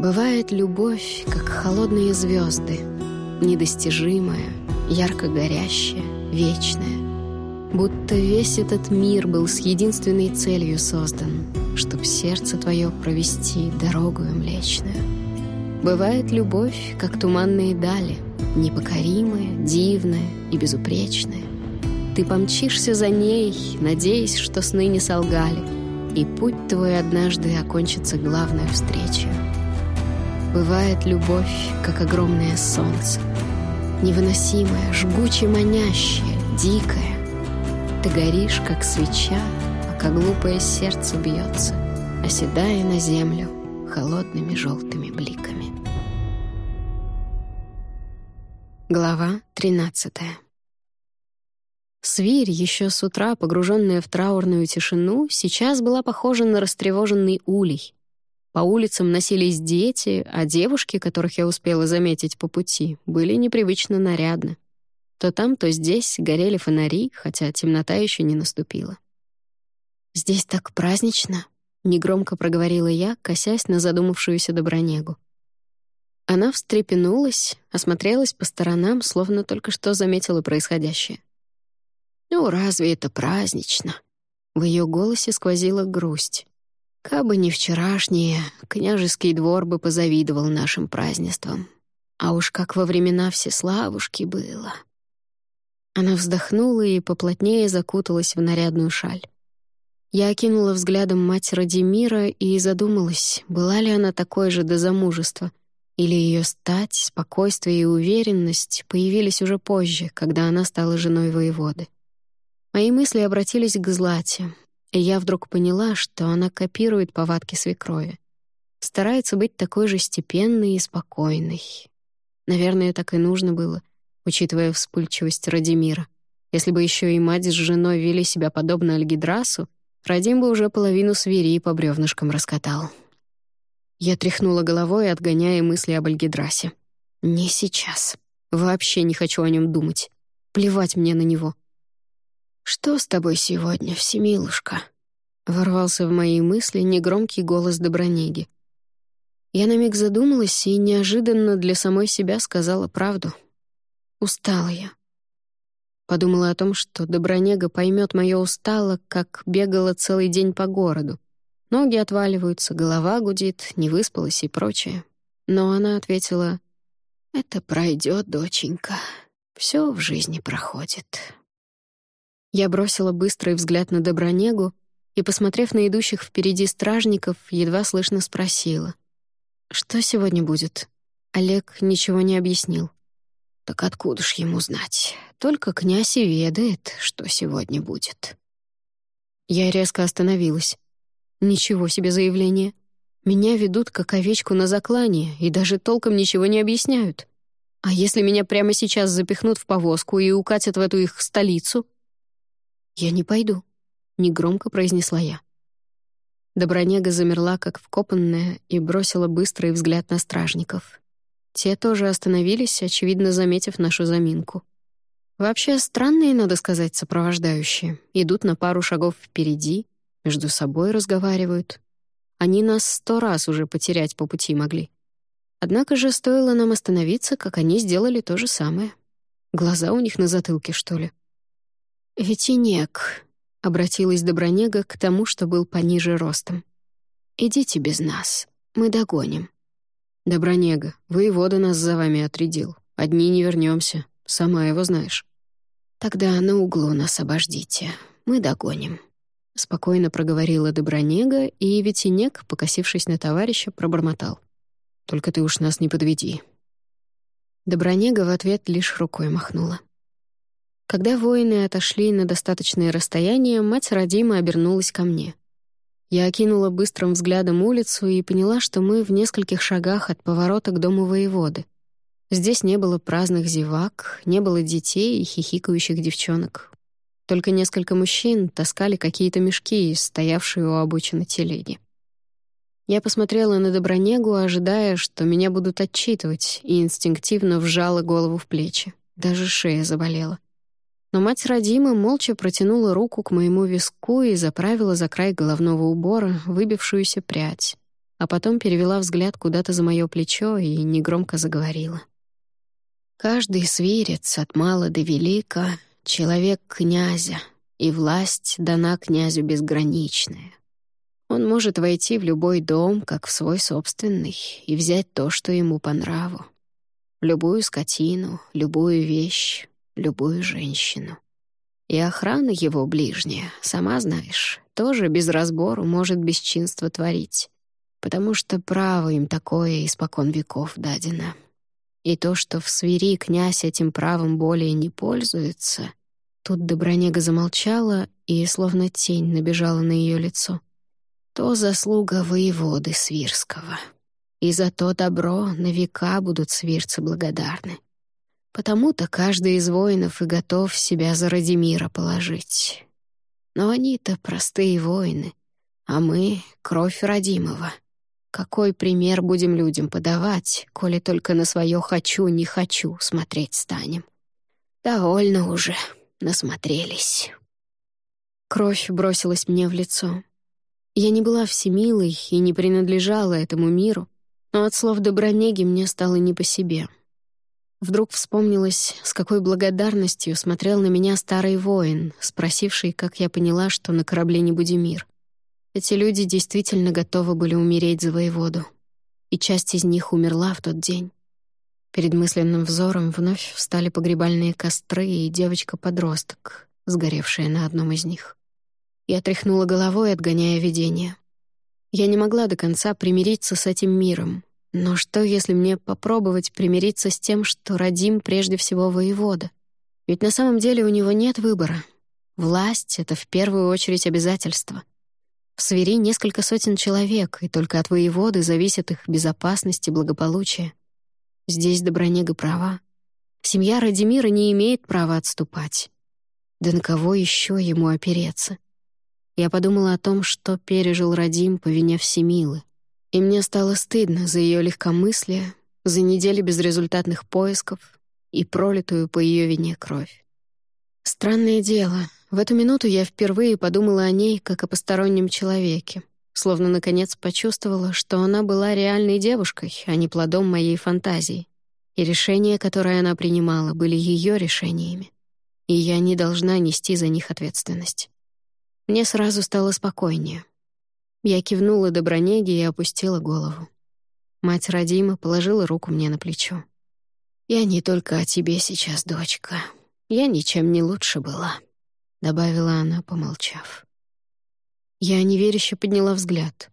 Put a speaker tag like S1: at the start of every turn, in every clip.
S1: Бывает любовь, как холодные звезды, недостижимая, ярко горящая, вечная. Будто весь этот мир был с единственной целью создан, чтоб сердце твое провести дорогую млечную. Бывает любовь, как туманные дали, непокоримая, дивная и безупречная. Ты помчишься за ней, надеясь, что сны не солгали, и путь твой однажды окончится главной встречей. Бывает любовь, как огромное солнце, невыносимая, жгуче манящая, дикая. Ты горишь, как свеча, пока глупое сердце бьется, оседая на землю холодными желтыми бликами. Глава тринадцатая. Свирь, еще с утра погруженная в траурную тишину, сейчас была похожа на растревоженный улей. По улицам носились дети, а девушки, которых я успела заметить по пути, были непривычно нарядны. То там, то здесь горели фонари, хотя темнота еще не наступила. «Здесь так празднично», — негромко проговорила я, косясь на задумавшуюся Добронегу. Она встрепенулась, осмотрелась по сторонам, словно только что заметила происходящее. «Ну, разве это празднично?» В ее голосе сквозила грусть. «Кабы не вчерашнее, княжеский двор бы позавидовал нашим празднествам. А уж как во времена Всеславушки было». Она вздохнула и поплотнее закуталась в нарядную шаль. Я окинула взглядом мать Радимира и задумалась, была ли она такой же до замужества, или ее стать, спокойствие и уверенность появились уже позже, когда она стала женой воеводы. Мои мысли обратились к Злате, и я вдруг поняла, что она копирует повадки свекрови. Старается быть такой же степенной и спокойной. Наверное, так и нужно было, учитывая вспыльчивость Радимира. Если бы еще и мать с женой вели себя подобно Альгидрасу, Радим бы уже половину свири по бревнышкам раскатал. Я тряхнула головой, отгоняя мысли об Альгидрасе. «Не сейчас. Вообще не хочу о нем думать. Плевать мне на него. «Что с тобой сегодня, Всемилушка?» Ворвался в мои мысли негромкий голос Добронеги. Я на миг задумалась и неожиданно для самой себя сказала правду. Устала я. Подумала о том, что Добронега поймет мое устало, как бегала целый день по городу. Ноги отваливаются, голова гудит, не выспалась и прочее. Но она ответила, «Это пройдет, доченька. Все в жизни проходит». Я бросила быстрый взгляд на Добронегу и, посмотрев на идущих впереди стражников, едва слышно спросила. «Что сегодня будет?» Олег ничего не объяснил. «Так откуда ж ему знать? Только князь и ведает, что сегодня будет». Я резко остановилась. Ничего себе заявление. Меня ведут как овечку на заклание и даже толком ничего не объясняют. А если меня прямо сейчас запихнут в повозку и укатят в эту их столицу — «Я не пойду», — негромко произнесла я. Добронега замерла, как вкопанная, и бросила быстрый взгляд на стражников. Те тоже остановились, очевидно, заметив нашу заминку. Вообще странные, надо сказать, сопровождающие. Идут на пару шагов впереди, между собой разговаривают. Они нас сто раз уже потерять по пути могли. Однако же стоило нам остановиться, как они сделали то же самое. Глаза у них на затылке, что ли? «Ветенек», — обратилась Добронега к тому, что был пониже ростом. «Идите без нас, мы догоним». «Добронега, воевода нас за вами отрядил. Одни не вернемся, сама его знаешь». «Тогда на углу нас обождите, мы догоним», — спокойно проговорила Добронега, и Ветенек, покосившись на товарища, пробормотал. «Только ты уж нас не подведи». Добронега в ответ лишь рукой махнула. Когда воины отошли на достаточное расстояние, мать родима обернулась ко мне. Я окинула быстрым взглядом улицу и поняла, что мы в нескольких шагах от поворота к дому воеводы. Здесь не было праздных зевак, не было детей и хихикающих девчонок. Только несколько мужчин таскали какие-то мешки, стоявшие у обочины телеги. Я посмотрела на Добронегу, ожидая, что меня будут отчитывать, и инстинктивно вжала голову в плечи. Даже шея заболела. Но мать родима молча протянула руку к моему виску и заправила за край головного убора выбившуюся прядь. а потом перевела взгляд куда-то за мое плечо и негромко заговорила. «Каждый свирец от мала до велика — человек князя, и власть дана князю безграничная. Он может войти в любой дом, как в свой собственный, и взять то, что ему по нраву. Любую скотину, любую вещь, любую женщину. И охрана его ближняя, сама знаешь, тоже без разбору может бесчинство творить, потому что право им такое испокон веков дадено. И то, что в свири князь этим правом более не пользуется... Тут Добронега замолчала, и словно тень набежала на ее лицо — то заслуга воеводы Свирского. И за то добро на века будут свирцы благодарны. Потому-то каждый из воинов и готов себя за Радимира положить. Но они-то простые воины, а мы — кровь родимого. Какой пример будем людям подавать, коли только на свое «хочу, не хочу» смотреть станем? Довольно уже, насмотрелись. Кровь бросилась мне в лицо. Я не была всемилой и не принадлежала этому миру, но от слов Добронеги мне стало не по себе. Вдруг вспомнилось, с какой благодарностью смотрел на меня старый воин, спросивший, как я поняла, что на корабле не Будимир. Эти люди действительно готовы были умереть за воеводу. И часть из них умерла в тот день. Перед мысленным взором вновь встали погребальные костры и девочка-подросток, сгоревшая на одном из них. Я тряхнула головой, отгоняя видение. Я не могла до конца примириться с этим миром. Но что, если мне попробовать примириться с тем, что родим прежде всего воевода? Ведь на самом деле у него нет выбора. Власть — это в первую очередь обязательство. В Свири несколько сотен человек, и только от воеводы зависит их безопасность и благополучие. Здесь Добронега права. Семья Радимира не имеет права отступать. Да на кого еще ему опереться? Я подумала о том, что пережил Радим по вине Всемилы. И мне стало стыдно за ее легкомыслие, за недели безрезультатных поисков и пролитую по ее вине кровь. Странное дело, в эту минуту я впервые подумала о ней как о постороннем человеке, словно наконец почувствовала, что она была реальной девушкой, а не плодом моей фантазии. И решения, которые она принимала, были ее решениями. И я не должна нести за них ответственность. Мне сразу стало спокойнее. Я кивнула Добронеге и опустила голову. Мать Радима положила руку мне на плечо. «Я не только о тебе сейчас, дочка. Я ничем не лучше была», — добавила она, помолчав. Я неверяще подняла взгляд.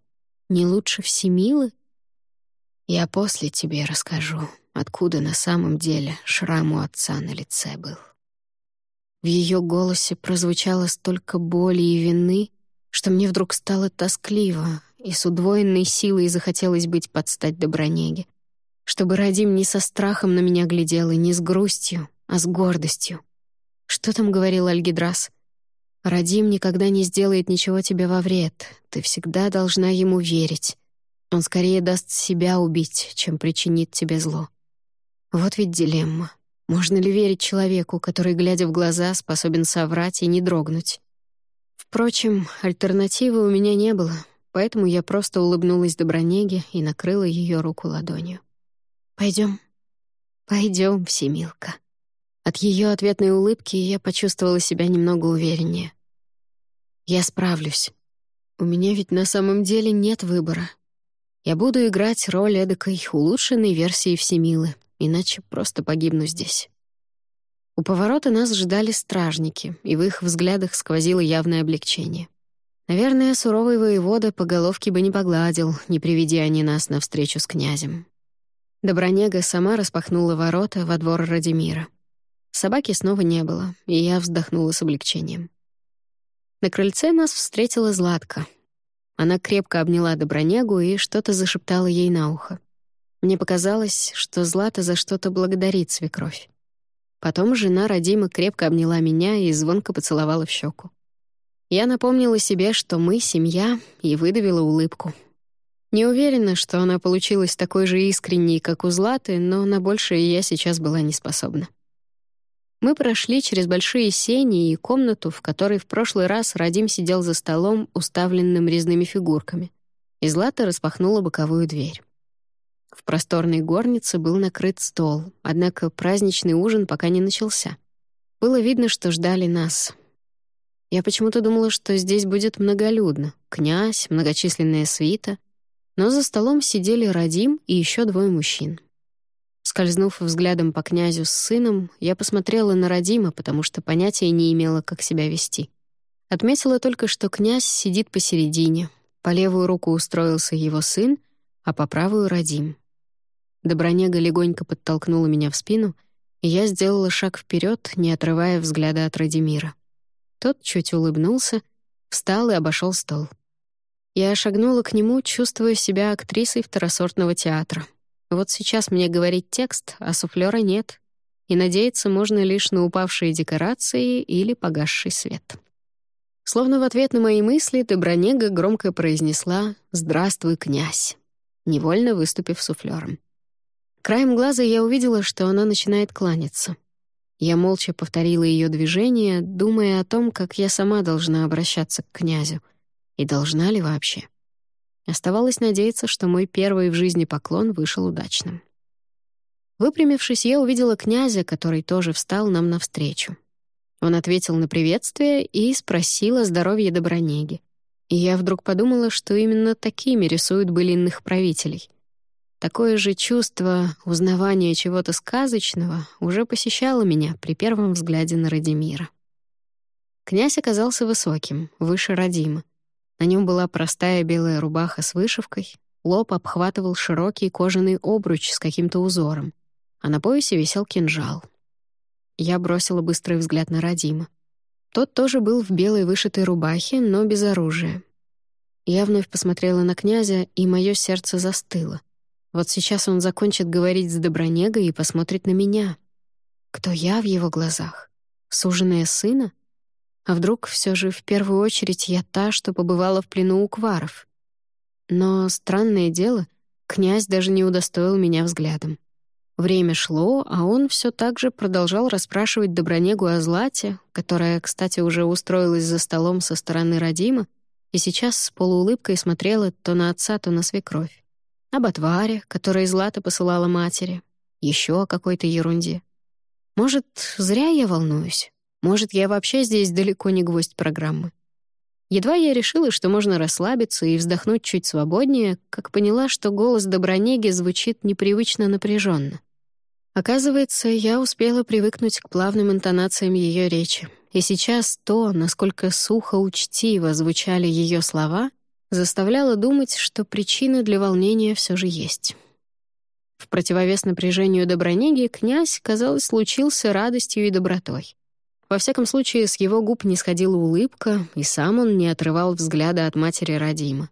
S1: «Не лучше Всемилы?» «Я после тебе расскажу, откуда на самом деле шрам у отца на лице был». В ее голосе прозвучало столько боли и вины, что мне вдруг стало тоскливо, и с удвоенной силой захотелось быть под стать Добронеге. Чтобы Радим не со страхом на меня глядел и не с грустью, а с гордостью. Что там говорил Альгидрас? «Радим никогда не сделает ничего тебе во вред. Ты всегда должна ему верить. Он скорее даст себя убить, чем причинит тебе зло». Вот ведь дилемма. Можно ли верить человеку, который, глядя в глаза, способен соврать и не дрогнуть? Впрочем, альтернативы у меня не было, поэтому я просто улыбнулась Добронеге и накрыла ее руку ладонью. Пойдем, пойдем, Всемилка. От ее ответной улыбки я почувствовала себя немного увереннее. Я справлюсь. У меня ведь на самом деле нет выбора. Я буду играть роль эдакой улучшенной версии Всемилы, иначе просто погибну здесь. У поворота нас ждали стражники, и в их взглядах сквозило явное облегчение. Наверное, суровый воевода по головке бы не погладил, не приведя они нас на встречу с князем. Добронега сама распахнула ворота во двор Радимира. Собаки снова не было, и я вздохнула с облегчением. На крыльце нас встретила Златка. Она крепко обняла Добронегу и что-то зашептала ей на ухо. Мне показалось, что Злата за что-то благодарит свекровь. Потом жена Радима крепко обняла меня и звонко поцеловала в щеку. Я напомнила себе, что мы — семья, и выдавила улыбку. Не уверена, что она получилась такой же искренней, как у Златы, но на большее я сейчас была не способна. Мы прошли через большие сени и комнату, в которой в прошлый раз Радим сидел за столом, уставленным резными фигурками. и Злата распахнула боковую дверь. В просторной горнице был накрыт стол, однако праздничный ужин пока не начался. Было видно, что ждали нас. Я почему-то думала, что здесь будет многолюдно. Князь, многочисленная свита. Но за столом сидели Радим и еще двое мужчин. Скользнув взглядом по князю с сыном, я посмотрела на Радима, потому что понятия не имела, как себя вести. Отметила только, что князь сидит посередине. По левую руку устроился его сын, а по правую — Радим. Добронега легонько подтолкнула меня в спину, и я сделала шаг вперед, не отрывая взгляда от Радимира. Тот чуть улыбнулся, встал и обошел стол. Я шагнула к нему, чувствуя себя актрисой второсортного театра. Вот сейчас мне говорить текст, а суфлера нет. И надеяться можно лишь на упавшие декорации или погасший свет. Словно в ответ на мои мысли Добронега громко произнесла «Здравствуй, князь», невольно выступив суфлером. Краем глаза я увидела, что она начинает кланяться. Я молча повторила ее движение, думая о том, как я сама должна обращаться к князю. И должна ли вообще? Оставалось надеяться, что мой первый в жизни поклон вышел удачным. Выпрямившись, я увидела князя, который тоже встал нам навстречу. Он ответил на приветствие и спросил о здоровье Добронеги. И я вдруг подумала, что именно такими рисуют былинных правителей. Такое же чувство узнавания чего-то сказочного уже посещало меня при первом взгляде на Радимира. Князь оказался высоким, выше Радима. На нем была простая белая рубаха с вышивкой, лоб обхватывал широкий кожаный обруч с каким-то узором, а на поясе висел кинжал. Я бросила быстрый взгляд на Радима. Тот тоже был в белой вышитой рубахе, но без оружия. Я вновь посмотрела на князя, и мое сердце застыло. Вот сейчас он закончит говорить с Добронегой и посмотрит на меня. Кто я в его глазах? Суженая сына? А вдруг все же в первую очередь я та, что побывала в плену у кваров? Но странное дело, князь даже не удостоил меня взглядом. Время шло, а он все так же продолжал расспрашивать Добронегу о Злате, которая, кстати, уже устроилась за столом со стороны Родима и сейчас с полуулыбкой смотрела то на отца, то на свекровь. Об отваре, который Злата посылала матери, еще о какой-то ерунде. Может, зря я волнуюсь? Может, я вообще здесь далеко не гвоздь программы. Едва я решила, что можно расслабиться и вздохнуть чуть свободнее, как поняла, что голос Добронеги звучит непривычно напряженно. Оказывается, я успела привыкнуть к плавным интонациям ее речи, и сейчас то, насколько сухо учтиво звучали ее слова, заставляло думать, что причина для волнения все же есть. В противовес напряжению Добронеги князь, казалось, случился радостью и добротой. Во всяком случае, с его губ не сходила улыбка, и сам он не отрывал взгляда от матери Радима.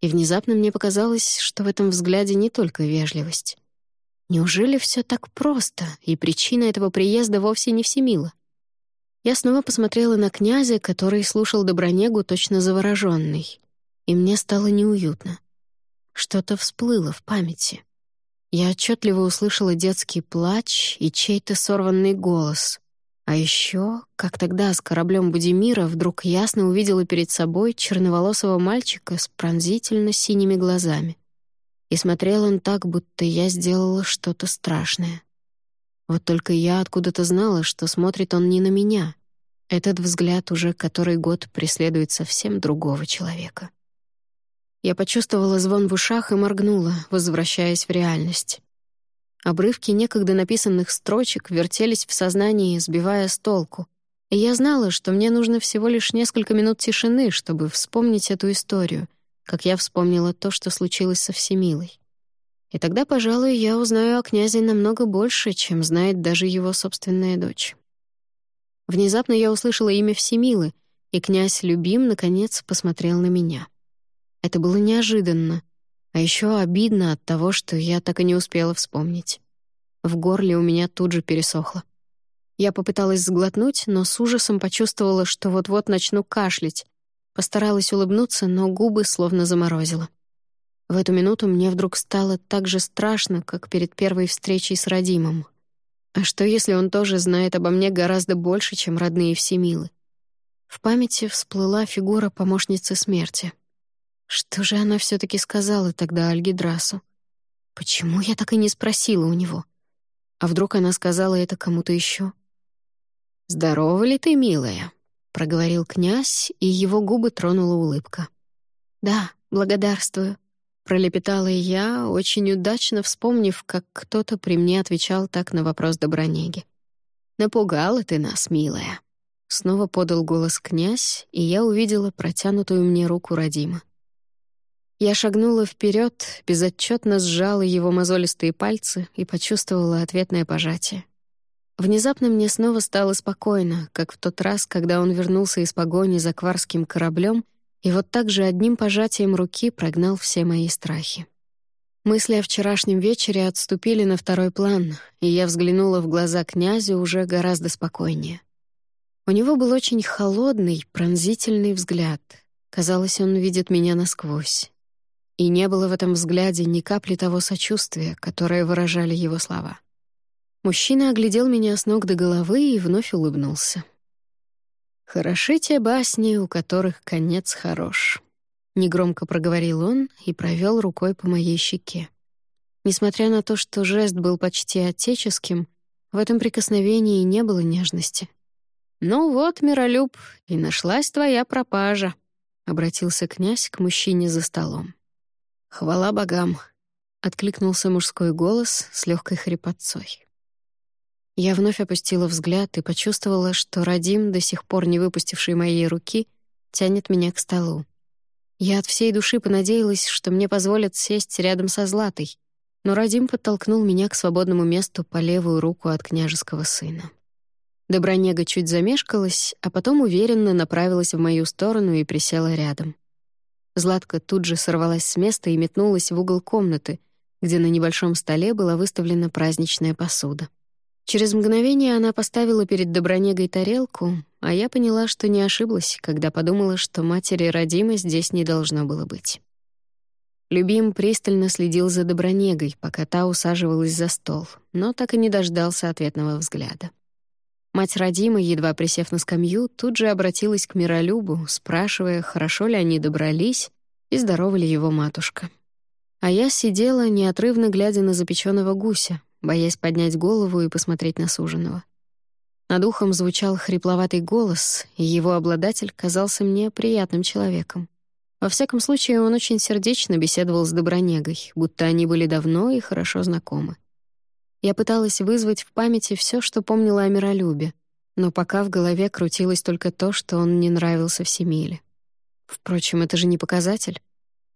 S1: И внезапно мне показалось, что в этом взгляде не только вежливость. Неужели все так просто, и причина этого приезда вовсе не всемила? Я снова посмотрела на князя, который слушал Добронегу точно завороженный, и мне стало неуютно. Что-то всплыло в памяти. Я отчетливо услышала детский плач и чей-то сорванный голос, а еще, как тогда с кораблем Будимира, вдруг ясно увидела перед собой черноволосого мальчика с пронзительно синими глазами. И смотрел он так, будто я сделала что-то страшное. Вот только я откуда-то знала, что смотрит он не на меня. Этот взгляд уже который год преследует совсем другого человека. Я почувствовала звон в ушах и моргнула, возвращаясь в реальность. Обрывки некогда написанных строчек вертелись в сознании, сбивая с толку. И я знала, что мне нужно всего лишь несколько минут тишины, чтобы вспомнить эту историю, как я вспомнила то, что случилось со Всемилой. И тогда, пожалуй, я узнаю о князе намного больше, чем знает даже его собственная дочь. Внезапно я услышала имя Всемилы, и князь Любим, наконец, посмотрел на меня. Это было неожиданно — а еще обидно от того, что я так и не успела вспомнить. В горле у меня тут же пересохло. Я попыталась сглотнуть, но с ужасом почувствовала, что вот-вот начну кашлять. Постаралась улыбнуться, но губы словно заморозила. В эту минуту мне вдруг стало так же страшно, как перед первой встречей с Радимом. А что, если он тоже знает обо мне гораздо больше, чем родные Всемилы? В памяти всплыла фигура помощницы смерти — Что же она все таки сказала тогда Альгидрасу? Почему я так и не спросила у него? А вдруг она сказала это кому-то еще? «Здорова ли ты, милая?» — проговорил князь, и его губы тронула улыбка. «Да, благодарствую», — пролепетала я, очень удачно вспомнив, как кто-то при мне отвечал так на вопрос Добронеги. «Напугала ты нас, милая». Снова подал голос князь, и я увидела протянутую мне руку Родима. Я шагнула вперед, безотчетно сжала его мозолистые пальцы и почувствовала ответное пожатие. Внезапно мне снова стало спокойно, как в тот раз, когда он вернулся из погони за кварским кораблем и вот так же одним пожатием руки прогнал все мои страхи. Мысли о вчерашнем вечере отступили на второй план, и я взглянула в глаза князю уже гораздо спокойнее. У него был очень холодный, пронзительный взгляд. Казалось, он видит меня насквозь. И не было в этом взгляде ни капли того сочувствия, которое выражали его слова. Мужчина оглядел меня с ног до головы и вновь улыбнулся. «Хороши те басни, у которых конец хорош», — негромко проговорил он и провел рукой по моей щеке. Несмотря на то, что жест был почти отеческим, в этом прикосновении не было нежности. «Ну вот, Миролюб, и нашлась твоя пропажа», — обратился князь к мужчине за столом. «Хвала богам!» — откликнулся мужской голос с легкой хрипотцой. Я вновь опустила взгляд и почувствовала, что Радим, до сих пор не выпустивший моей руки, тянет меня к столу. Я от всей души понадеялась, что мне позволят сесть рядом со Златой, но Радим подтолкнул меня к свободному месту по левую руку от княжеского сына. Добронега чуть замешкалась, а потом уверенно направилась в мою сторону и присела рядом. Златка тут же сорвалась с места и метнулась в угол комнаты, где на небольшом столе была выставлена праздничная посуда. Через мгновение она поставила перед Добронегой тарелку, а я поняла, что не ошиблась, когда подумала, что матери родимой здесь не должно было быть. Любим пристально следил за Добронегой, пока та усаживалась за стол, но так и не дождался ответного взгляда. Мать родимой, едва присев на скамью, тут же обратилась к Миролюбу, спрашивая, хорошо ли они добрались и здорова ли его матушка. А я сидела, неотрывно глядя на запеченного гуся, боясь поднять голову и посмотреть на суженого. Над ухом звучал хрипловатый голос, и его обладатель казался мне приятным человеком. Во всяком случае, он очень сердечно беседовал с Добронегой, будто они были давно и хорошо знакомы. Я пыталась вызвать в памяти все, что помнила о Миролюбе, но пока в голове крутилось только то, что он не нравился Всемиле. Впрочем, это же не показатель.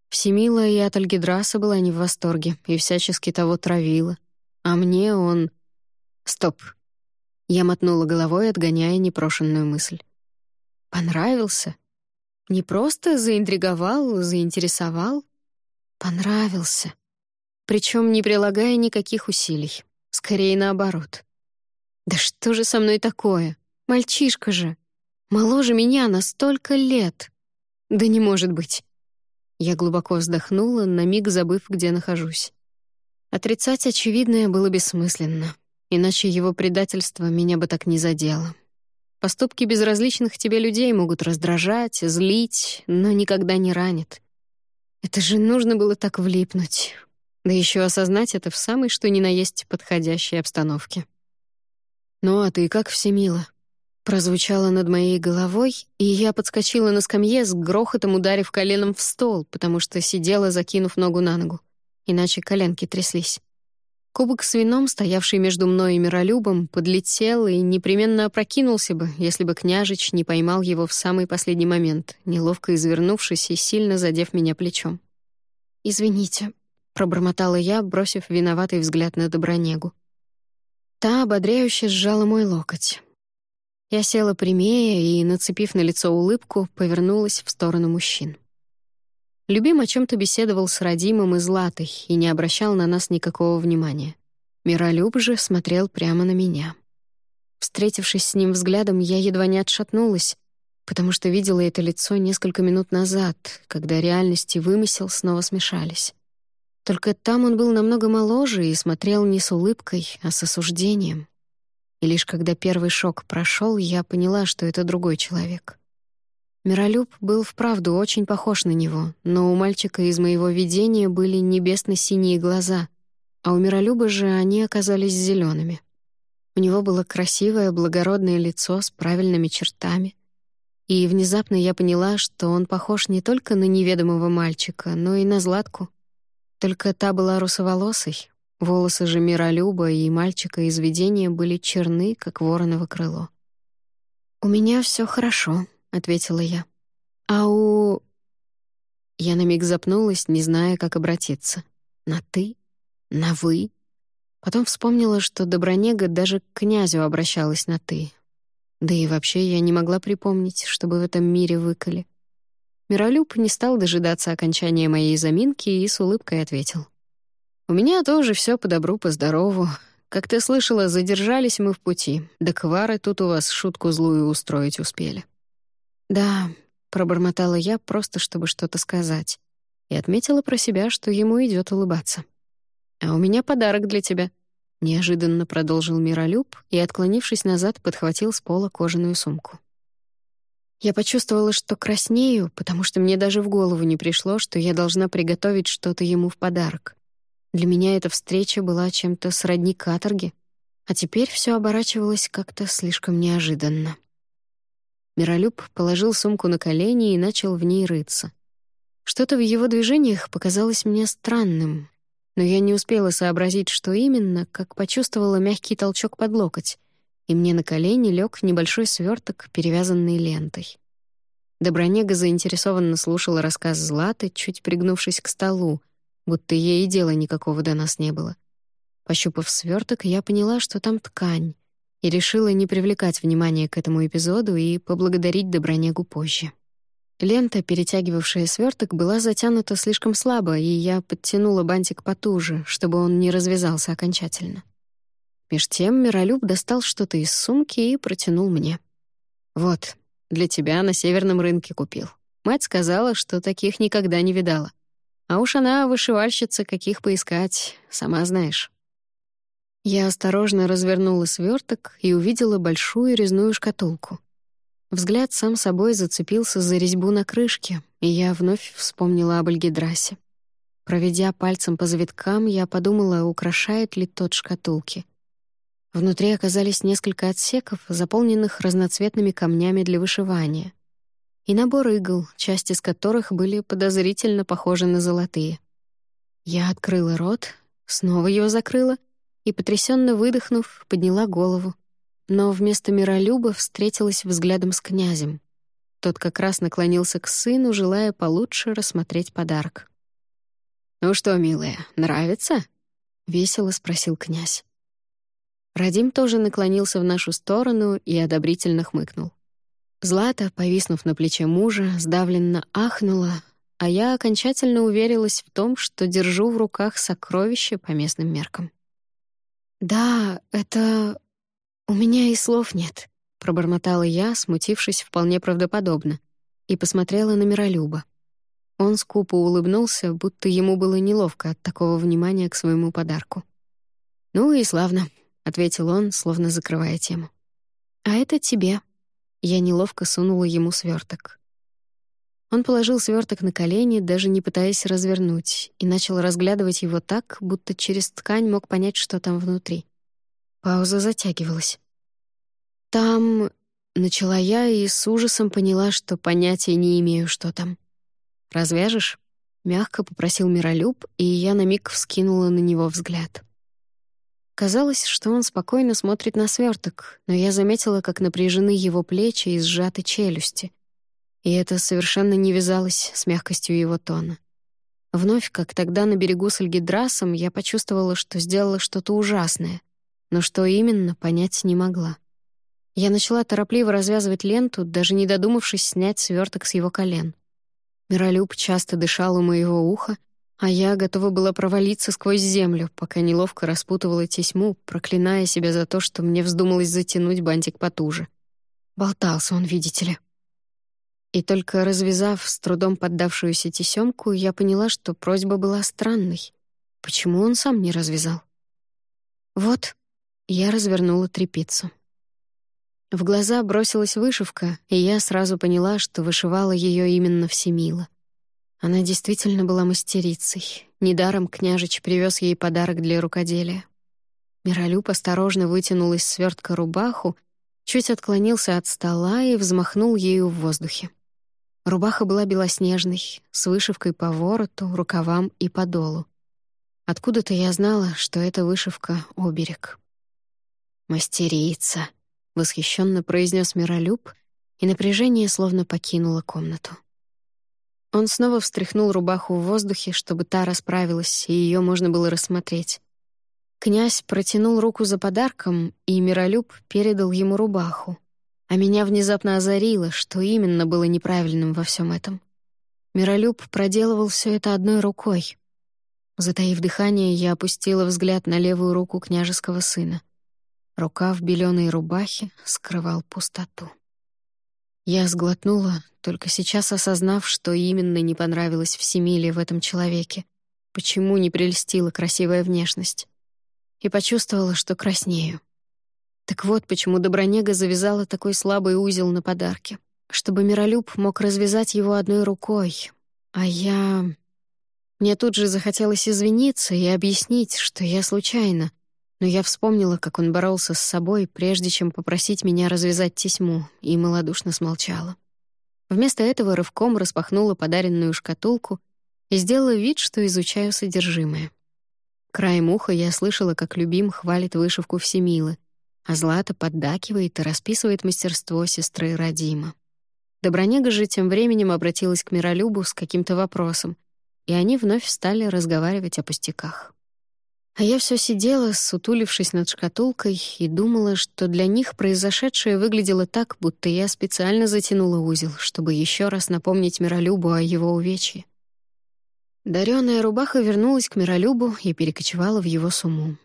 S1: Всемила и от Альгидраса была не в восторге и всячески того травила. А мне он... Стоп. Я мотнула головой, отгоняя непрошенную мысль. Понравился? Не просто заинтриговал, заинтересовал? Понравился. Причем не прилагая никаких усилий. Скорее наоборот. Да что же со мной такое? Мальчишка же. Моложе меня на столько лет. Да не может быть. Я глубоко вздохнула, на миг забыв, где нахожусь. Отрицать очевидное было бессмысленно, иначе его предательство меня бы так не задело. Поступки безразличных тебе людей могут раздражать, злить, но никогда не ранят. Это же нужно было так влипнуть. Да еще осознать это в самой что ни на есть подходящей обстановке. «Ну а ты как всемила?» Прозвучало над моей головой, и я подскочила на скамье с грохотом ударив коленом в стол, потому что сидела, закинув ногу на ногу. Иначе коленки тряслись. Кубок с вином, стоявший между мной и Миролюбом, подлетел и непременно опрокинулся бы, если бы княжич не поймал его в самый последний момент, неловко извернувшись и сильно задев меня плечом. «Извините», пробормотала я, бросив виноватый взгляд на Добронегу. Та ободряюще сжала мой локоть. Я села прямее и, нацепив на лицо улыбку, повернулась в сторону мужчин. Любим о чем то беседовал с Радимом и Златой и не обращал на нас никакого внимания. Миролюб же смотрел прямо на меня. Встретившись с ним взглядом, я едва не отшатнулась, потому что видела это лицо несколько минут назад, когда реальность и вымысел снова смешались. Только там он был намного моложе и смотрел не с улыбкой, а с осуждением. И лишь когда первый шок прошел, я поняла, что это другой человек. Миролюб был вправду очень похож на него, но у мальчика из моего видения были небесно-синие глаза, а у Миролюба же они оказались зелеными. У него было красивое, благородное лицо с правильными чертами. И внезапно я поняла, что он похож не только на неведомого мальчика, но и на Златку. Только та была русоволосой, волосы же Миролюба и мальчика из видения были черны, как вороново крыло. «У меня все хорошо», — ответила я. «А у...» Я на миг запнулась, не зная, как обратиться. «На «ты»? На «вы»?» Потом вспомнила, что Добронега даже к князю обращалась на «ты». Да и вообще я не могла припомнить, чтобы в этом мире выколи. Миролюб не стал дожидаться окончания моей заминки и с улыбкой ответил. «У меня тоже все по добру, по здорову. Как ты слышала, задержались мы в пути. Да квары тут у вас шутку злую устроить успели». «Да», — пробормотала я, просто чтобы что-то сказать, и отметила про себя, что ему идет улыбаться. «А у меня подарок для тебя», — неожиданно продолжил Миролюб и, отклонившись назад, подхватил с пола кожаную сумку. Я почувствовала, что краснею, потому что мне даже в голову не пришло, что я должна приготовить что-то ему в подарок. Для меня эта встреча была чем-то сродни каторге, а теперь все оборачивалось как-то слишком неожиданно. Миролюб положил сумку на колени и начал в ней рыться. Что-то в его движениях показалось мне странным, но я не успела сообразить, что именно, как почувствовала мягкий толчок под локоть, и мне на колени лег небольшой сверток, перевязанный лентой. Добронега заинтересованно слушала рассказ Златы, чуть пригнувшись к столу, будто ей и дела никакого до нас не было. Пощупав сверток, я поняла, что там ткань, и решила не привлекать внимания к этому эпизоду и поблагодарить Добронегу позже. Лента, перетягивавшая сверток, была затянута слишком слабо, и я подтянула бантик потуже, чтобы он не развязался окончательно. Меж тем Миролюб достал что-то из сумки и протянул мне. «Вот, для тебя на северном рынке купил. Мать сказала, что таких никогда не видала. А уж она вышивальщица, каких поискать, сама знаешь». Я осторожно развернула сверток и увидела большую резную шкатулку. Взгляд сам собой зацепился за резьбу на крышке, и я вновь вспомнила об Альгидрасе. Проведя пальцем по завиткам, я подумала, украшает ли тот шкатулки. Внутри оказались несколько отсеков, заполненных разноцветными камнями для вышивания, и набор игл, части из которых были подозрительно похожи на золотые. Я открыла рот, снова его закрыла и, потрясенно выдохнув, подняла голову но вместо миролюба встретилась взглядом с князем. Тот как раз наклонился к сыну, желая получше рассмотреть подарок. «Ну что, милая, нравится?» — весело спросил князь. Радим тоже наклонился в нашу сторону и одобрительно хмыкнул. Злата, повиснув на плече мужа, сдавленно ахнула, а я окончательно уверилась в том, что держу в руках сокровище по местным меркам. «Да, это «У меня и слов нет», — пробормотала я, смутившись вполне правдоподобно, и посмотрела на Миролюба. Он скупо улыбнулся, будто ему было неловко от такого внимания к своему подарку. «Ну и славно», — ответил он, словно закрывая тему. «А это тебе». Я неловко сунула ему сверток. Он положил сверток на колени, даже не пытаясь развернуть, и начал разглядывать его так, будто через ткань мог понять, что там внутри. Пауза затягивалась. «Там...» — начала я и с ужасом поняла, что понятия не имею, что там. «Развяжешь?» — мягко попросил Миролюб, и я на миг вскинула на него взгляд. Казалось, что он спокойно смотрит на сверток, но я заметила, как напряжены его плечи и сжаты челюсти. И это совершенно не вязалось с мягкостью его тона. Вновь, как тогда на берегу с Альгидрасом, я почувствовала, что сделала что-то ужасное но что именно, понять не могла. Я начала торопливо развязывать ленту, даже не додумавшись снять сверток с его колен. Миролюб часто дышал у моего уха, а я готова была провалиться сквозь землю, пока неловко распутывала тесьму, проклиная себя за то, что мне вздумалось затянуть бантик потуже. Болтался он, видите ли. И только развязав с трудом поддавшуюся тесемку, я поняла, что просьба была странной. Почему он сам не развязал? «Вот», я развернула трепицу. В глаза бросилась вышивка, и я сразу поняла, что вышивала ее именно Всемила. Она действительно была мастерицей. Недаром княжич привез ей подарок для рукоделия. Миролюб осторожно вытянул из свертка рубаху, чуть отклонился от стола и взмахнул ею в воздухе. Рубаха была белоснежной, с вышивкой по вороту, рукавам и подолу. Откуда-то я знала, что это вышивка — оберег. «Мастерица», — восхищенно произнес Миролюб, и напряжение словно покинуло комнату. Он снова встряхнул рубаху в воздухе, чтобы та расправилась, и ее можно было рассмотреть. Князь протянул руку за подарком, и Миролюб передал ему рубаху. А меня внезапно озарило, что именно было неправильным во всем этом. Миролюб проделывал все это одной рукой. Затаив дыхание, я опустила взгляд на левую руку княжеского сына. Рука в беленой рубахе скрывал пустоту. Я сглотнула, только сейчас осознав, что именно не понравилось Всемиле в этом человеке, почему не прельстила красивая внешность. И почувствовала, что краснею. Так вот, почему Добронега завязала такой слабый узел на подарке, чтобы Миролюб мог развязать его одной рукой. А я... Мне тут же захотелось извиниться и объяснить, что я случайно, но я вспомнила, как он боролся с собой, прежде чем попросить меня развязать тесьму, и малодушно смолчала. Вместо этого рывком распахнула подаренную шкатулку и сделала вид, что изучаю содержимое. Краем уха я слышала, как любим хвалит вышивку Всемилы, а Злата поддакивает и расписывает мастерство сестры Радима. Добронега же тем временем обратилась к Миролюбу с каким-то вопросом, и они вновь стали разговаривать о пустяках. А я все сидела, сутулившись над шкатулкой, и думала, что для них произошедшее выглядело так, будто я специально затянула узел, чтобы еще раз напомнить Миролюбу о его увечье. Дарёная рубаха вернулась к Миролюбу и перекочевала в его сумму.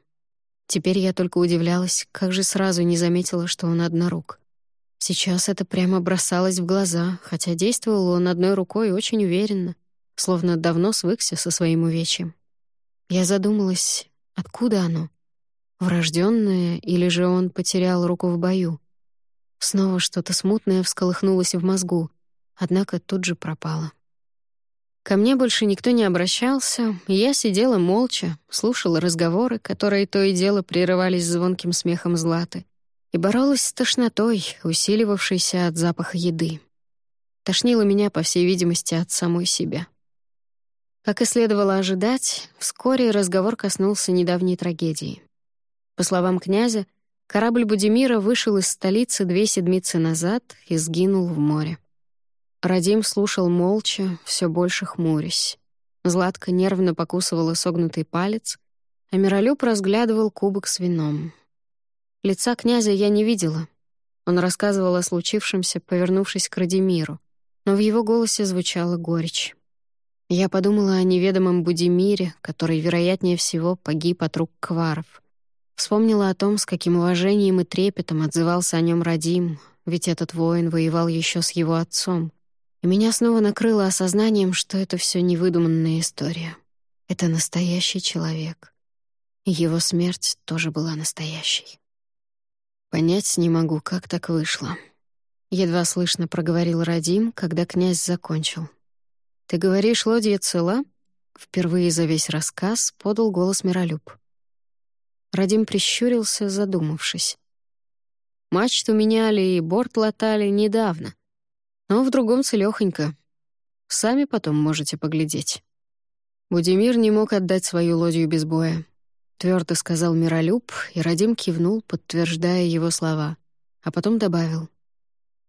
S1: Теперь я только удивлялась, как же сразу не заметила, что он однорук. Сейчас это прямо бросалось в глаза, хотя действовал он одной рукой очень уверенно, словно давно свыкся со своим увечьем. Я задумалась, Откуда оно? Врожденное или же он потерял руку в бою? Снова что-то смутное всколыхнулось в мозгу, однако тут же пропало. Ко мне больше никто не обращался, и я сидела молча, слушала разговоры, которые то и дело прерывались звонким смехом Златы, и боролась с тошнотой, усиливавшейся от запаха еды. Тошнило меня, по всей видимости, от самой себя. Как и следовало ожидать, вскоре разговор коснулся недавней трагедии. По словам князя, корабль Будимира вышел из столицы две седмицы назад и сгинул в море. Радим слушал молча, все больше хмурясь. Златка нервно покусывала согнутый палец, а Миролюб разглядывал кубок с вином. Лица князя я не видела. Он рассказывал о случившемся, повернувшись к Радимиру, но в его голосе звучала горечь. Я подумала о неведомом Будимире, который, вероятнее всего, погиб от рук кваров. Вспомнила о том, с каким уважением и трепетом отзывался о нем Радим, ведь этот воин воевал еще с его отцом. И меня снова накрыло осознанием, что это все невыдуманная история. Это настоящий человек. И его смерть тоже была настоящей. Понять не могу, как так вышло. Едва слышно проговорил Радим, когда князь закончил. «Ты говоришь, лодья цела?» Впервые за весь рассказ подал голос Миролюб. Радим прищурился, задумавшись. «Мачту меняли и борт латали недавно, но в другом целёхонько. Сами потом можете поглядеть». Будимир не мог отдать свою лодью без боя. Твердо сказал Миролюб, и Радим кивнул, подтверждая его слова, а потом добавил.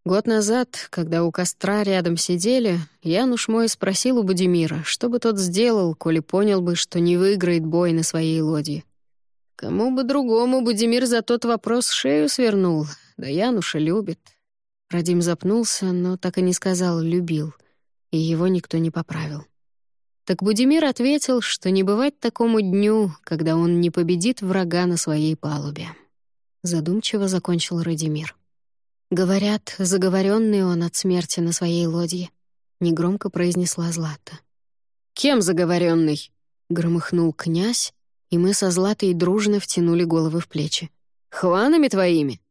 S1: Год назад, когда у костра рядом сидели, Януш мой спросил у Будимира, что бы тот сделал, коли понял бы, что не выиграет бой на своей лодье. Кому бы другому Будимир за тот вопрос шею свернул, да Януша любит. Радим запнулся, но так и не сказал «любил», и его никто не поправил. Так Будимир ответил, что не бывать такому дню, когда он не победит врага на своей палубе. Задумчиво закончил Радимир. Говорят, заговоренный он от смерти на своей лодье, негромко произнесла Злата. Кем заговоренный? громыхнул князь, и мы со Златой дружно втянули головы в плечи. Хванами твоими?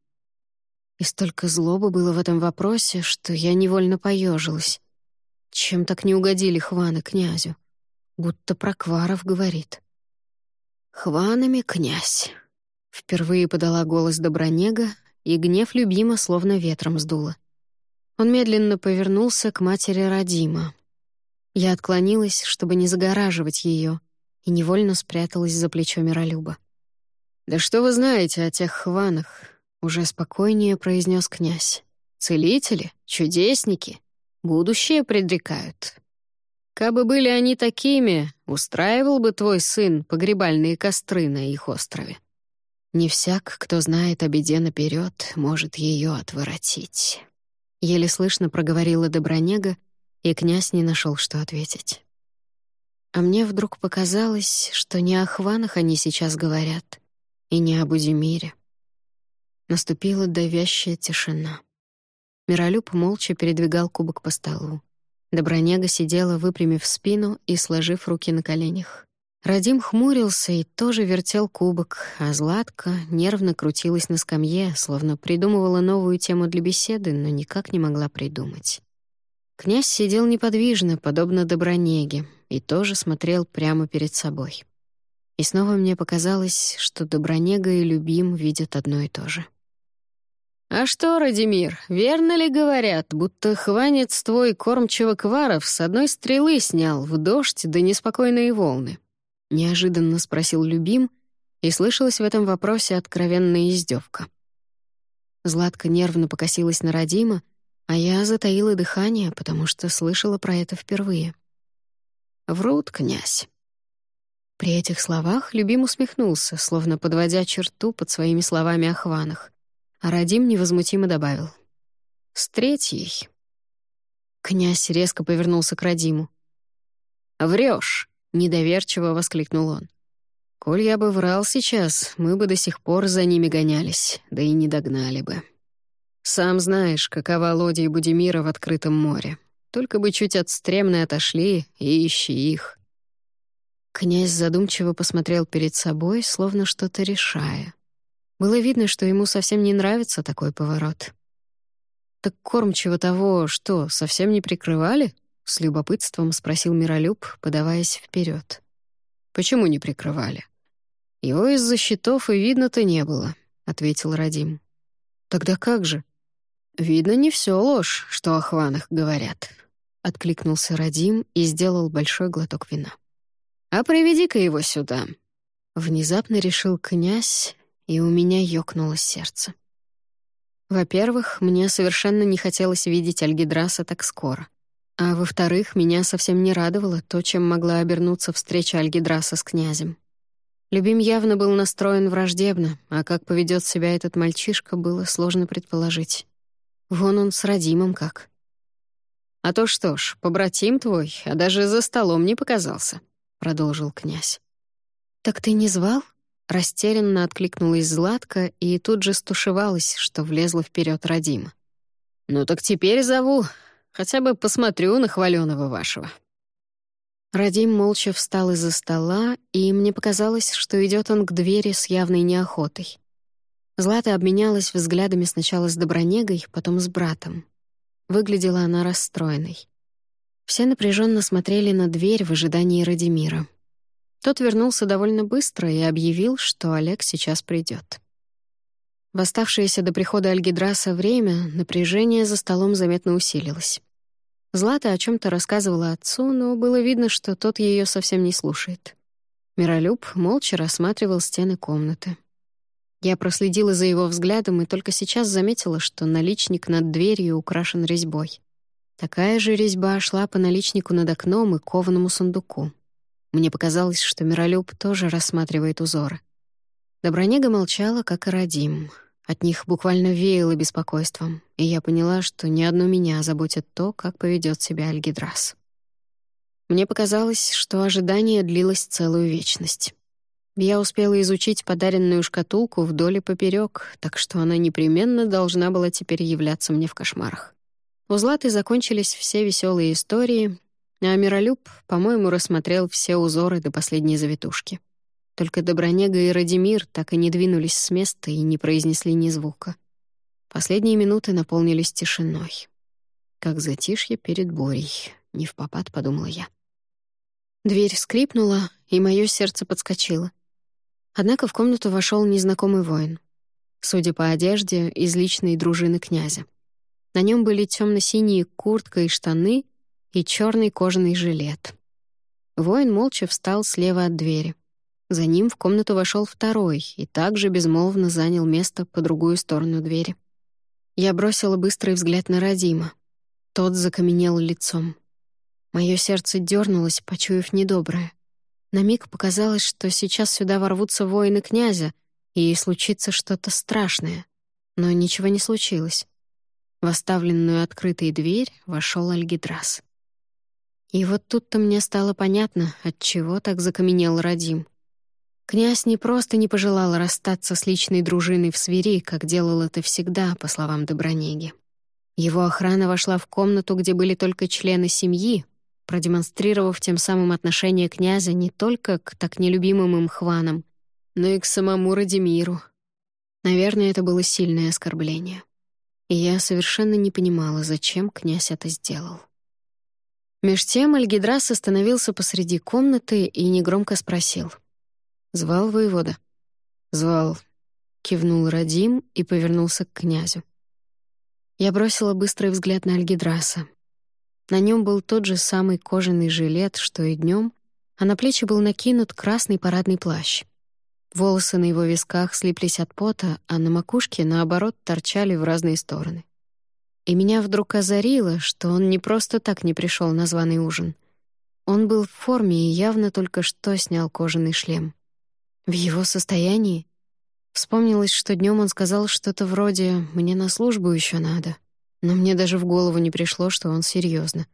S1: И столько злобы было в этом вопросе, что я невольно поежилась. Чем так не угодили Хваны князю? Будто про Кваров говорит. «Хванами князь», — впервые подала голос Добронега, и гнев любима словно ветром сдуло. Он медленно повернулся к матери Радима. Я отклонилась, чтобы не загораживать ее, и невольно спряталась за плечо Миролюба. «Да что вы знаете о тех хванах?» — уже спокойнее произнес князь. «Целители, чудесники, будущее предрекают. Кабы были они такими, устраивал бы твой сын погребальные костры на их острове. Не всяк, кто знает о беде наперед, может ее отворотить». Еле слышно проговорила Добронега, и князь не нашел, что ответить. А мне вдруг показалось, что не о хванах они сейчас говорят, и не об Удемире. Наступила давящая тишина. Миролюб молча передвигал кубок по столу. Добронега сидела, выпрямив спину и сложив руки на коленях. Радим хмурился и тоже вертел кубок, а Златка нервно крутилась на скамье, словно придумывала новую тему для беседы, но никак не могла придумать. Князь сидел неподвижно, подобно Добронеге, и тоже смотрел прямо перед собой. И снова мне показалось, что Добронега и Любим видят одно и то же. «А что, Радимир, верно ли говорят, будто хванец твой кормчего кваров с одной стрелы снял в дождь да неспокойные волны?» — неожиданно спросил Любим, и слышалась в этом вопросе откровенная издевка. Златка нервно покосилась на Радима, а я затаила дыхание, потому что слышала про это впервые. «Врут, князь». При этих словах Любим усмехнулся, словно подводя черту под своими словами о хванах, а Радим невозмутимо добавил. «С третьей». Князь резко повернулся к Радиму. «Врёшь!» — недоверчиво воскликнул он. «Коль я бы врал сейчас, мы бы до сих пор за ними гонялись, да и не догнали бы». Сам знаешь, какова лодия Будимира в открытом море. Только бы чуть от стремной отошли и ищи их». Князь задумчиво посмотрел перед собой, словно что-то решая. Было видно, что ему совсем не нравится такой поворот. «Так кормчего того, что, совсем не прикрывали?» — с любопытством спросил Миролюб, подаваясь вперед. «Почему не прикрывали?» «Его из-за щитов и видно-то не было», — ответил Радим. «Тогда как же?» «Видно, не все ложь, что о хванах говорят», — откликнулся Радим и сделал большой глоток вина. «А приведи-ка его сюда». Внезапно решил князь, и у меня ёкнуло сердце. Во-первых, мне совершенно не хотелось видеть Альгидраса так скоро. А во-вторых, меня совсем не радовало то, чем могла обернуться встреча Альгидраса с князем. Любим явно был настроен враждебно, а как поведет себя этот мальчишка, было сложно предположить. Вон он с родимым как. «А то что ж, побратим твой, а даже за столом не показался», — продолжил князь. «Так ты не звал?» Растерянно откликнулась Златка и тут же стушевалась, что влезла вперед Радима. «Ну так теперь зову, хотя бы посмотрю на хвалёного вашего». Радим молча встал из-за стола, и мне показалось, что идет он к двери с явной неохотой. Злата обменялась взглядами сначала с Добронегой, потом с братом. Выглядела она расстроенной. Все напряженно смотрели на дверь в ожидании Радимира. Тот вернулся довольно быстро и объявил, что Олег сейчас придет. В оставшееся до прихода Альгидраса время напряжение за столом заметно усилилось. Злата о чем то рассказывала отцу, но было видно, что тот ее совсем не слушает. Миролюб молча рассматривал стены комнаты. Я проследила за его взглядом и только сейчас заметила, что наличник над дверью украшен резьбой. Такая же резьба шла по наличнику над окном и кованому сундуку. Мне показалось, что Миролюб тоже рассматривает узоры. Добронега молчала, как и Радим. От них буквально веяло беспокойством, и я поняла, что ни одну меня заботит то, как поведет себя Альгидрас. Мне показалось, что ожидание длилось целую вечность. Я успела изучить подаренную шкатулку вдоль и поперек, так что она непременно должна была теперь являться мне в кошмарах. У Златы закончились все веселые истории, а Миролюб, по-моему, рассмотрел все узоры до последней завитушки. Только Добронега и Радимир так и не двинулись с места и не произнесли ни звука. Последние минуты наполнились тишиной. Как затишье перед бурей, не в попад, подумала я. Дверь скрипнула, и мое сердце подскочило. Однако в комнату вошел незнакомый воин. Судя по одежде, из личной дружины князя. На нем были темно синие куртка и штаны и черный кожаный жилет. Воин молча встал слева от двери. За ним в комнату вошел второй и также безмолвно занял место по другую сторону двери. Я бросила быстрый взгляд на Радима. Тот закаменел лицом. Мое сердце дернулось, почуяв недоброе. На миг показалось, что сейчас сюда ворвутся воины князя, и случится что-то страшное. Но ничего не случилось. В оставленную открытой дверь вошел Альгидрас. И вот тут-то мне стало понятно, от чего так закаменел Радим. Князь не просто не пожелал расстаться с личной дружиной в свири, как делал это всегда, по словам Добронеги. Его охрана вошла в комнату, где были только члены семьи, продемонстрировав тем самым отношение князя не только к так нелюбимым им хванам, но и к самому Радимиру. Наверное, это было сильное оскорбление. И я совершенно не понимала, зачем князь это сделал. Меж тем Альгидрас остановился посреди комнаты и негромко спросил. «Звал воевода?» «Звал», — кивнул Радим и повернулся к князю. Я бросила быстрый взгляд на Альгидраса. На нем был тот же самый кожаный жилет, что и днем, а на плечи был накинут красный парадный плащ. Волосы на его висках слиплись от пота, а на макушке, наоборот, торчали в разные стороны. И меня вдруг озарило, что он не просто так не пришел на званый ужин. Он был в форме и явно только что снял кожаный шлем. В его состоянии вспомнилось, что днем он сказал что-то вроде «мне на службу еще надо», но мне даже в голову не пришло, что он серьезно.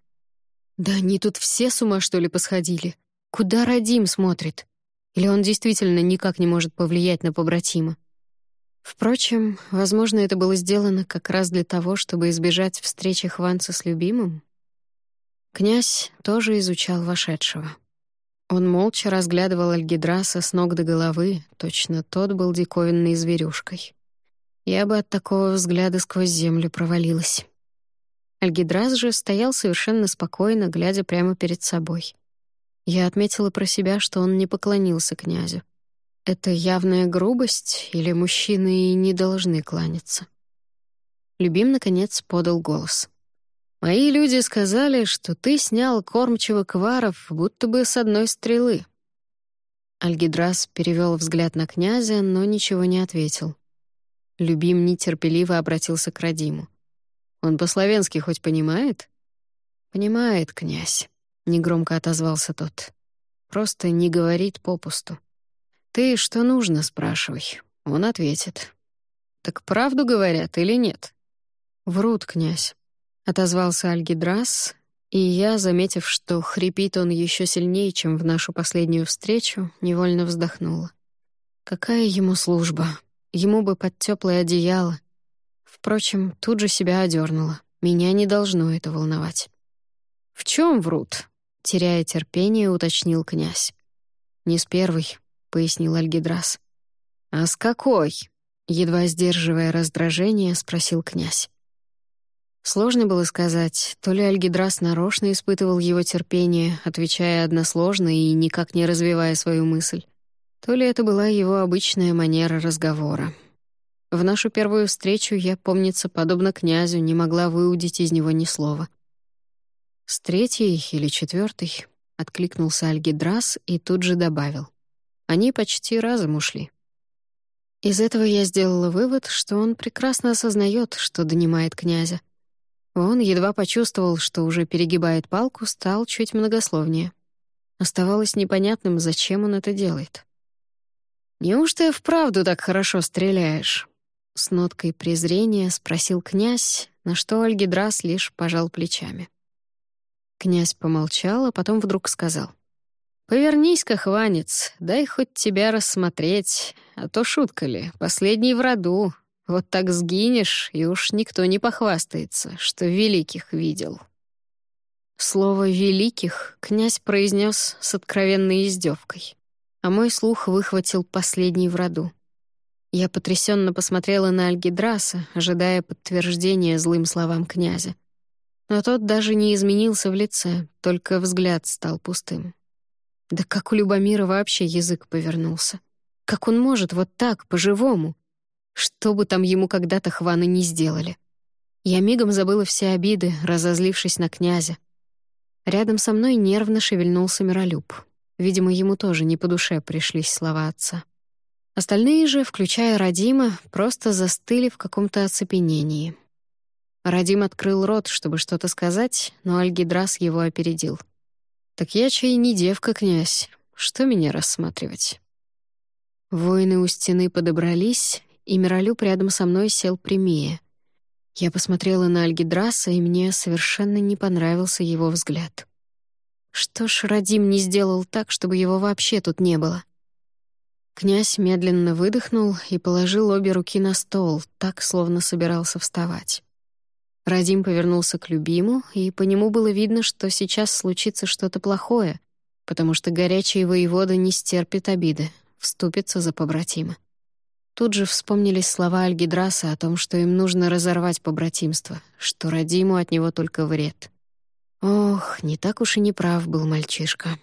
S1: Да они тут все с ума, что ли, посходили? Куда Радим смотрит? Или он действительно никак не может повлиять на побратима? Впрочем, возможно, это было сделано как раз для того, чтобы избежать встречи Хванца с любимым. Князь тоже изучал вошедшего. Он молча разглядывал Альгидраса с ног до головы, точно тот был диковинной зверюшкой. Я бы от такого взгляда сквозь землю провалилась. Альгидрас же стоял совершенно спокойно, глядя прямо перед собой. Я отметила про себя, что он не поклонился князю. Это явная грубость или мужчины и не должны кланяться? Любим, наконец, подал голос. «Мои люди сказали, что ты снял кормчиво кваров, будто бы с одной стрелы». Альгидрас перевел взгляд на князя, но ничего не ответил. Любим нетерпеливо обратился к Радиму. «Он по-словенски хоть понимает?» «Понимает, князь», — негромко отозвался тот. «Просто не говорит попусту. Ты что нужно, спрашивай. Он ответит. Так правду говорят или нет?» «Врут, князь», — отозвался Альгидрас, и я, заметив, что хрипит он еще сильнее, чем в нашу последнюю встречу, невольно вздохнула. «Какая ему служба?» Ему бы под теплое одеяло. Впрочем, тут же себя одернула. Меня не должно это волновать. «В чем врут?» — теряя терпение, уточнил князь. «Не с первой», — пояснил Альгидрас. «А с какой?» — едва сдерживая раздражение, спросил князь. Сложно было сказать, то ли Альгидрас нарочно испытывал его терпение, отвечая односложно и никак не развивая свою мысль, то ли это была его обычная манера разговора. В нашу первую встречу я, помнится, подобно князю, не могла выудить из него ни слова. «С третьей или четвертой откликнулся Альгидрас и тут же добавил. «Они почти разом ушли». Из этого я сделала вывод, что он прекрасно осознает, что донимает князя. Он едва почувствовал, что уже перегибает палку, стал чуть многословнее. Оставалось непонятным, зачем он это делает. «Неужто и вправду так хорошо стреляешь?» С ноткой презрения спросил князь, на что Альгидрас лишь пожал плечами. Князь помолчал, а потом вдруг сказал. «Повернись-ка, хванец, дай хоть тебя рассмотреть, а то шутка ли, последний в роду. Вот так сгинешь, и уж никто не похвастается, что великих видел». Слово «великих» князь произнес с откровенной издевкой а мой слух выхватил последний в роду. Я потрясенно посмотрела на Альгидраса, ожидая подтверждения злым словам князя. Но тот даже не изменился в лице, только взгляд стал пустым. Да как у Любомира вообще язык повернулся? Как он может вот так, по-живому? Что бы там ему когда-то хваны не сделали? Я мигом забыла все обиды, разозлившись на князя. Рядом со мной нервно шевельнулся Миролюб. Видимо, ему тоже не по душе пришлись слова отца. Остальные же, включая Радима, просто застыли в каком-то оцепенении. Радим открыл рот, чтобы что-то сказать, но Альгидрас его опередил. «Так я чай не девка, князь. Что меня рассматривать?» Воины у стены подобрались, и Миролюб рядом со мной сел прямее. Я посмотрела на Альгидраса, и мне совершенно не понравился его взгляд. Что ж Радим не сделал так, чтобы его вообще тут не было? Князь медленно выдохнул и положил обе руки на стол, так, словно собирался вставать. Радим повернулся к любиму, и по нему было видно, что сейчас случится что-то плохое, потому что горячий воевода не стерпит обиды, вступится за побратима. Тут же вспомнились слова Альгидраса о том, что им нужно разорвать побратимство, что Радиму от него только вред. Ох, не так уж и неправ был мальчишка.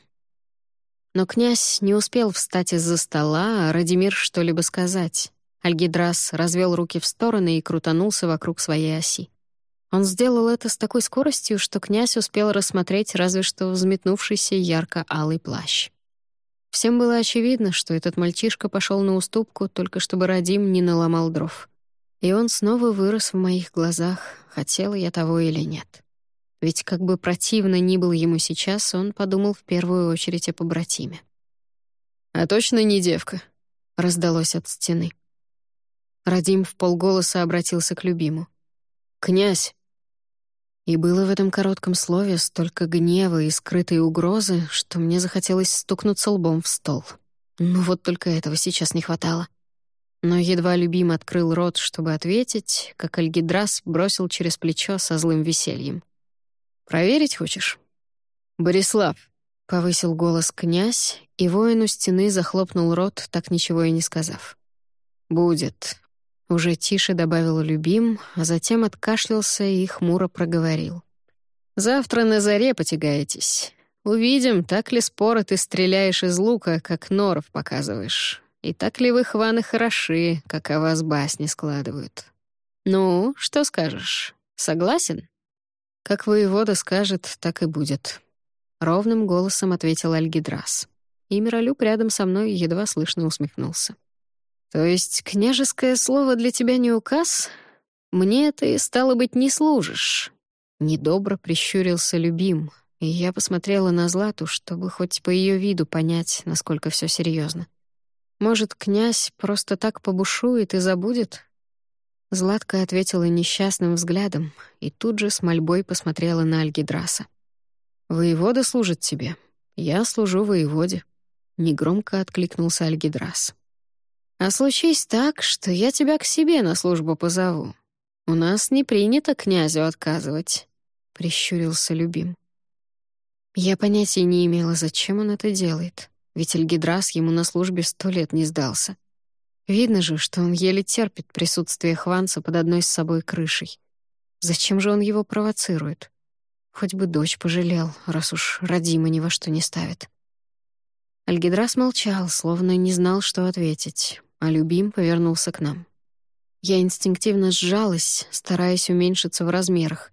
S1: Но князь не успел встать из-за стола, а Радимир что-либо сказать. Альгидрас развел руки в стороны и крутанулся вокруг своей оси. Он сделал это с такой скоростью, что князь успел рассмотреть разве что взметнувшийся ярко-алый плащ. Всем было очевидно, что этот мальчишка пошел на уступку, только чтобы Радим не наломал дров. И он снова вырос в моих глазах, хотела я того или нет. Ведь как бы противно ни был ему сейчас, он подумал в первую очередь о побратиме. «А точно не девка?» — раздалось от стены. Радим в полголоса обратился к любиму. «Князь!» И было в этом коротком слове столько гнева и скрытой угрозы, что мне захотелось стукнуться лбом в стол. Ну вот только этого сейчас не хватало. Но едва любим открыл рот, чтобы ответить, как Альгидрас бросил через плечо со злым весельем. Проверить хочешь?» «Борислав», — повысил голос князь, и воину стены захлопнул рот, так ничего и не сказав. «Будет», — уже тише добавил любим, а затем откашлялся и хмуро проговорил. «Завтра на заре потягаетесь. Увидим, так ли споро ты стреляешь из лука, как норов показываешь, и так ли вы, хваны, хороши, как о вас басни складывают. Ну, что скажешь, согласен?» «Как воевода скажет, так и будет», — ровным голосом ответил Альгидрас. И Миролюб рядом со мной едва слышно усмехнулся. «То есть княжеское слово для тебя не указ? Мне ты, стало быть, не служишь?» Недобро прищурился любим, и я посмотрела на Злату, чтобы хоть по ее виду понять, насколько все серьезно. Может, князь просто так побушует и забудет, Златка ответила несчастным взглядом и тут же с мольбой посмотрела на Альгидраса. «Воевода служит тебе. Я служу воеводе», — негромко откликнулся Альгидрас. «А случись так, что я тебя к себе на службу позову. У нас не принято князю отказывать», — прищурился Любим. Я понятия не имела, зачем он это делает, ведь Альгидрас ему на службе сто лет не сдался. Видно же, что он еле терпит присутствие Хванца под одной с собой крышей. Зачем же он его провоцирует? Хоть бы дочь пожалел, раз уж родима ни во что не ставит. Альгидрас молчал, словно не знал, что ответить, а Любим повернулся к нам. Я инстинктивно сжалась, стараясь уменьшиться в размерах,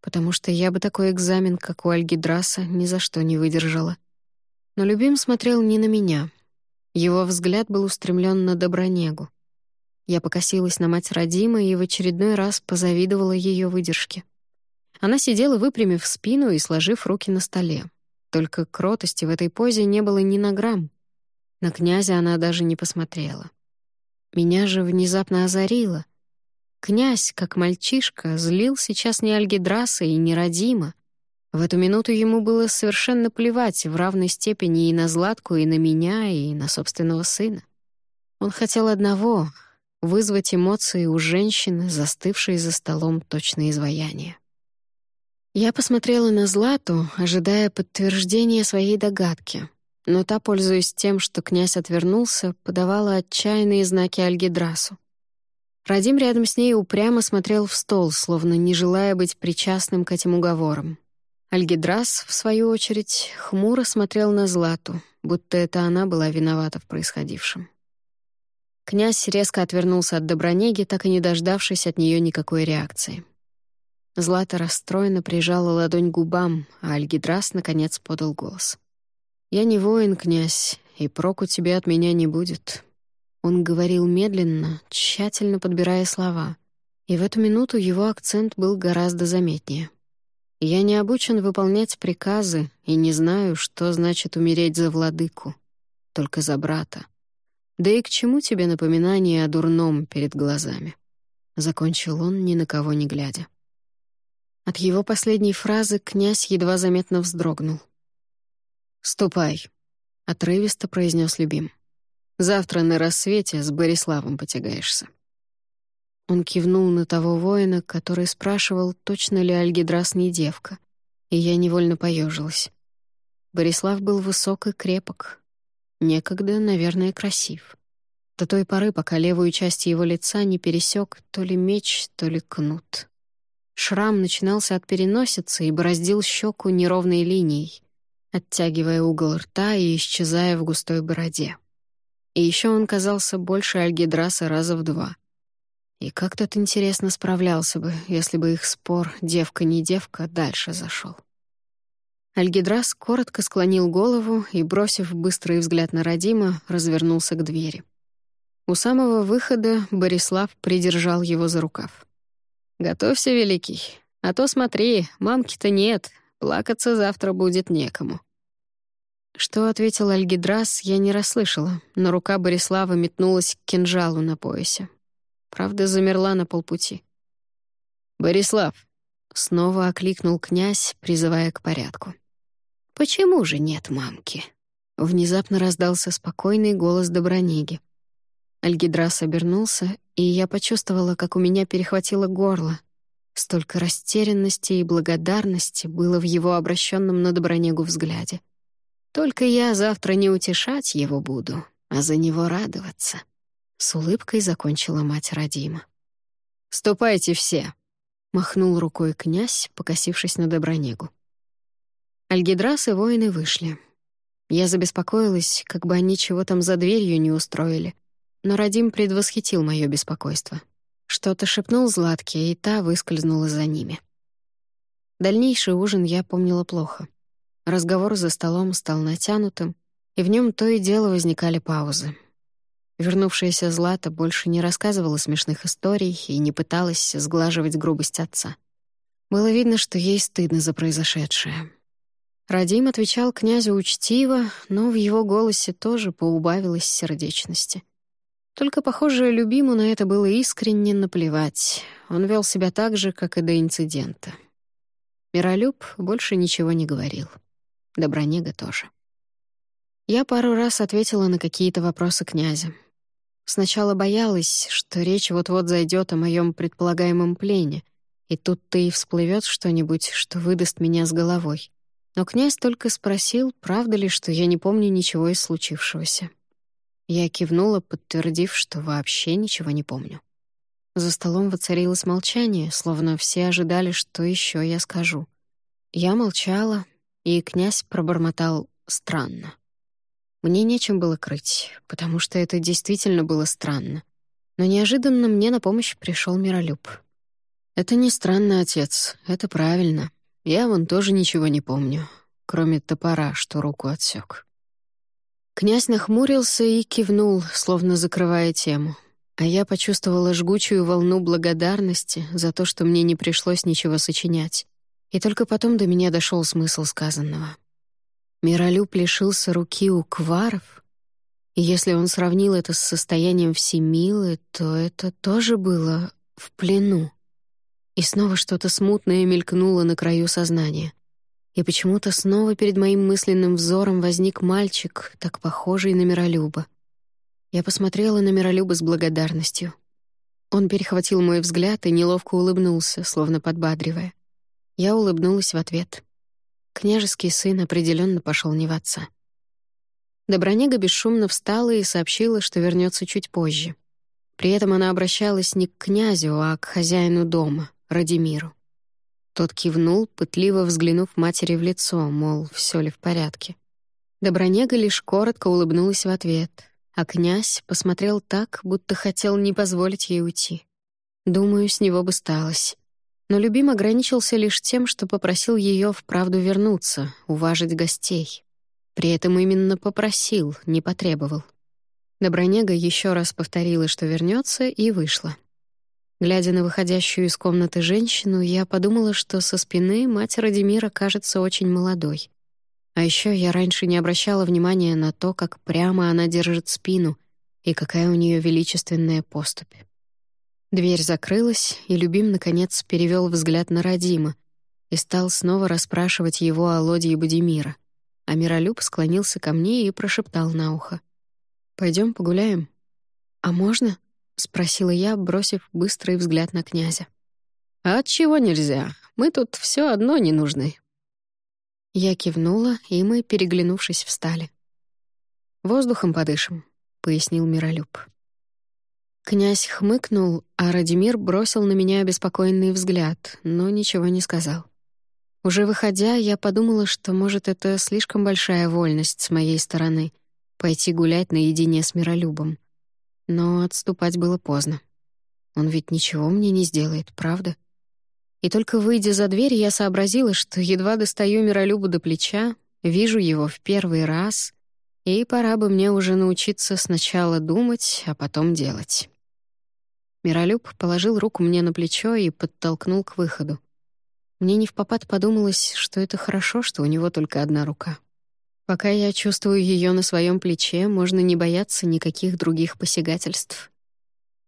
S1: потому что я бы такой экзамен, как у Альгидраса, ни за что не выдержала. Но Любим смотрел не на меня, его взгляд был устремлен на Добронегу. Я покосилась на мать Родима и в очередной раз позавидовала ее выдержке. Она сидела, выпрямив спину и сложив руки на столе. Только кротости в этой позе не было ни на грамм. На князя она даже не посмотрела. Меня же внезапно озарило. Князь, как мальчишка, злил сейчас не Альгидраса и не Родима, в эту минуту ему было совершенно плевать в равной степени и на Златку, и на меня, и на собственного сына. Он хотел одного — вызвать эмоции у женщины, застывшей за столом точно изваяние. Я посмотрела на Злату, ожидая подтверждения своей догадки. Но та, пользуясь тем, что князь отвернулся, подавала отчаянные знаки Альгидрасу. Радим рядом с ней упрямо смотрел в стол, словно не желая быть причастным к этим уговорам. Альгидрас, в свою очередь, хмуро смотрел на Злату, будто это она была виновата в происходившем. Князь резко отвернулся от Добронеги, так и не дождавшись от нее никакой реакции. Злата расстроенно прижала ладонь к губам, а Альгидрас, наконец, подал голос. «Я не воин, князь, и проку тебе от меня не будет». Он говорил медленно, тщательно подбирая слова, и в эту минуту его акцент был гораздо заметнее. «Я не обучен выполнять приказы и не знаю, что значит умереть за владыку, только за брата. Да и к чему тебе напоминание о дурном перед глазами?» Закончил он, ни на кого не глядя. От его последней фразы князь едва заметно вздрогнул. «Ступай», — отрывисто произнес любим. «Завтра на рассвете с Бориславом потягаешься». Он кивнул на того воина, который спрашивал, точно ли Альгидрас не девка, и я невольно поежилась. Борислав был высок и крепок. Некогда, наверное, красив. До той поры, пока левую часть его лица не пересек то ли меч, то ли кнут. Шрам начинался от переносицы и бороздил щеку неровной линией, оттягивая угол рта и исчезая в густой бороде. И еще он казался больше Альгидраса раза в два. И как тот интересно справлялся бы, если бы их спор «девка-не девка» дальше зашел. Альгидрас коротко склонил голову и, бросив быстрый взгляд на Родима, развернулся к двери. У самого выхода Борислав придержал его за рукав. «Готовься, Великий, а то смотри, мамки-то нет, плакаться завтра будет некому». Что ответил Альгидрас, я не расслышала, но рука Борислава метнулась к кинжалу на поясе. Правда, замерла на полпути. «Борислав!» — снова окликнул князь, призывая к порядку. «Почему же нет мамки?» Внезапно раздался спокойный голос Добронеги. Альгидрас обернулся, и я почувствовала, как у меня перехватило горло. Столько растерянности и благодарности было в его обращенном на Добронегу взгляде. Только я завтра не утешать его буду, а за него радоваться. С улыбкой закончила мать Радима. «Ступайте все!» — махнул рукой князь, покосившись на Добронегу. Альгидрас и воины вышли. Я забеспокоилась, как бы они чего там за дверью не устроили, но Радим предвосхитил мое беспокойство. Что-то шепнул Златке, и та выскользнула за ними. Дальнейший ужин я помнила плохо. Разговор за столом стал натянутым, и в нем то и дело возникали паузы. Вернувшаяся Злата больше не рассказывала смешных историй и не пыталась сглаживать грубость отца. Было видно, что ей стыдно за произошедшее. Радим отвечал князю учтиво, но в его голосе тоже поубавилось сердечности. Только, похоже, любиму на это было искренне наплевать. Он вел себя так же, как и до инцидента. Миролюб больше ничего не говорил. Добронега тоже. Я пару раз ответила на какие-то вопросы князя. Сначала боялась, что речь вот-вот зайдет о моем предполагаемом плене, и тут-то и всплывет что-нибудь, что выдаст меня с головой. Но князь только спросил, правда ли, что я не помню ничего из случившегося. Я кивнула, подтвердив, что вообще ничего не помню. За столом воцарилось молчание, словно все ожидали, что еще я скажу. Я молчала, и князь пробормотал «странно». Мне нечем было крыть, потому что это действительно было странно. Но неожиданно мне на помощь пришел Миролюб. «Это не странно, отец, это правильно. Я вон тоже ничего не помню, кроме топора, что руку отсек. Князь нахмурился и кивнул, словно закрывая тему. А я почувствовала жгучую волну благодарности за то, что мне не пришлось ничего сочинять. И только потом до меня дошел смысл сказанного. Миролюб лишился руки у кваров, и если он сравнил это с состоянием всемилы, то это тоже было в плену. И снова что-то смутное мелькнуло на краю сознания. И почему-то снова перед моим мысленным взором возник мальчик, так похожий на Миролюба. Я посмотрела на Миролюба с благодарностью. Он перехватил мой взгляд и неловко улыбнулся, словно подбадривая. Я улыбнулась в ответ. Княжеский сын определенно пошел не в отца. Добронега бесшумно встала и сообщила, что вернется чуть позже. При этом она обращалась не к князю, а к хозяину дома, Радимиру. Тот кивнул, пытливо взглянув матери в лицо, мол, все ли в порядке. Добронега лишь коротко улыбнулась в ответ, а князь посмотрел так, будто хотел не позволить ей уйти. Думаю, с него бы сталось. Но любим ограничился лишь тем, что попросил ее вправду вернуться, уважить гостей. При этом именно попросил, не потребовал. Добронега еще раз повторила, что вернется, и вышла. Глядя на выходящую из комнаты женщину, я подумала, что со спины мать Радимира кажется очень молодой. А еще я раньше не обращала внимания на то, как прямо она держит спину и какая у нее величественная поступь. Дверь закрылась, и Любим, наконец, перевел взгляд на Радима и стал снова расспрашивать его о лодье Будимира — а Миролюб склонился ко мне и прошептал на ухо. Пойдем погуляем?» «А можно?» — спросила я, бросив быстрый взгляд на князя. «А от чего нельзя? Мы тут все одно не нужны». Я кивнула, и мы, переглянувшись, встали. «Воздухом подышим», — пояснил Миролюб. Князь хмыкнул, а Радимир бросил на меня обеспокоенный взгляд, но ничего не сказал. Уже выходя, я подумала, что, может, это слишком большая вольность с моей стороны — пойти гулять наедине с миролюбом. Но отступать было поздно. Он ведь ничего мне не сделает, правда? И только выйдя за дверь, я сообразила, что едва достаю миролюбу до плеча, вижу его в первый раз, и пора бы мне уже научиться сначала думать, а потом делать. Миролюб положил руку мне на плечо и подтолкнул к выходу. Мне не в попад подумалось, что это хорошо, что у него только одна рука. Пока я чувствую ее на своем плече, можно не бояться никаких других посягательств.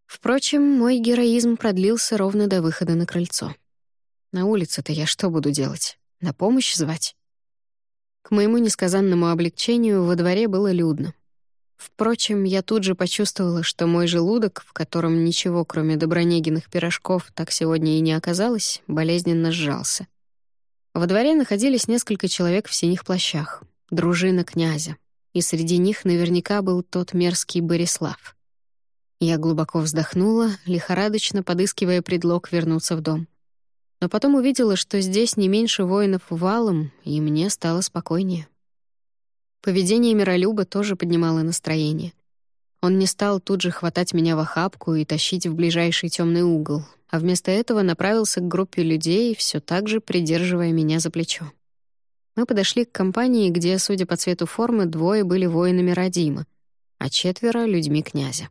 S1: Впрочем, мой героизм продлился ровно до выхода на крыльцо. На улице-то я что буду делать? На помощь звать? К моему несказанному облегчению во дворе было людно. Впрочем, я тут же почувствовала, что мой желудок, в котором ничего, кроме добронегиных пирожков, так сегодня и не оказалось, болезненно сжался. Во дворе находились несколько человек в синих плащах, дружина князя, и среди них наверняка был тот мерзкий Борислав. Я глубоко вздохнула, лихорадочно подыскивая предлог вернуться в дом. Но потом увидела, что здесь не меньше воинов валом, и мне стало спокойнее. Поведение Миролюба тоже поднимало настроение. Он не стал тут же хватать меня в охапку и тащить в ближайший темный угол, а вместо этого направился к группе людей, все так же придерживая меня за плечо. Мы подошли к компании, где, судя по цвету формы, двое были воинами Радима, а четверо — людьми князя.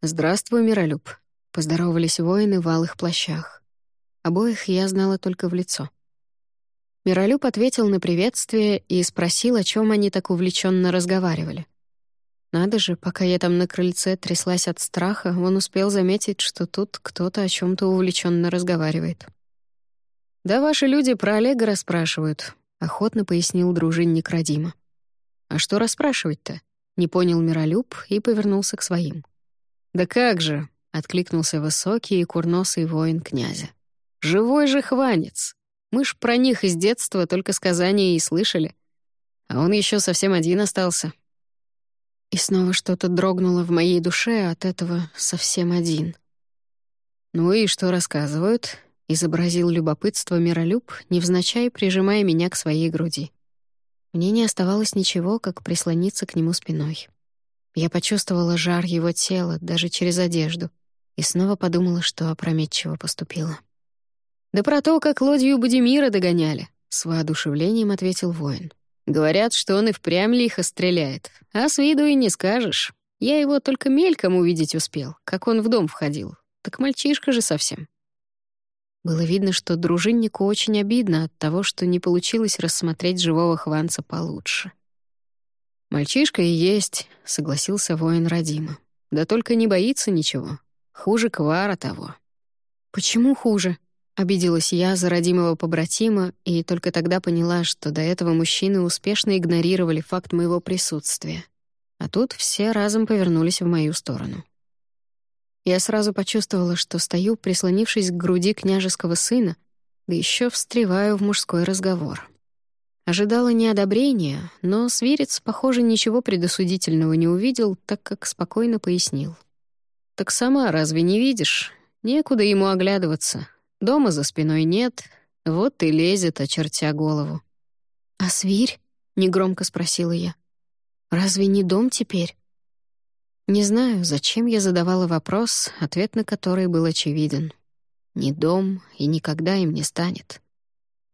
S1: «Здравствуй, Миролюб», — поздоровались воины в алых плащах. Обоих я знала только в лицо — Миролюб ответил на приветствие и спросил, о чем они так увлеченно разговаривали. Надо же, пока я там на крыльце тряслась от страха, он успел заметить, что тут кто-то о чем то увлеченно разговаривает. «Да ваши люди про Олега расспрашивают», — охотно пояснил дружинник Радима. «А что расспрашивать-то?» — не понял Миролюб и повернулся к своим. «Да как же!» — откликнулся высокий и курносый воин князя. «Живой же хванец! Мы ж про них из детства только сказания и слышали. А он еще совсем один остался. И снова что-то дрогнуло в моей душе от этого совсем один. «Ну и что рассказывают?» — изобразил любопытство Миролюб, невзначай прижимая меня к своей груди. Мне не оставалось ничего, как прислониться к нему спиной. Я почувствовала жар его тела даже через одежду и снова подумала, что опрометчиво поступила. «Да про то, как лодью Будимира догоняли», — с воодушевлением ответил воин. «Говорят, что он и впрямь лихо стреляет, а с виду и не скажешь. Я его только мельком увидеть успел, как он в дом входил. Так мальчишка же совсем». Было видно, что дружиннику очень обидно от того, что не получилось рассмотреть живого хванца получше. «Мальчишка и есть», — согласился воин Радима. «Да только не боится ничего. Хуже Квара того». «Почему хуже?» Обиделась я за родимого побратима и только тогда поняла, что до этого мужчины успешно игнорировали факт моего присутствия. А тут все разом повернулись в мою сторону. Я сразу почувствовала, что стою, прислонившись к груди княжеского сына, да еще встреваю в мужской разговор. Ожидала неодобрения, но свирец, похоже, ничего предосудительного не увидел, так как спокойно пояснил. «Так сама разве не видишь? Некуда ему оглядываться. Дома за спиной нет, вот и лезет, очертя голову».
S2: «А свирь?» — негромко спросила я. «Разве не дом теперь?»
S1: Не знаю, зачем я задавала вопрос, ответ на который был очевиден. Не дом и никогда им не станет.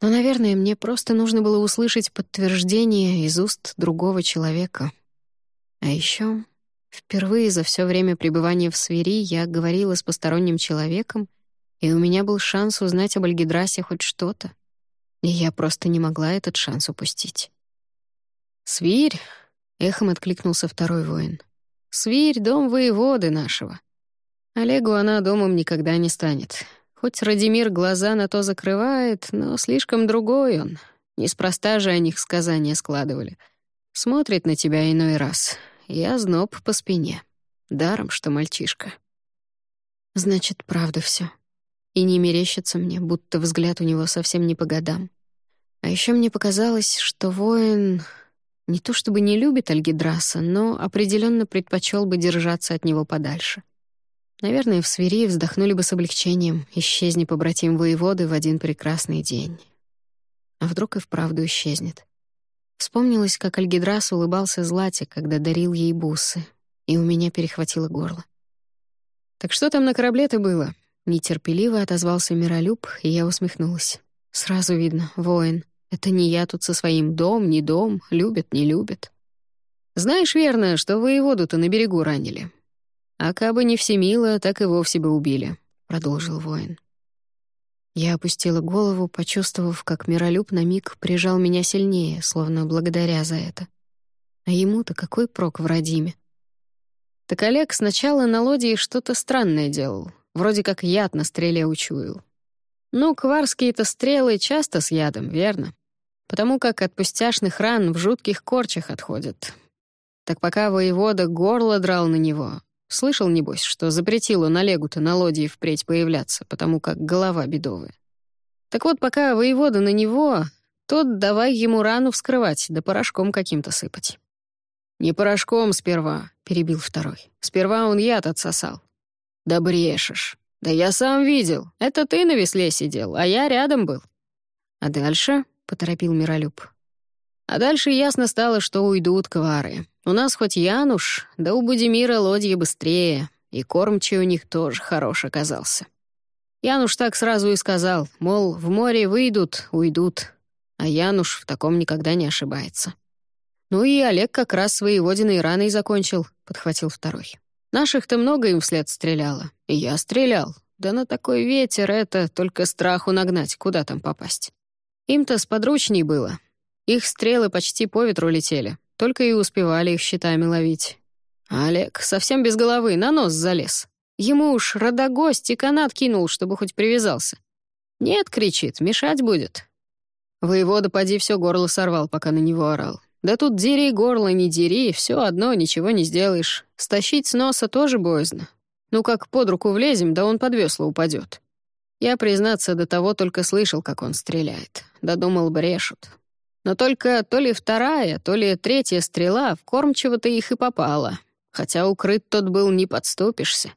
S1: Но, наверное, мне просто нужно было услышать подтверждение из уст другого человека. А еще впервые за все время пребывания в свири я говорила с посторонним человеком, и у меня был шанс узнать об Альгидрасе хоть что-то. И я просто не могла этот шанс упустить. «Свирь!» — эхом откликнулся второй воин. «Свирь — дом воеводы нашего. Олегу она домом никогда не станет. Хоть Радимир глаза на то закрывает, но слишком другой он. Неспроста же о них сказания складывали. Смотрит на тебя иной раз. Я зноб по спине. Даром, что мальчишка.
S2: Значит, правда все. И не мерещится мне, будто взгляд у него совсем не по годам. А еще мне показалось, что воин не то чтобы не любит Альгидраса, но определенно предпочел бы держаться от него подальше. Наверное, в свири вздохнули бы с облегчением, исчезни побратим воеводы в один прекрасный день. А вдруг и вправду исчезнет. Вспомнилось, как Альгидрас улыбался Злате, когда дарил ей бусы, и у меня перехватило горло.
S1: «Так что там на корабле-то было?» Нетерпеливо отозвался Миролюб, и я усмехнулась. Сразу видно, воин. Это не я тут со своим дом, не дом, любят, не любят. Знаешь верно, что воеводу-то на берегу ранили. «А кабы не всемило, так и вовсе бы убили», — продолжил воин.
S2: Я опустила голову, почувствовав, как Миролюб на миг прижал меня сильнее, словно благодаря за это. А ему-то какой прок в Радиме?
S1: Так Олег сначала на лодии что-то странное делал, вроде как яд на стреле учуял. Ну, кварские-то стрелы часто с ядом, верно? Потому как от пустяшных ран в жутких корчах отходят. Так пока воевода горло драл на него, Слышал, небось, что запретил он Олегу-то на лодии впредь появляться, потому как голова бедовая. Так вот, пока воевода на него, тот давай ему рану вскрывать, да порошком каким-то сыпать. «Не порошком сперва», — перебил второй. «Сперва он яд отсосал». «Да брешешь. Да я сам видел. Это ты на весле сидел, а я рядом был». «А дальше?» — поторопил Миролюб. А дальше ясно стало, что уйдут квары. У нас хоть Януш, да у Будимира лодья быстрее, и кормчий у них тоже хорош оказался. Януш так сразу и сказал, мол, в море выйдут, уйдут, а Януш в таком никогда не ошибается. «Ну и Олег как раз свои водяные раны закончил», — подхватил второй. «Наших-то много им вслед стреляло. И я стрелял. Да на такой ветер это только страху нагнать, куда там попасть. Им-то сподручней было. Их стрелы почти по ветру летели, только и успевали их щитами ловить. Олег совсем без головы на нос залез. Ему уж родогость и канат кинул, чтобы хоть привязался. «Нет», — кричит, — «мешать будет». Воевода поди все горло сорвал, пока на него орал. «Да тут дери горло, не дери, все одно, ничего не сделаешь. Стащить с носа тоже боязно. Ну как под руку влезем, да он под весло упадет. Я, признаться, до того только слышал, как он стреляет. Додумал, брешут. Но только то ли вторая, то ли третья стрела в кормчего-то их и попала, хотя укрыт тот был не подступишься.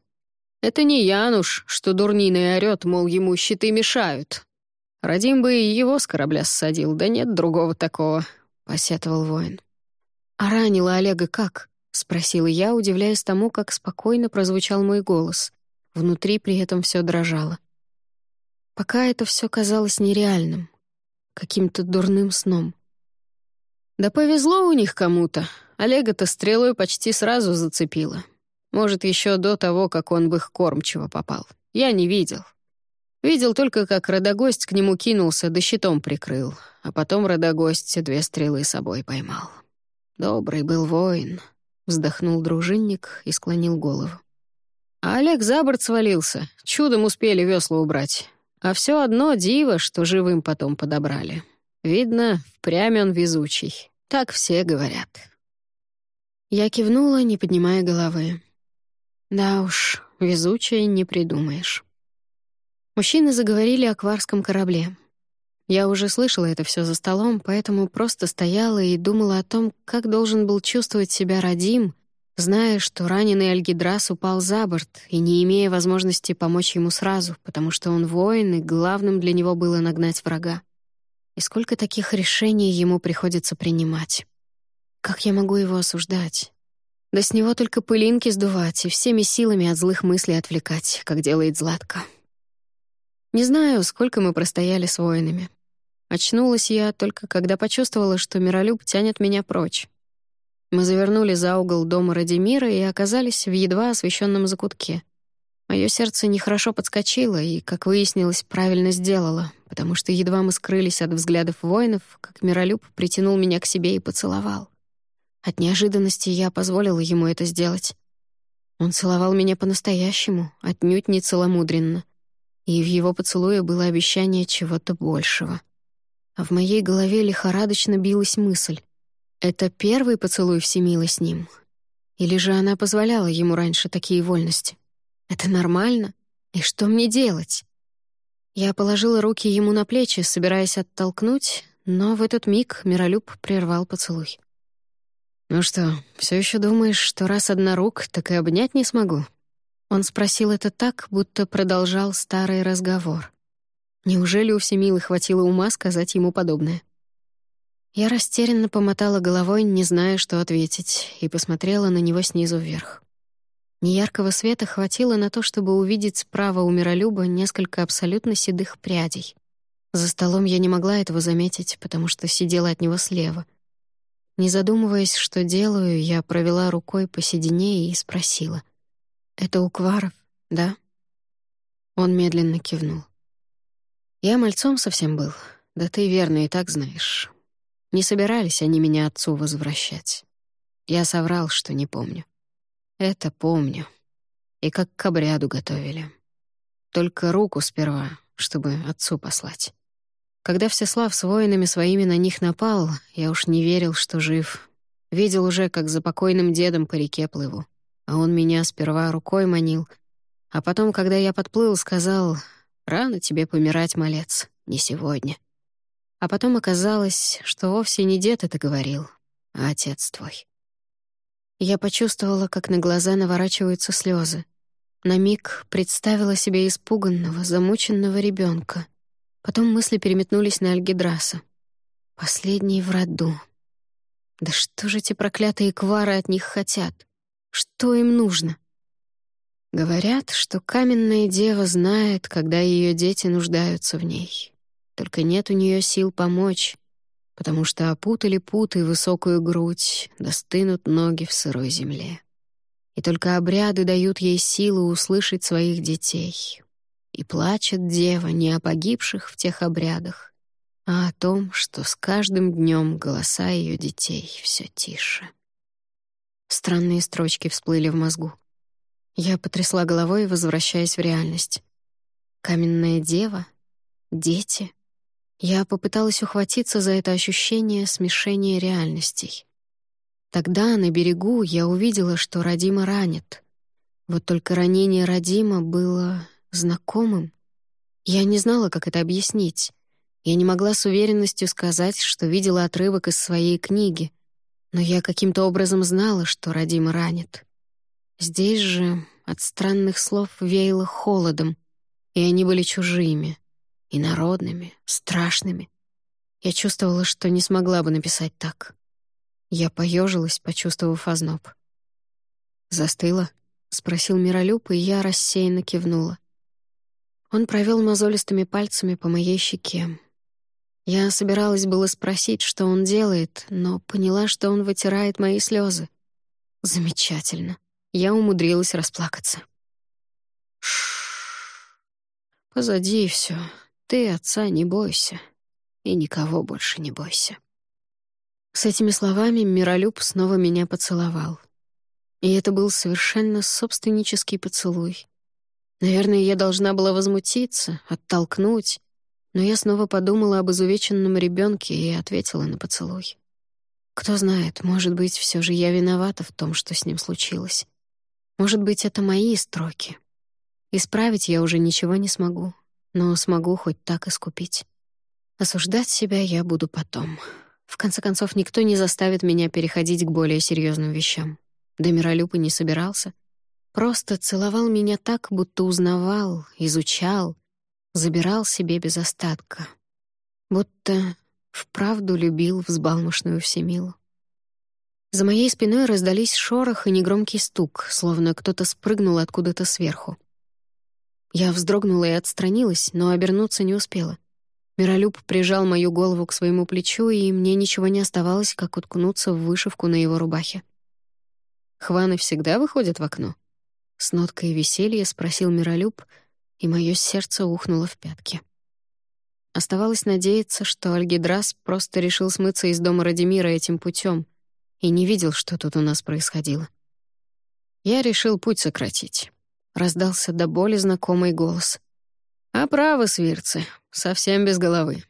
S1: Это не Януш, что дурниной орёт, мол, ему щиты мешают. Радим бы и его с корабля ссадил, да нет другого такого, — посетовал воин.
S2: «А ранила Олега как?» — спросила я, удивляясь тому, как спокойно прозвучал мой голос. Внутри при этом все дрожало. Пока это все казалось нереальным, каким-то дурным сном.
S1: Да повезло у них кому-то. Олега-то стрелой почти сразу зацепило. Может, еще до того, как он в их кормчиво попал. Я не видел. Видел только, как родогость к нему кинулся, да щитом прикрыл, а потом родогость две стрелы собой поймал. Добрый был воин, вздохнул дружинник и склонил голову. А Олег за борт свалился, чудом успели весла убрать. А все одно диво, что живым потом подобрали. Видно, впрямь он везучий. Так все говорят.
S2: Я кивнула, не поднимая головы. Да уж, везучая не придумаешь. Мужчины заговорили о кварском корабле.
S1: Я уже слышала это все за столом, поэтому просто стояла и думала о том, как должен был чувствовать себя Радим, зная, что раненый Альгидрас упал за борт и не имея возможности помочь ему сразу, потому что он воин, и главным для него было нагнать врага. И сколько таких решений ему приходится принимать. Как я могу его осуждать? Да с него только пылинки сдувать и всеми силами от злых мыслей отвлекать, как делает Златка. Не знаю, сколько мы простояли с воинами. Очнулась я только когда почувствовала, что Миролюб тянет меня прочь. Мы завернули за угол дома Радимира и оказались в едва освещенном закутке. Мое сердце нехорошо подскочило и, как выяснилось, правильно сделало, потому что едва мы скрылись от взглядов воинов, как Миролюб притянул меня к себе и поцеловал. От неожиданности я позволила ему это сделать. Он целовал меня по-настоящему, отнюдь не целомудренно. И в его поцелуе было обещание чего-то большего — а в моей голове лихорадочно билась мысль. Это первый поцелуй Всемила с ним? Или же она позволяла ему раньше такие вольности? Это нормально? И что мне делать? Я положила руки ему на плечи, собираясь оттолкнуть, но в этот миг Миролюб прервал поцелуй. «Ну что, все еще думаешь, что раз одна рук, так и обнять не смогу?» Он спросил это так, будто продолжал старый разговор. Неужели у Всемилы хватило ума сказать ему подобное? Я растерянно помотала головой, не зная, что ответить, и посмотрела на него снизу вверх. Неяркого света хватило на то, чтобы увидеть справа у Миролюба несколько абсолютно седых прядей. За столом я не могла этого заметить, потому что сидела от него слева. Не задумываясь, что делаю, я провела рукой по седине и спросила. «Это у Кваров, да?» Он медленно кивнул. Я мальцом совсем был, да ты верно и так знаешь. Не собирались они меня отцу возвращать. Я соврал, что не помню. Это помню. И как к обряду готовили. Только руку сперва, чтобы отцу послать. Когда Всеслав с воинами своими на них напал, я уж не верил, что жив. Видел уже, как за покойным дедом по реке плыву. А он меня сперва рукой манил, а потом, когда я подплыл, сказал, Рано тебе помирать, малец, не сегодня. А потом оказалось, что вовсе не дед это говорил, а отец твой. Я почувствовала, как на глаза наворачиваются слезы. На миг представила себе испуганного, замученного ребенка. Потом мысли переметнулись на Альгидраса. Последний в роду. Да что же эти проклятые квары от них хотят? Что им нужно? Говорят, что каменная дева знает, когда ее дети нуждаются в ней. Только нет у нее сил помочь, потому что опутали путы высокую грудь, достынут ноги в сырой земле. И только обряды дают ей силу услышать своих детей. И плачет дева не о погибших в тех обрядах, а о том, что с каждым днем голоса ее детей все тише. Странные строчки всплыли в мозгу. Я потрясла головой, возвращаясь в реальность. Каменная дева? Дети? Я попыталась ухватиться за это ощущение смешения реальностей. Тогда на берегу я увидела, что Радима ранит. Вот только ранение Радима было знакомым. Я не знала, как это объяснить. Я не могла с уверенностью сказать, что видела отрывок из своей книги, но я каким-то образом знала, что Радима ранит. Здесь же от странных слов веяло холодом, и они были чужими, и народными, страшными. Я чувствовала, что не смогла бы написать так. Я поежилась, почувствовав озноб. «Застыла?» — спросил Миролюб, и я рассеянно кивнула. Он провел мозолистыми пальцами по моей щеке. Я собиралась было спросить, что он делает, но поняла, что он вытирает мои слезы. Замечательно я умудрилась расплакаться. Позади все. Ты отца не бойся. И никого больше не бойся. С этими словами Миролюб снова меня поцеловал. И это был совершенно собственнический поцелуй. Наверное, я должна была возмутиться, оттолкнуть, но я снова подумала об изувеченном ребенке и ответила на поцелуй. Кто знает, может быть, все же я виновата в том, что с ним случилось. Может быть, это мои строки. Исправить я уже ничего не смогу, но смогу хоть так искупить. Осуждать себя я буду потом. В конце концов, никто не заставит меня переходить к более серьезным вещам. Да Миролюб и не собирался. Просто целовал меня так, будто узнавал, изучал, забирал себе без остатка. Будто вправду любил взбалмошную всемилу. За моей спиной раздались шорох и негромкий стук, словно кто-то спрыгнул откуда-то сверху. Я вздрогнула и отстранилась, но обернуться не успела. Миролюб прижал мою голову к своему плечу, и мне ничего не оставалось, как уткнуться в вышивку на его рубахе. «Хваны всегда выходят в окно?» С ноткой веселья спросил Миролюб, и мое сердце ухнуло в пятки. Оставалось надеяться, что Альгидрас просто решил смыться из дома Радимира этим путем и не видел, что тут у нас происходило. Я решил путь сократить. Раздался до боли знакомый голос. «А правы, свирцы, совсем без головы.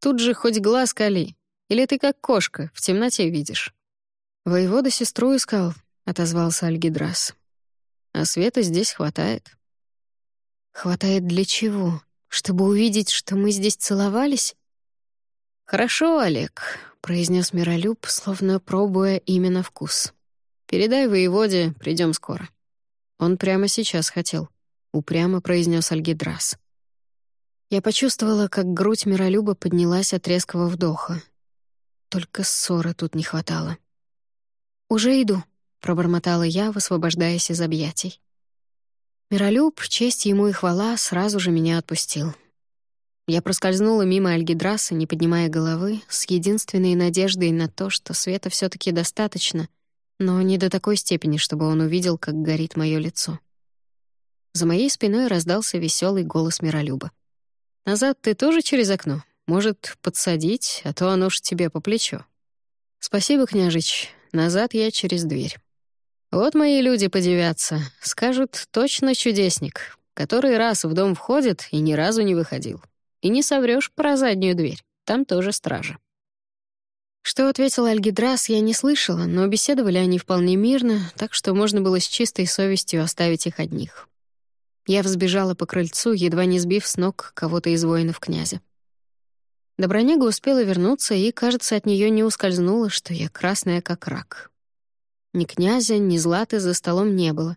S1: Тут же хоть глаз кали, или ты как кошка, в темноте видишь». «Воевода сестру искал», — отозвался Альгидрас. «А света здесь хватает». «Хватает для чего? Чтобы увидеть, что мы здесь целовались?» «Хорошо, Олег», — произнес Миролюб, словно пробуя именно вкус. «Передай воеводе, придем скоро». Он прямо сейчас хотел, упрямо произнес Альгидрас. Я почувствовала, как грудь Миролюба поднялась от резкого вдоха. Только ссоры тут не хватало. «Уже иду», — пробормотала я, высвобождаясь из объятий. Миролюб, честь ему и хвала, сразу же меня отпустил. Я проскользнула мимо Альгидраса, не поднимая головы, с единственной надеждой на то, что света все таки достаточно, но не до такой степени, чтобы он увидел, как горит мое лицо. За моей спиной раздался веселый голос Миролюба. «Назад ты тоже через окно? Может, подсадить, а то оно ж тебе по плечу». «Спасибо, княжич. Назад я через дверь». «Вот мои люди подивятся. Скажут, точно чудесник, который раз в дом входит и ни разу не выходил. И не соврёшь про заднюю дверь. Там тоже стража». Что ответил Альгидрас, я не слышала, но беседовали они вполне мирно, так что можно было с чистой совестью оставить их одних. Я взбежала по крыльцу, едва не сбив с ног кого-то из воинов князя. Добронега успела вернуться, и, кажется, от нее не ускользнуло, что я красная как рак. Ни князя, ни Златы за столом не было,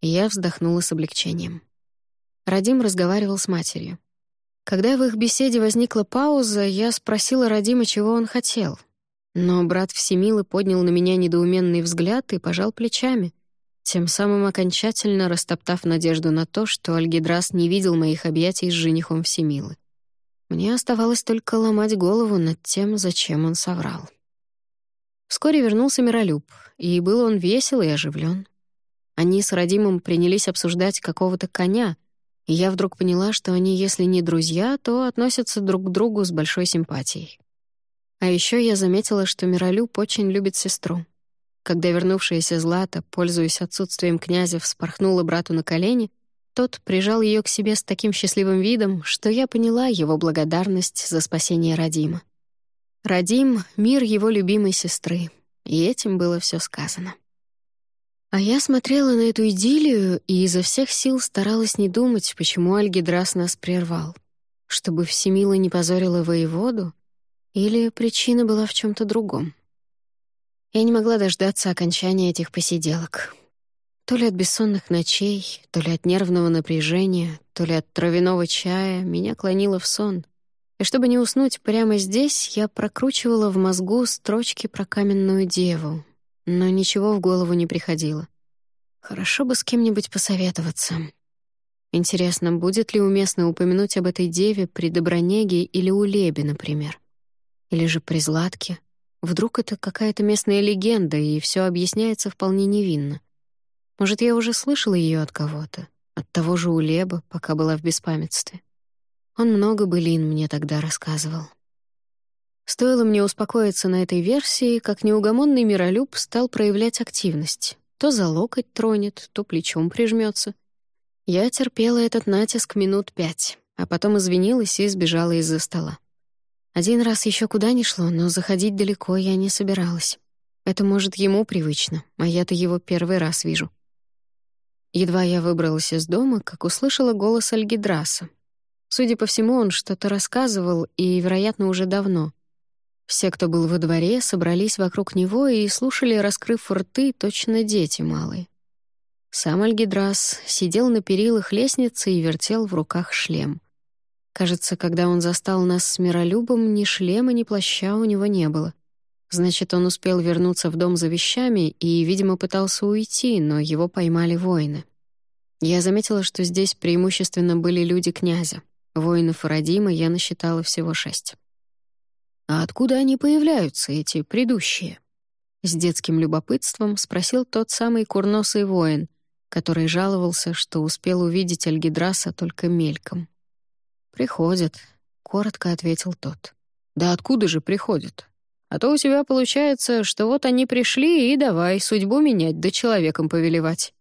S1: и я вздохнула с облегчением. Радим разговаривал с матерью. Когда в их беседе возникла пауза, я спросила Радима, чего он хотел — но брат Всемилы поднял на меня недоуменный взгляд и пожал плечами, тем самым окончательно растоптав надежду на то, что Альгидрас не видел моих объятий с женихом Всемилы. Мне оставалось только ломать голову над тем, зачем он соврал. Вскоре вернулся Миролюб, и был он весел и оживлен. Они с Радимом принялись обсуждать какого-то коня, и я вдруг поняла, что они, если не друзья, то относятся друг к другу с большой симпатией. А еще я заметила, что Миролюб очень любит сестру. Когда вернувшаяся Злата, пользуясь отсутствием князя, вспорхнула брату на колени, тот прижал ее к себе с таким счастливым видом, что я поняла его благодарность за спасение Радима. Радим — мир его любимой сестры, и этим было все сказано. А я смотрела на эту идиллию и изо всех сил старалась не думать, почему Альгидрас нас прервал. Чтобы Всемила не позорила воеводу, или причина была в чем то другом? Я не могла дождаться окончания этих посиделок. То ли от бессонных ночей, то ли от нервного напряжения, то ли от травяного чая меня клонило в сон. И чтобы не уснуть прямо здесь, я прокручивала в мозгу строчки про каменную деву, но ничего в голову не приходило. Хорошо бы с кем-нибудь посоветоваться. Интересно, будет ли уместно упомянуть об этой деве при Добронеге или у Леби, например? Или же при? Вдруг это какая-то местная легенда, и все объясняется вполне невинно. Может, я уже слышала ее от кого-то, от того же Улеба, пока была в беспамятстве. Он много былин мне тогда рассказывал. Стоило мне успокоиться на этой версии, как неугомонный миролюб стал проявлять активность. То за локоть тронет, то плечом прижмется. Я терпела этот натиск минут пять, а потом извинилась и сбежала из-за стола. Один раз еще куда ни шло, но заходить далеко я не собиралась. Это, может, ему привычно, а я-то его первый раз вижу. Едва я выбралась из дома, как услышала голос Альгидраса. Судя по всему, он что-то рассказывал, и, вероятно, уже давно. Все, кто был во дворе, собрались вокруг него и слушали, раскрыв рты, точно дети малые. Сам Альгидрас сидел на перилах лестницы и вертел в руках шлем. Кажется, когда он застал нас с Миролюбом, ни шлема, ни плаща у него не было. Значит, он успел вернуться в дом за вещами и, видимо, пытался уйти, но его поймали воины. Я заметила, что здесь преимущественно были люди князя. Воинов Радима я насчитала всего шесть. «А откуда они появляются, эти предыдущие?» С детским любопытством спросил тот самый курносый воин, который жаловался, что успел увидеть Альгидраса только мельком. «Приходят», — коротко ответил тот. «Да откуда же приходят? А то у тебя получается, что вот они пришли и давай судьбу менять, да человеком повелевать.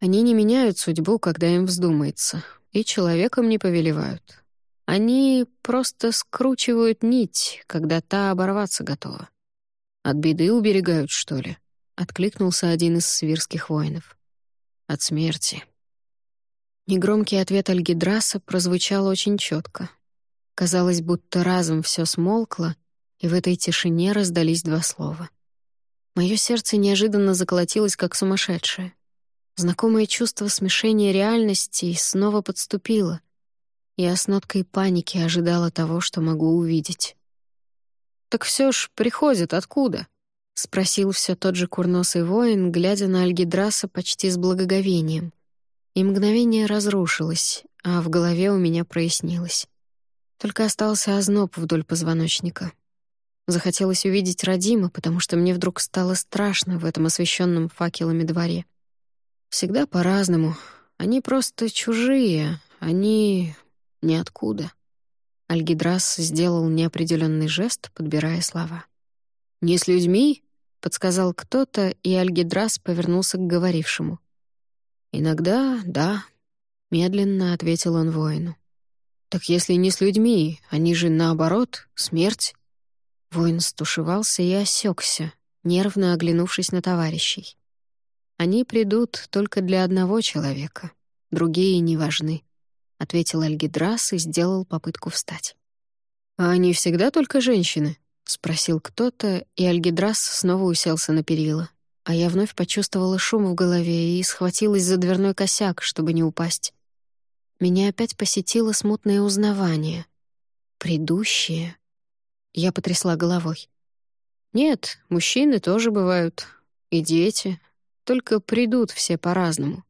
S1: Они не меняют судьбу, когда им вздумается, и человеком не повелевают. Они просто скручивают нить, когда та оборваться готова. От беды уберегают, что ли?» — откликнулся один из свирских воинов. «От смерти». Негромкий ответ Альгидраса прозвучал очень четко. Казалось, будто разом все смолкло, и в этой тишине раздались два слова. Мое сердце неожиданно заколотилось, как сумасшедшее. Знакомое чувство смешения реальностей снова подступило. Я с ноткой паники ожидала того, что могу увидеть. «Так все ж приходит откуда?» — спросил все тот же курносый воин, глядя на Альгидраса почти с благоговением. И мгновение разрушилось, а в голове у меня прояснилось. Только остался озноб вдоль позвоночника. Захотелось увидеть Радима, потому что мне вдруг стало страшно в этом освещенном факелами дворе. Всегда по-разному. Они просто чужие, они ниоткуда. Альгидрас сделал неопределенный жест, подбирая слова. «Не с людьми?» — подсказал кто-то, и Альгидрас повернулся к говорившему. «Иногда, да», — медленно ответил он воину. «Так если не с людьми, они же, наоборот, смерть». Воин стушевался и осекся, нервно оглянувшись на товарищей. «Они придут только для одного человека, другие не важны», — ответил Альгидрас и сделал попытку встать. «А они всегда только женщины?» — спросил кто-то, и Альгидрас снова уселся на перила а я вновь почувствовала шум в голове и схватилась за дверной косяк, чтобы не упасть. Меня опять посетило смутное узнавание. Предыдущее. Я потрясла головой. Нет, мужчины тоже бывают. И дети. Только придут все по-разному.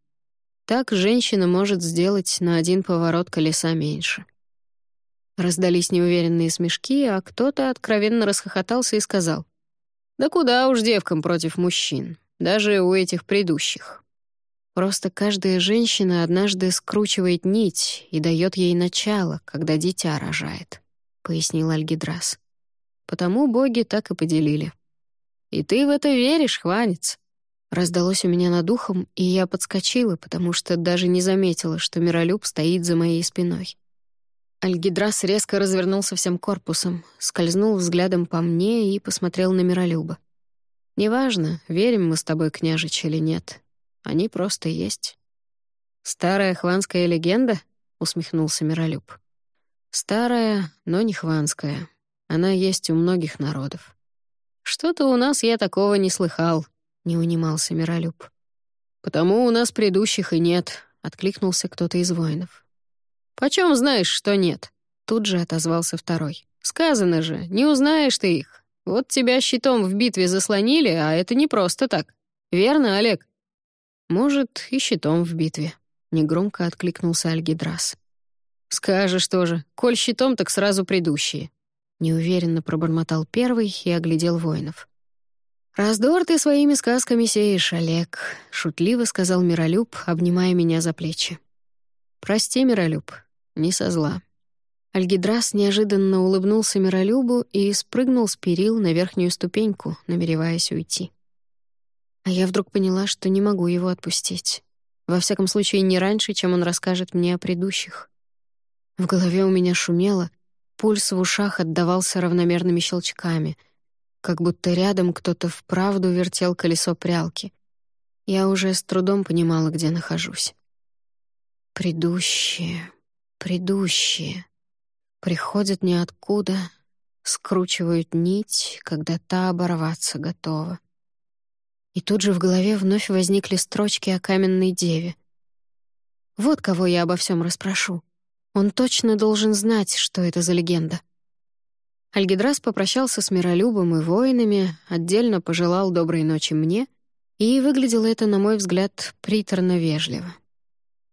S1: Так женщина может сделать на один поворот колеса меньше. Раздались неуверенные смешки, а кто-то откровенно расхохотался и сказал. Да куда уж девкам против мужчин, даже у этих предыдущих. Просто каждая женщина однажды скручивает нить и дает ей начало, когда дитя рожает, — пояснил Альгидрас. Потому боги так и поделили. «И ты в это веришь, хванец?» Раздалось у меня над ухом, и я подскочила, потому что даже не заметила, что Миролюб стоит за моей спиной. Альгидрас резко развернулся всем корпусом, скользнул взглядом по мне и посмотрел на Миролюба. «Неважно, верим мы с тобой, княжич, или нет. Они просто есть». «Старая хванская легенда?» — усмехнулся Миролюб. «Старая, но не хванская. Она есть у многих народов». «Что-то у нас я такого не слыхал», — не унимался Миролюб. «Потому у нас предыдущих и нет», — откликнулся кто-то из воинов. «Почем знаешь, что нет?» Тут же отозвался второй. «Сказано же, не узнаешь ты их. Вот тебя щитом в битве заслонили, а это не просто так. Верно, Олег?» «Может, и щитом в битве», — негромко откликнулся Альгидрас. «Скажешь тоже, коль щитом, так сразу предыдущие». Неуверенно пробормотал первый и оглядел воинов. «Раздор ты своими сказками сеешь, Олег», — шутливо сказал Миролюб, обнимая меня за плечи. «Прости, Миролюб, не со зла. Альгидрас неожиданно улыбнулся Миролюбу и спрыгнул с перил на верхнюю ступеньку, намереваясь уйти. А я вдруг поняла, что не могу его отпустить. Во всяком случае, не раньше, чем он расскажет мне о предыдущих. В голове у меня шумело, пульс в ушах отдавался равномерными щелчками, как будто рядом кто-то вправду вертел колесо прялки. Я уже с трудом понимала, где нахожусь. Предыдущие.
S2: Предыдущие. Приходят ниоткуда, скручивают нить, когда та оборваться готова. И тут же в голове вновь возникли строчки о каменной деве. Вот кого я обо всем расспрошу. Он точно должен знать, что это за легенда. Альгидрас попрощался с миролюбом и воинами, отдельно пожелал доброй ночи мне, и выглядело это, на мой взгляд, приторно-вежливо.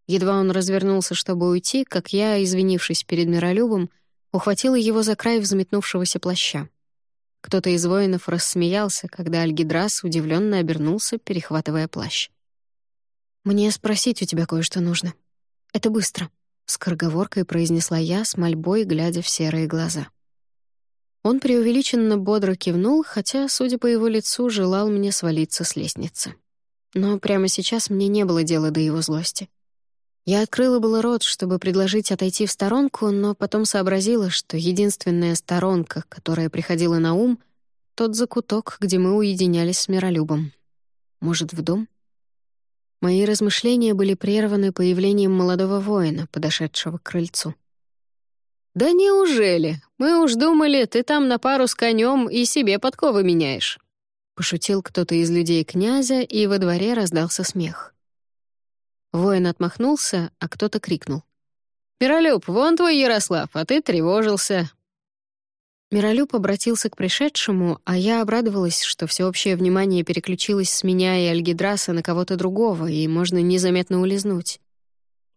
S2: Едва он развернулся, чтобы уйти, как я, извинившись перед миролюбом, ухватила его за край взметнувшегося плаща. Кто-то из воинов рассмеялся, когда Альгидрас удивленно обернулся, перехватывая плащ. «Мне спросить у тебя кое-что нужно. Это быстро», — скороговоркой произнесла я с мольбой, глядя в серые глаза. Он преувеличенно бодро кивнул, хотя, судя по его лицу, желал мне свалиться с лестницы. Но прямо сейчас мне не было дела до его злости. Я открыла было рот, чтобы предложить отойти в сторонку, но потом сообразила, что единственная сторонка, которая приходила на ум, — тот закуток, где мы уединялись с Миролюбом. Может, в дом? Мои размышления были прерваны появлением молодого воина, подошедшего к крыльцу. «Да неужели? Мы уж думали, ты там на пару с конем и себе подковы меняешь». Пошутил кто-то из людей князя, и во дворе раздался смех. Воин отмахнулся, а кто-то крикнул. «Миролюб, вон твой Ярослав, а ты тревожился». Миролюб обратился к пришедшему, а я обрадовалась, что всеобщее внимание переключилось с меня и Альгидраса на кого-то другого, и можно незаметно улизнуть.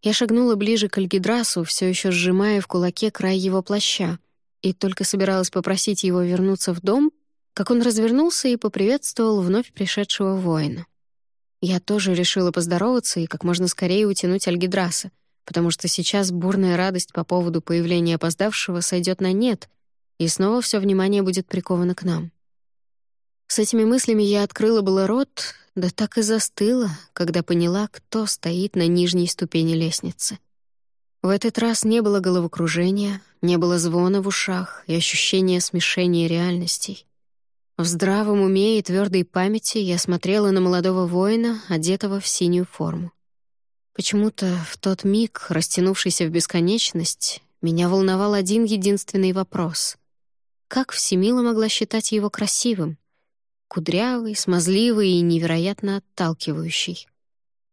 S2: Я шагнула ближе к Альгидрасу, все еще сжимая в кулаке край его плаща, и только собиралась попросить его вернуться в дом, как он развернулся и поприветствовал вновь пришедшего воина. Я тоже решила поздороваться и как можно скорее утянуть Альгидраса, потому что сейчас бурная радость по поводу появления опоздавшего сойдет на нет, и снова все внимание будет приковано к нам. С этими мыслями я открыла было рот, да так и застыла, когда поняла, кто стоит на нижней ступени лестницы. В этот раз не было головокружения, не было звона в ушах и ощущения смешения реальностей. В здравом уме и твердой памяти я смотрела на молодого воина, одетого в синюю форму. Почему-то в тот миг, растянувшийся в бесконечность, меня волновал один единственный вопрос. Как Всемила могла считать его красивым? кудрявый, смазливый и невероятно отталкивающий.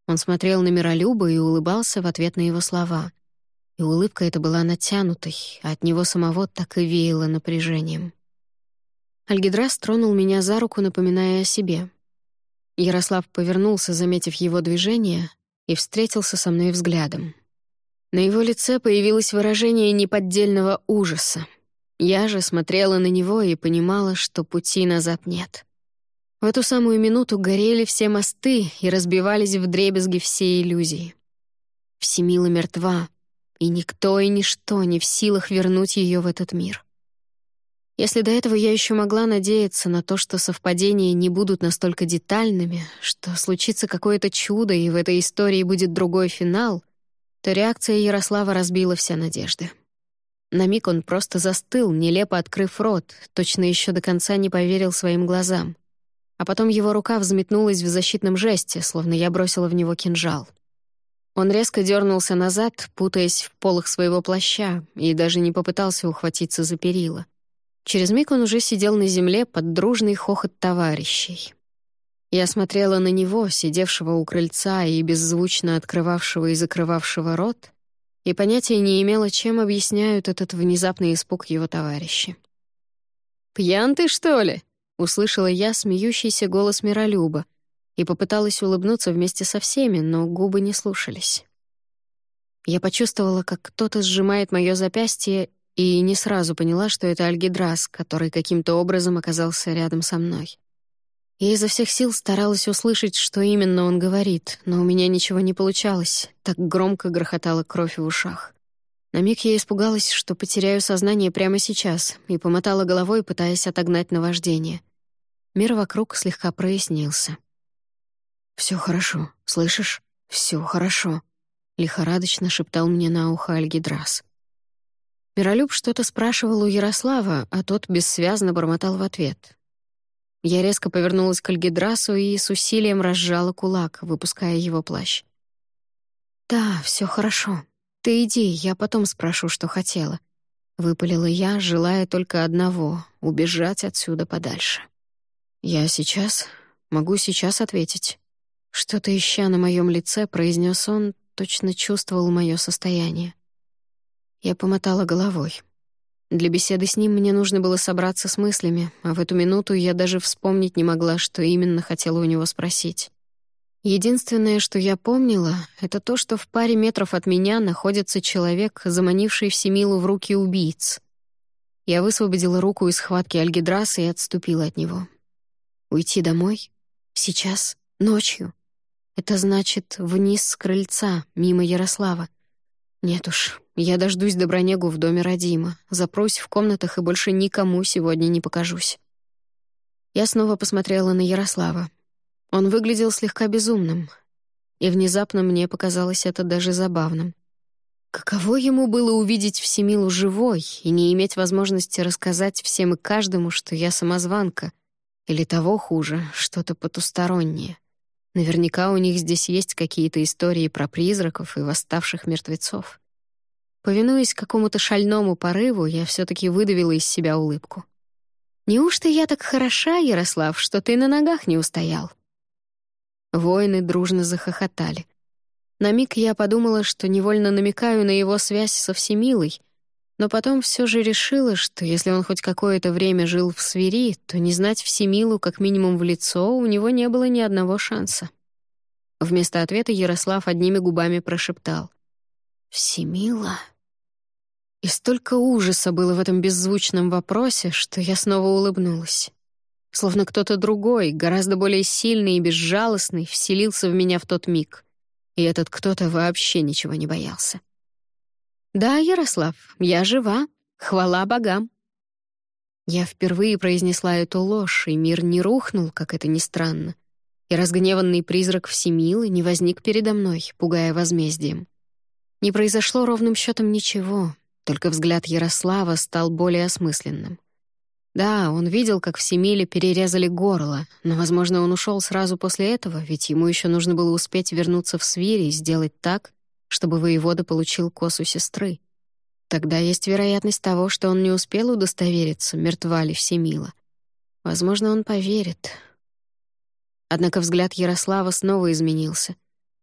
S2: Он смотрел на Миролюба и улыбался в ответ на его слова. И улыбка эта была натянутой, а от него самого так и веяло напряжением. Альгидрас тронул меня за руку, напоминая о себе. Ярослав повернулся, заметив его движение, и встретился со мной взглядом. На его лице появилось выражение неподдельного ужаса. Я же смотрела на него и понимала, что пути назад нет. В эту самую минуту горели все мосты и разбивались в дребезги все иллюзии. Всемила мертва, и никто и ничто не в силах вернуть ее в этот мир. Если до этого я еще могла надеяться на то, что совпадения не будут настолько детальными, что случится какое-то чудо, и в этой истории будет другой финал, то реакция Ярослава разбила все надежды. На миг он просто застыл, нелепо открыв рот, точно еще до конца не поверил своим глазам а потом его рука взметнулась в защитном жесте, словно я бросила в него кинжал. Он резко дернулся назад, путаясь в полах своего плаща, и даже не попытался ухватиться за перила. Через миг он уже сидел на земле под дружный хохот товарищей. Я смотрела на него, сидевшего у крыльца и беззвучно открывавшего и закрывавшего рот, и понятия не имела, чем объясняют этот внезапный испуг его товарищи. «Пьян ты, что ли?» Услышала я смеющийся голос Миролюба и попыталась улыбнуться вместе со всеми, но губы не слушались. Я почувствовала, как кто-то сжимает моё запястье, и не сразу поняла, что это Альгидрас, который каким-то образом оказался рядом со мной. Я изо всех сил старалась услышать, что именно он говорит, но у меня ничего не получалось, так громко грохотала кровь в ушах. На миг я испугалась, что потеряю сознание прямо сейчас, и помотала головой, пытаясь отогнать наваждение. Мир вокруг слегка прояснился. Все хорошо, слышишь? Все хорошо», — лихорадочно шептал мне на ухо Альгидрас. Миролюб что-то спрашивал у Ярослава, а тот бессвязно бормотал в ответ. Я резко повернулась к Альгидрасу и с усилием разжала кулак, выпуская его плащ. «Да, все хорошо», «Ты иди, я потом спрошу, что хотела». Выпалила я, желая только одного — убежать отсюда подальше. «Я сейчас? Могу сейчас ответить?» Что-то ища на моем лице, произнес он, точно чувствовал мое состояние. Я помотала головой. Для беседы с ним мне нужно было собраться с мыслями, а в эту минуту я даже вспомнить не могла, что именно хотела у него спросить. Единственное, что я помнила, это то, что в паре метров от меня находится человек, заманивший Всемилу в руки убийц. Я высвободила руку из схватки Альгидраса и отступила от него. Уйти домой? Сейчас? Ночью? Это значит, вниз с крыльца, мимо Ярослава. Нет уж, я дождусь Добронегу в доме Радима, запрусь в комнатах и больше никому сегодня не покажусь. Я снова посмотрела на Ярослава. Он выглядел слегка безумным, и внезапно мне показалось это даже забавным. Каково ему было увидеть Всемилу живой и не иметь возможности рассказать всем и каждому, что я самозванка, или того хуже, что-то потустороннее. Наверняка у них здесь есть какие-то истории про призраков и восставших мертвецов. Повинуясь какому-то шальному порыву, я все таки выдавила из себя улыбку. «Неужто я так хороша, Ярослав, что ты на ногах не устоял?» Воины дружно захохотали. На миг я подумала, что невольно намекаю на его связь со Всемилой, но потом все же решила, что если он хоть какое-то время жил в свири, то не знать Всемилу как минимум в лицо у него не было ни одного шанса. Вместо ответа Ярослав одними губами прошептал. «Всемила?» И столько ужаса было в этом беззвучном вопросе, что я снова улыбнулась. Словно кто-то другой, гораздо более сильный и безжалостный, вселился в меня в тот миг. И этот кто-то вообще ничего не боялся. «Да, Ярослав, я жива. Хвала богам». Я впервые произнесла эту ложь, и мир не рухнул, как это ни странно. И разгневанный призрак Всемилы не возник передо мной, пугая возмездием. Не произошло ровным счетом ничего, только взгляд Ярослава стал более осмысленным. Да, он видел, как в Семиле перерезали горло, но, возможно, он ушел сразу после этого, ведь ему еще нужно было успеть вернуться в свире и сделать так, чтобы воевода получил косу сестры. Тогда есть вероятность того, что он не успел удостовериться, мертва ли Всемила. Возможно, он поверит. Однако взгляд Ярослава снова изменился,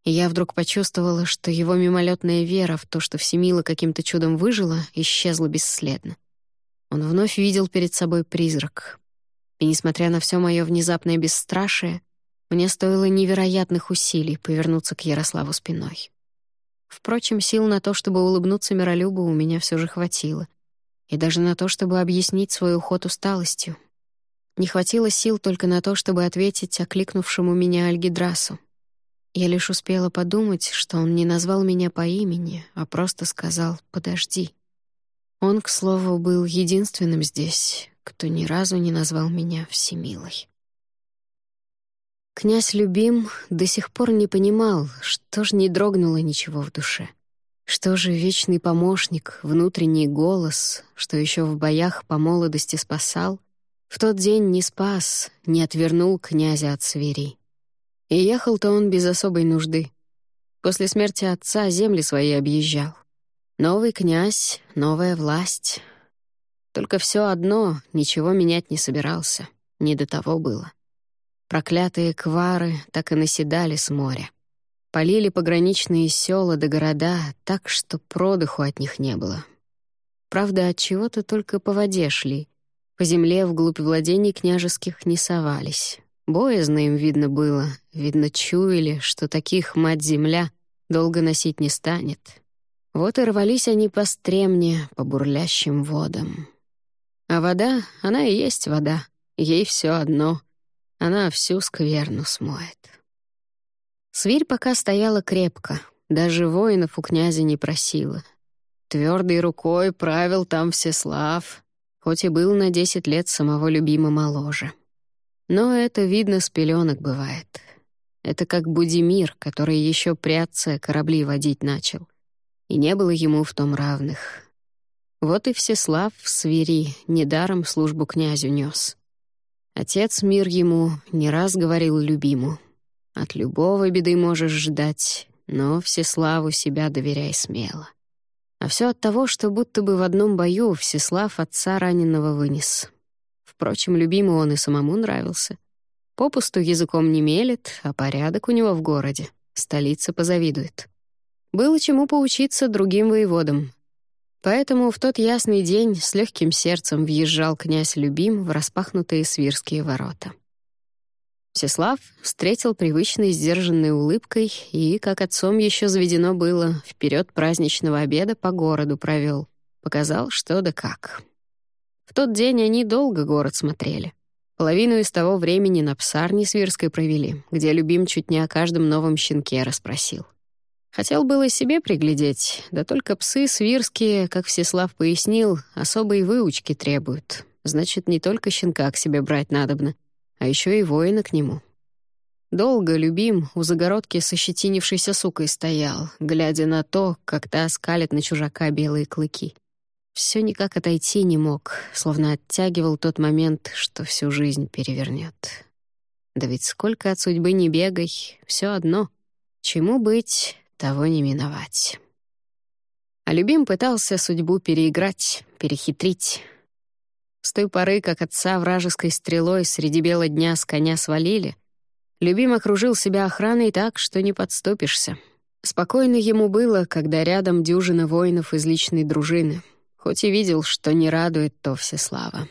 S2: и я вдруг почувствовала, что его мимолетная вера в то, что Всемила каким-то чудом выжила, исчезла бесследно. Он вновь видел перед собой призрак. И, несмотря на все мое внезапное бесстрашие, мне стоило невероятных усилий повернуться к Ярославу спиной. Впрочем, сил на то, чтобы улыбнуться Миролюбу, у меня все же хватило. И даже на то, чтобы объяснить свой уход усталостью. Не хватило сил только на то, чтобы ответить окликнувшему меня Альгидрасу. Я лишь успела подумать, что он не назвал меня по имени, а просто сказал «подожди». Он, к слову, был единственным здесь, кто ни разу не назвал меня Всемилой. Князь Любим до сих пор не понимал, что ж не дрогнуло ничего в душе. Что же вечный помощник, внутренний голос, что еще в боях по молодости спасал, в тот день не спас, не отвернул князя от свирей. И ехал-то он без особой нужды. После смерти отца земли свои объезжал. Новый князь, новая власть. Только все одно ничего менять не собирался. Не до того было. Проклятые квары так и наседали с моря. Полили пограничные села до города так, что продыху от них не было. Правда, от чего-то только по воде шли. По земле вглубь владений княжеских не совались. Боязно им видно было, видно чуяли, что таких мать-земля долго носить не станет — вот и рвались они по стремне, по бурлящим водам. А вода, она и есть вода. Ей все одно. Она всю скверну смоет. Свирь пока стояла крепко, даже воинов у князя не просила. Твердой рукой правил там Всеслав, хоть и был на десять лет самого любима моложе. Но это видно с пеленок бывает. Это как Будимир, который еще при отце корабли водить начал и не было ему в том равных. Вот и Всеслав в свири недаром службу князю нес. Отец мир ему не раз говорил любиму. От любого беды можешь ждать, но Всеславу себя доверяй смело.
S1: А все от того, что будто бы в одном бою Всеслав отца раненого вынес. Впрочем, любимый он и самому нравился. Попусту языком не мелет, а порядок у него в городе. Столица позавидует. Было чему поучиться другим воеводам. Поэтому в тот ясный день с легким сердцем въезжал князь Любим в распахнутые свирские ворота. Всеслав встретил привычной сдержанной улыбкой и, как отцом еще заведено было, вперед праздничного обеда по городу провел, показал, что да как. В тот день они долго город смотрели. Половину из того времени на псарне Свирской провели, где любим чуть не о каждом новом щенке расспросил. Хотел было себе приглядеть, да только псы свирские, как Всеслав пояснил, особые выучки требуют. Значит, не только щенка к себе брать надобно, а еще и воина к нему. Долго любим у загородки со щетинившейся сукой стоял, глядя на то, как та скалит на чужака белые клыки. Все никак отойти не мог, словно оттягивал тот момент, что всю жизнь перевернет. Да ведь сколько от судьбы не бегай, все одно. Чему быть, того не миновать. А любим пытался судьбу переиграть, перехитрить. С той поры, как отца вражеской стрелой среди бела дня с коня свалили, любим окружил себя охраной так, что не подступишься. Спокойно ему было, когда рядом дюжина воинов из личной дружины, хоть и видел, что не радует то всеслава.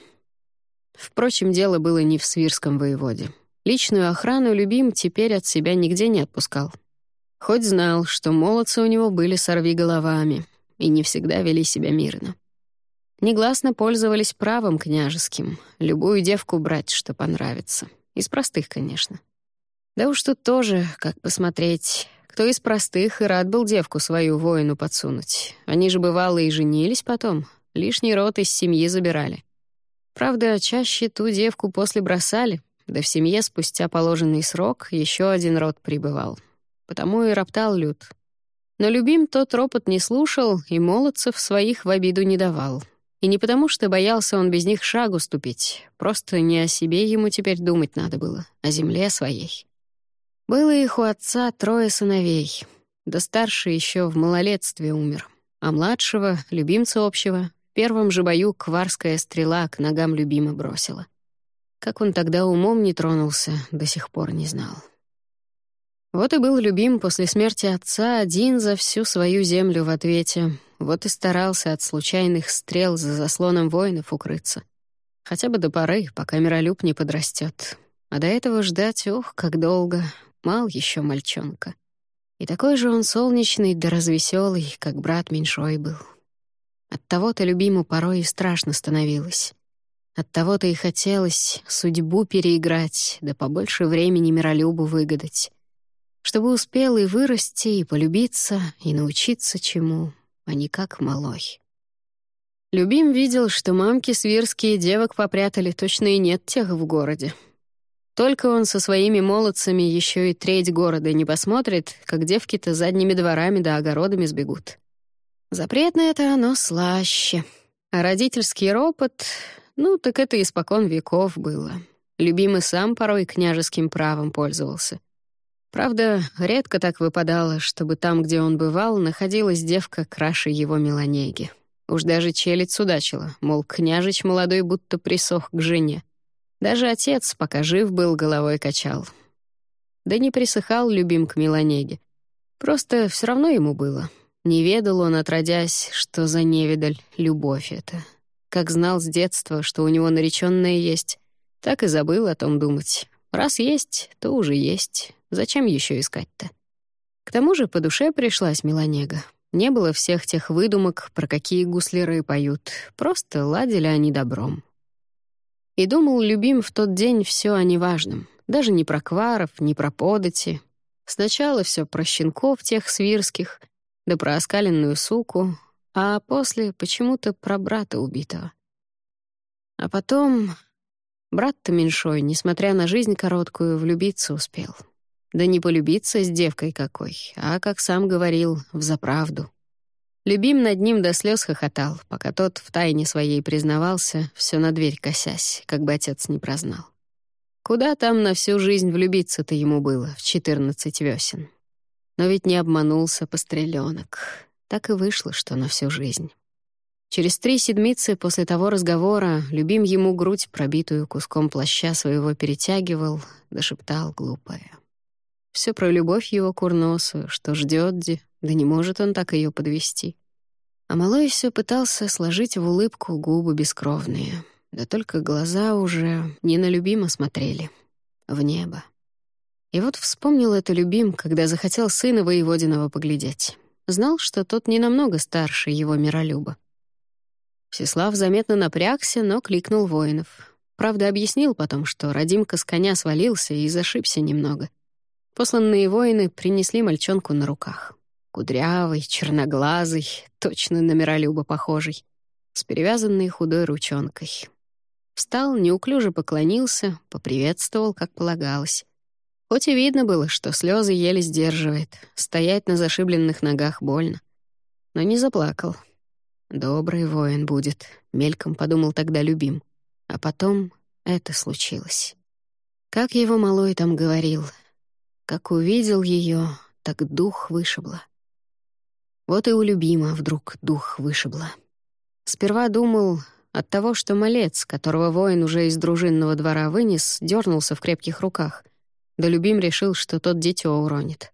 S1: Впрочем, дело было не в свирском воеводе. Личную охрану любим теперь от себя нигде не отпускал. Хоть знал, что молодцы у него были сорви головами и не всегда вели себя мирно. Негласно пользовались правом княжеским, любую девку брать, что понравится. Из простых, конечно. Да уж тут тоже, как посмотреть, кто из простых и рад был девку свою воину подсунуть. Они же, бывало, и женились потом, лишний род из семьи забирали. Правда, чаще ту девку после бросали, да в семье спустя положенный срок еще один род прибывал — потому и роптал Люд. Но любим тот ропот не слушал и молодцев своих в обиду не давал. И не потому, что боялся он без них шагу ступить, просто не о себе ему теперь думать надо было, о земле своей. Было их у отца трое сыновей, да старший еще в малолетстве умер, а младшего, любимца общего, в первом же бою кварская стрела к ногам любима бросила. Как он тогда умом не тронулся, до сих пор не знал. Вот и был любим после смерти отца один за всю свою землю в ответе. Вот и старался от случайных стрел за заслоном воинов укрыться. Хотя бы до поры, пока миролюб не подрастет. А до этого ждать, ох, как долго. Мал еще мальчонка. И такой же он солнечный да развеселый, как брат меньшой был. От того-то любиму порой и страшно становилось. От того-то и хотелось судьбу переиграть, да побольше времени миролюбу выгадать чтобы успел и вырасти, и полюбиться, и научиться чему, а не как малой. Любим видел, что мамки свирские девок попрятали, точно и нет тех в городе. Только он со своими молодцами еще и треть города не посмотрит, как девки-то задними дворами да огородами сбегут. Запретное это оно слаще. А родительский ропот, ну, так это испокон веков было. Любимый сам порой княжеским правом пользовался — Правда, редко так выпадало, чтобы там, где он бывал, находилась девка краше его меланеги. Уж даже челядь судачила, мол, княжич молодой будто присох к жене. Даже отец, пока жив был, головой качал. Да не присыхал любим к меланеге. Просто все равно ему было. Не ведал он, отродясь, что за невидаль любовь это. Как знал с детства, что у него нареченная есть, так и забыл о том думать. Раз есть, то уже есть. Зачем еще искать-то? К тому же по душе пришлась Меланега. Не было всех тех выдумок, про какие гусляры поют. Просто ладили они добром. И думал любим в тот день все о неважном. Даже не про кваров, не про подати. Сначала все про щенков тех свирских, да про оскаленную суку, а после почему-то про брата убитого. А потом Брат-то меньшой, несмотря на жизнь короткую, влюбиться успел. Да не полюбиться с девкой какой, а, как сам говорил, взаправду. Любим над ним до слез хохотал, пока тот в тайне своей признавался, все на дверь косясь, как бы отец не прознал. Куда там на всю жизнь влюбиться-то ему было в четырнадцать весен? Но ведь не обманулся постреленок. Так и вышло, что на всю жизнь. Через три седмицы после того разговора любим ему грудь, пробитую куском плаща своего, перетягивал, дошептал глупое. Все про любовь его курносую, что ждет Ди, да не может он так ее подвести. А малой все пытался сложить в улыбку губы бескровные, да только глаза уже не на любимо смотрели, в небо. И вот вспомнил это любим, когда захотел сына воеводиного поглядеть. Знал, что тот не намного старше его миролюба. Всеслав заметно напрягся, но кликнул воинов. Правда, объяснил потом, что родимка с коня свалился и зашибся немного. Посланные воины принесли мальчонку на руках. Кудрявый, черноглазый, точно на миролюба похожий, с перевязанной худой ручонкой. Встал, неуклюже поклонился, поприветствовал, как полагалось. Хоть и видно было, что слезы еле сдерживает, стоять на зашибленных ногах больно. Но не заплакал, Добрый воин будет, мельком подумал тогда любим. А потом это случилось. Как его малой там говорил, как увидел ее, так дух вышибло. Вот и у любима вдруг дух вышибло. Сперва думал, от того, что малец, которого воин уже из дружинного двора вынес, дернулся в крепких руках. Да любим решил, что тот дитё уронит.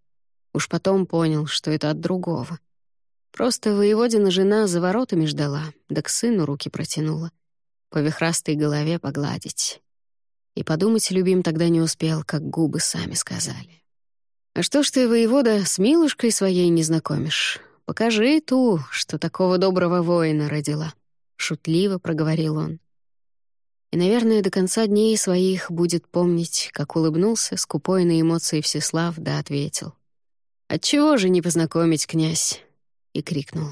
S1: Уж потом понял, что это от другого. Просто воеводина жена за воротами ждала, да к сыну руки протянула. По вихрастой голове погладить. И подумать любим тогда не успел, как губы сами сказали. «А что ж ты, воевода, с Милушкой своей не знакомишь? Покажи ту, что такого доброго воина родила», — шутливо проговорил он. И, наверное, до конца дней своих будет помнить, как улыбнулся, скупой на эмоции Всеслав, да ответил. «Отчего же не познакомить, князь? И крикнул.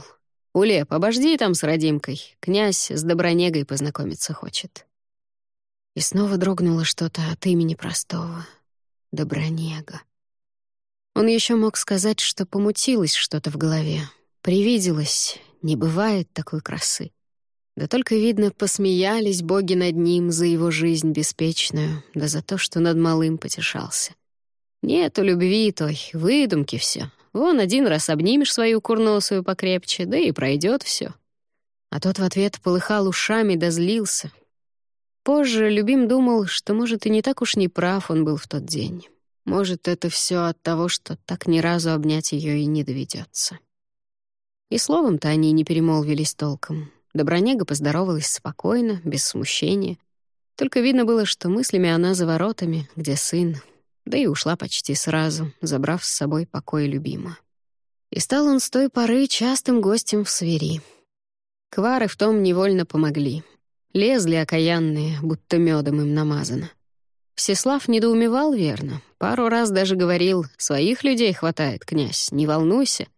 S1: «Улеп, обожди там с родимкой. Князь с Добронегой познакомиться хочет». И снова дрогнуло что-то от имени простого. Добронега. Он еще мог сказать, что помутилось что-то в голове. Привиделось. Не бывает такой красы. Да только, видно, посмеялись боги над ним за его жизнь беспечную, да за то, что над малым потешался. Нету любви той, выдумки все. Вон один раз обнимешь свою курносую покрепче, да и пройдет все. А тот в ответ полыхал ушами да злился. Позже Любим думал, что, может, и не так уж не прав он был в тот день. Может, это все от того, что так ни разу обнять ее и не доведется. И словом-то они не перемолвились толком. Добронега поздоровалась спокойно, без смущения. Только видно было, что мыслями она за воротами, где сын, да и ушла почти сразу, забрав с собой покой любима. И стал он с той поры частым гостем в свери. Квары в том невольно помогли. Лезли окаянные, будто медом им намазано. Всеслав недоумевал верно. Пару раз даже говорил, «Своих людей хватает, князь, не волнуйся».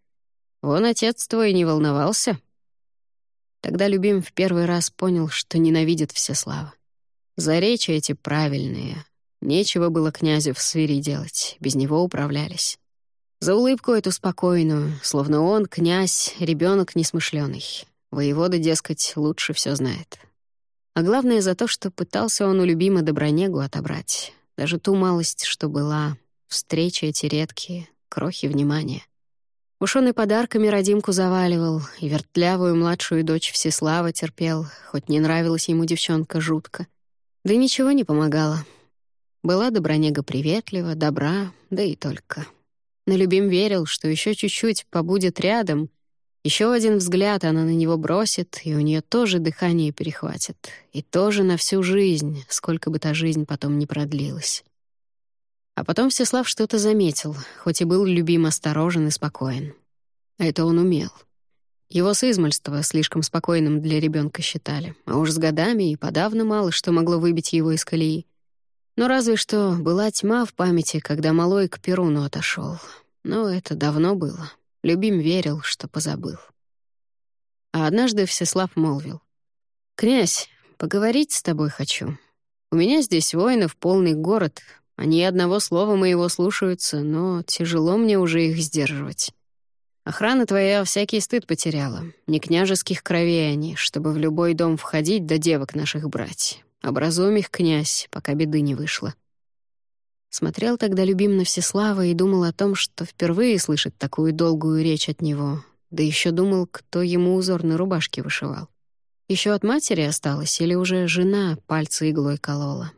S1: Вон отец твой не волновался. Тогда Любим в первый раз понял, что ненавидит Всеслава. За речи эти правильные, Нечего было князю в свири делать, без него управлялись. За улыбку эту спокойную, словно он, князь, ребенок несмышленый. Воевода, дескать, лучше все знает. А главное за то, что пытался он у любима Добронегу отобрать. Даже ту малость, что была, встречи эти редкие, крохи внимания. Уж он и подарками родимку заваливал, и вертлявую младшую дочь Всеслава терпел, хоть не нравилась ему девчонка жутко. Да ничего не помогало. Была Добронега приветлива, добра, да и только. На любим верил, что еще чуть-чуть побудет рядом, еще один взгляд она на него бросит, и у нее тоже дыхание перехватит, и тоже на всю жизнь, сколько бы та жизнь потом не продлилась. А потом Всеслав что-то заметил, хоть и был любим осторожен и спокоен. Это он умел. Его с измольства слишком спокойным для ребенка считали, а уж с годами и подавно мало что могло выбить его из колеи. Но разве что была тьма в памяти, когда малой к Перуну отошел. Но это давно было. Любим верил, что позабыл. А однажды Всеслав молвил. «Князь, поговорить с тобой хочу. У меня здесь воинов полный город. Они одного слова моего слушаются, но тяжело мне уже их сдерживать. Охрана твоя всякий стыд потеряла. Не княжеских кровей они, чтобы в любой дом входить да девок наших брать. Образуем их, князь, пока беды не вышло. Смотрел тогда любим на Всеслава и думал о том, что впервые слышит такую долгую речь от него, да еще думал, кто ему узор на рубашке вышивал. Еще от матери осталось или уже жена пальцы иглой колола.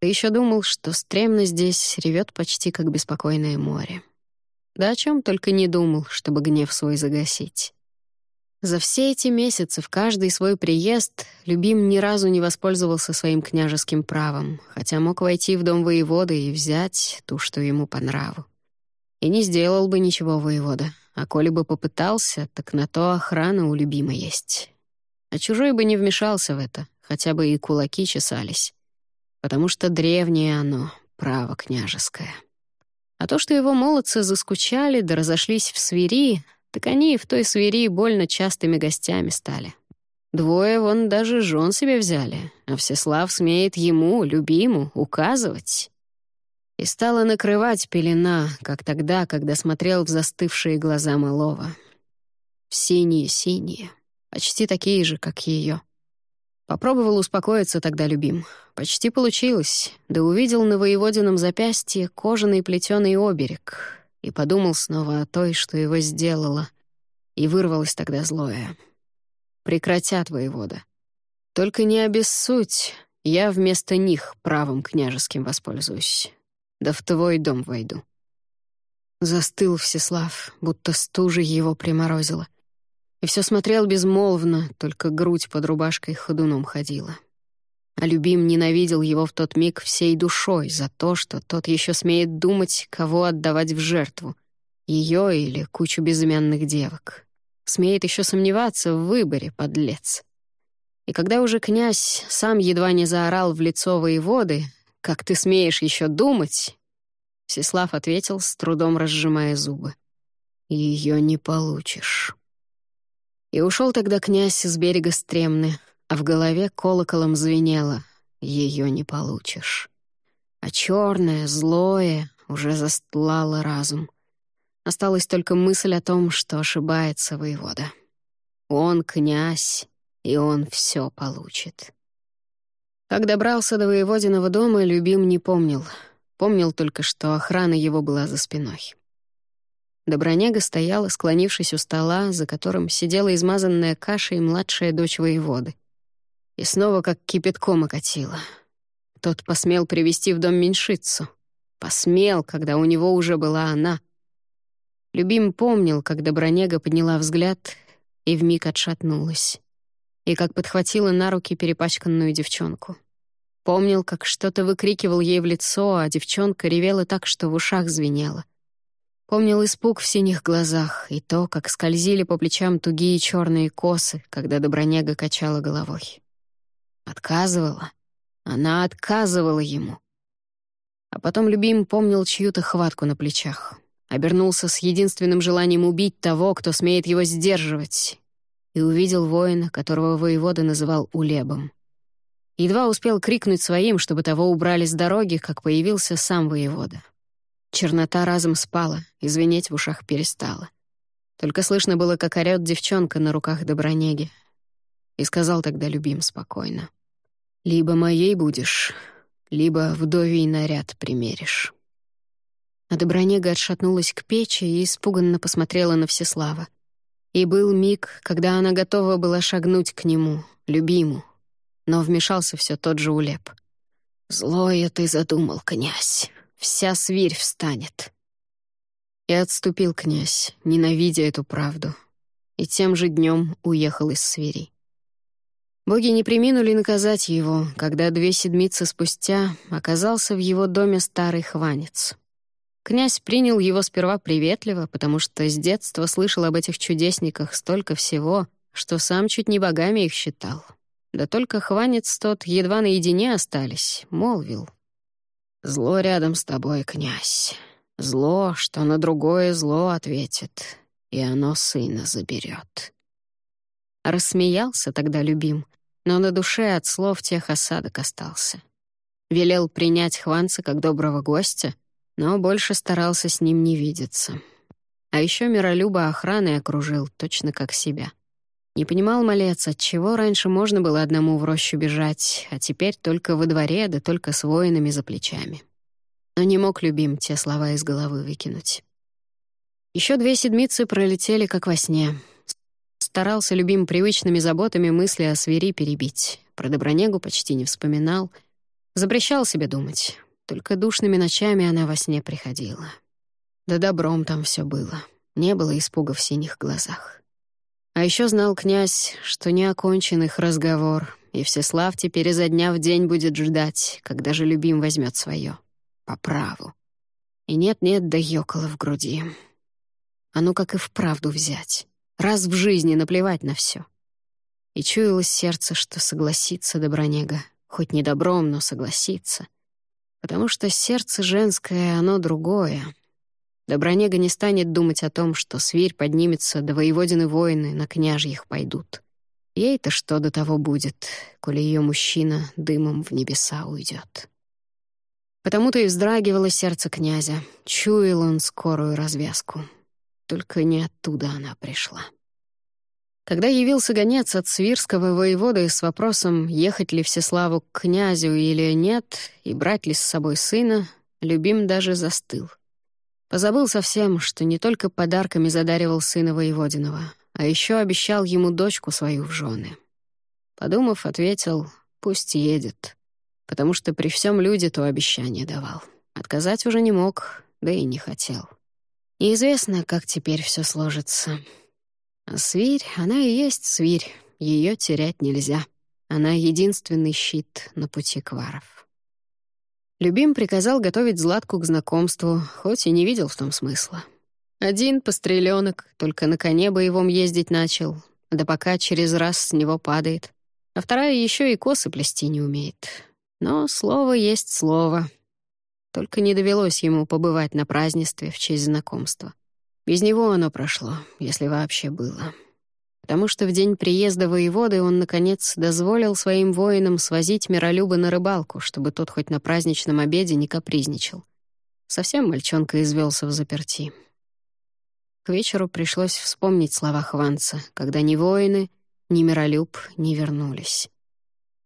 S1: Да еще думал, что стремно здесь ревет почти как беспокойное море. Да о чем только не думал, чтобы гнев свой загасить. За все эти месяцы в каждый свой приезд Любим ни разу не воспользовался своим княжеским правом, хотя мог войти в дом воевода и взять ту, что ему по нраву. И не сделал бы ничего воевода, а коли бы попытался, так на то охрана у Любима есть. А чужой бы не вмешался в это, хотя бы и кулаки чесались. Потому что древнее оно, право княжеское. А то, что его молодцы заскучали да разошлись в свири, так они в той свири больно частыми гостями стали. Двое вон даже жен себе взяли, а Всеслав смеет ему, любиму, указывать. И стала накрывать пелена, как тогда, когда смотрел в застывшие глаза малого. Синие-синие, почти такие же, как ее. Попробовал успокоиться тогда, любим. Почти получилось, да увидел на воеводином запястье кожаный плетеный оберег и подумал снова о той, что его сделала, и вырвалось тогда злое. Прекратят воевода. Только не обессудь, я вместо них правом княжеским воспользуюсь. Да в твой дом войду. Застыл Всеслав, будто стужа его приморозила и все смотрел безмолвно, только грудь под рубашкой ходуном ходила. А любим ненавидел его в тот миг всей душой за то, что тот еще смеет думать, кого отдавать в жертву — ее или кучу безымянных девок. Смеет еще сомневаться в выборе, подлец. И когда уже князь сам едва не заорал в лицо воеводы, «Как ты смеешь еще думать?» Всеслав ответил, с трудом разжимая зубы. «Ее не получишь». И ушел тогда князь с берега Стремны, а в голове колоколом звенело «Ее не получишь». А черное, злое уже застлало разум. Осталась только мысль о том, что ошибается воевода. Он князь, и он все получит. Как добрался до воеводиного дома, Любим не помнил. Помнил только, что охрана его была за спиной. Добронега стояла, склонившись у стола, за которым сидела измазанная кашей младшая дочь воеводы. И снова как кипятком окатила. Тот посмел привести в дом меньшицу. Посмел, когда у него уже была она. Любим помнил, как Добронега подняла взгляд и вмиг отшатнулась. И как подхватила на руки перепачканную девчонку. Помнил, как что-то выкрикивал ей в лицо, а девчонка ревела так, что в ушах звенело. Помнил испуг в синих глазах и то, как скользили по плечам тугие черные косы, когда Добронега качала головой. Отказывала. Она отказывала ему. А потом любим помнил чью-то хватку на плечах. Обернулся с единственным желанием убить того, кто смеет его сдерживать. И увидел воина, которого воевода называл Улебом. Едва успел крикнуть своим, чтобы того убрали с дороги, как появился сам воевода. Чернота разом спала, извинеть в ушах перестала. Только слышно было, как орёт девчонка на руках Добронеги. И сказал тогда любим спокойно. «Либо моей будешь, либо вдовий наряд примеришь». А отшатнулась к печи и испуганно посмотрела на Всеслава. И был миг, когда она готова была шагнуть к нему, любиму. Но вмешался все тот же Улеп. «Злое ты задумал, князь вся свирь встанет. И отступил князь, ненавидя эту правду, и тем же днем уехал из свири. Боги не приминули наказать его, когда две седмицы спустя оказался в его доме старый хванец. Князь принял его сперва приветливо, потому что с детства слышал об этих чудесниках столько всего, что сам чуть не богами их считал. Да только хванец тот едва наедине остались, молвил. Зло рядом с тобой, князь. Зло, что на другое зло ответит, и оно сына заберет. Рассмеялся тогда любим, но на душе от слов тех осадок остался. Велел принять Хванца как доброго гостя, но больше старался с ним не видеться. А еще Миролюба охраной окружил, точно как себя — не понимал малец, отчего раньше можно было одному в рощу бежать, а теперь только во дворе, да только с воинами за плечами. Но не мог любим те слова из головы выкинуть. Еще две седмицы пролетели как во сне. Старался любим привычными заботами мысли о свири перебить. Про Добронегу почти не вспоминал. Запрещал себе думать. Только душными ночами она во сне приходила. Да добром там все было. Не было испуга в синих глазах. А еще знал князь, что не окончен их разговор, и Всеслав теперь изо дня в день будет ждать, когда же любим возьмет свое. По праву. И нет-нет, да ёкало в груди. А ну как и вправду взять. Раз в жизни наплевать на все. И чуялось сердце, что согласится Добронега. Хоть не добром, но согласится. Потому что сердце женское, оно другое. Добронега не станет думать о том, что свирь поднимется, да воеводины воины на княжьих пойдут. Ей-то что до того будет, коли ее мужчина дымом в небеса уйдет. Потому-то и вздрагивало сердце князя. Чуял он скорую развязку. Только не оттуда она пришла. Когда явился гонец от свирского воевода с вопросом, ехать ли Всеславу к князю или нет, и брать ли с собой сына, Любим даже застыл. Позабыл совсем, что не только подарками задаривал сына воеводиного, а еще обещал ему дочку свою в жены. Подумав, ответил, пусть едет, потому что при всем люди то обещание давал. Отказать уже не мог, да и не хотел. Неизвестно, как теперь все сложится. А свирь, она и есть свирь, ее терять нельзя. Она единственный щит на пути кваров. Любим приказал готовить Златку к знакомству, хоть и не видел в том смысла. Один постреленок, только на коне боевом ездить начал, да пока через раз с него падает. А вторая еще и косы плести не умеет. Но слово есть слово — только не довелось ему побывать на празднестве в честь знакомства. Без него оно прошло, если вообще было. Потому что в день приезда воеводы он, наконец, дозволил своим воинам свозить Миролюба на рыбалку, чтобы тот хоть на праздничном обеде не капризничал. Совсем мальчонка извелся в заперти. К вечеру пришлось вспомнить слова Хванца, когда ни воины, ни Миролюб не вернулись.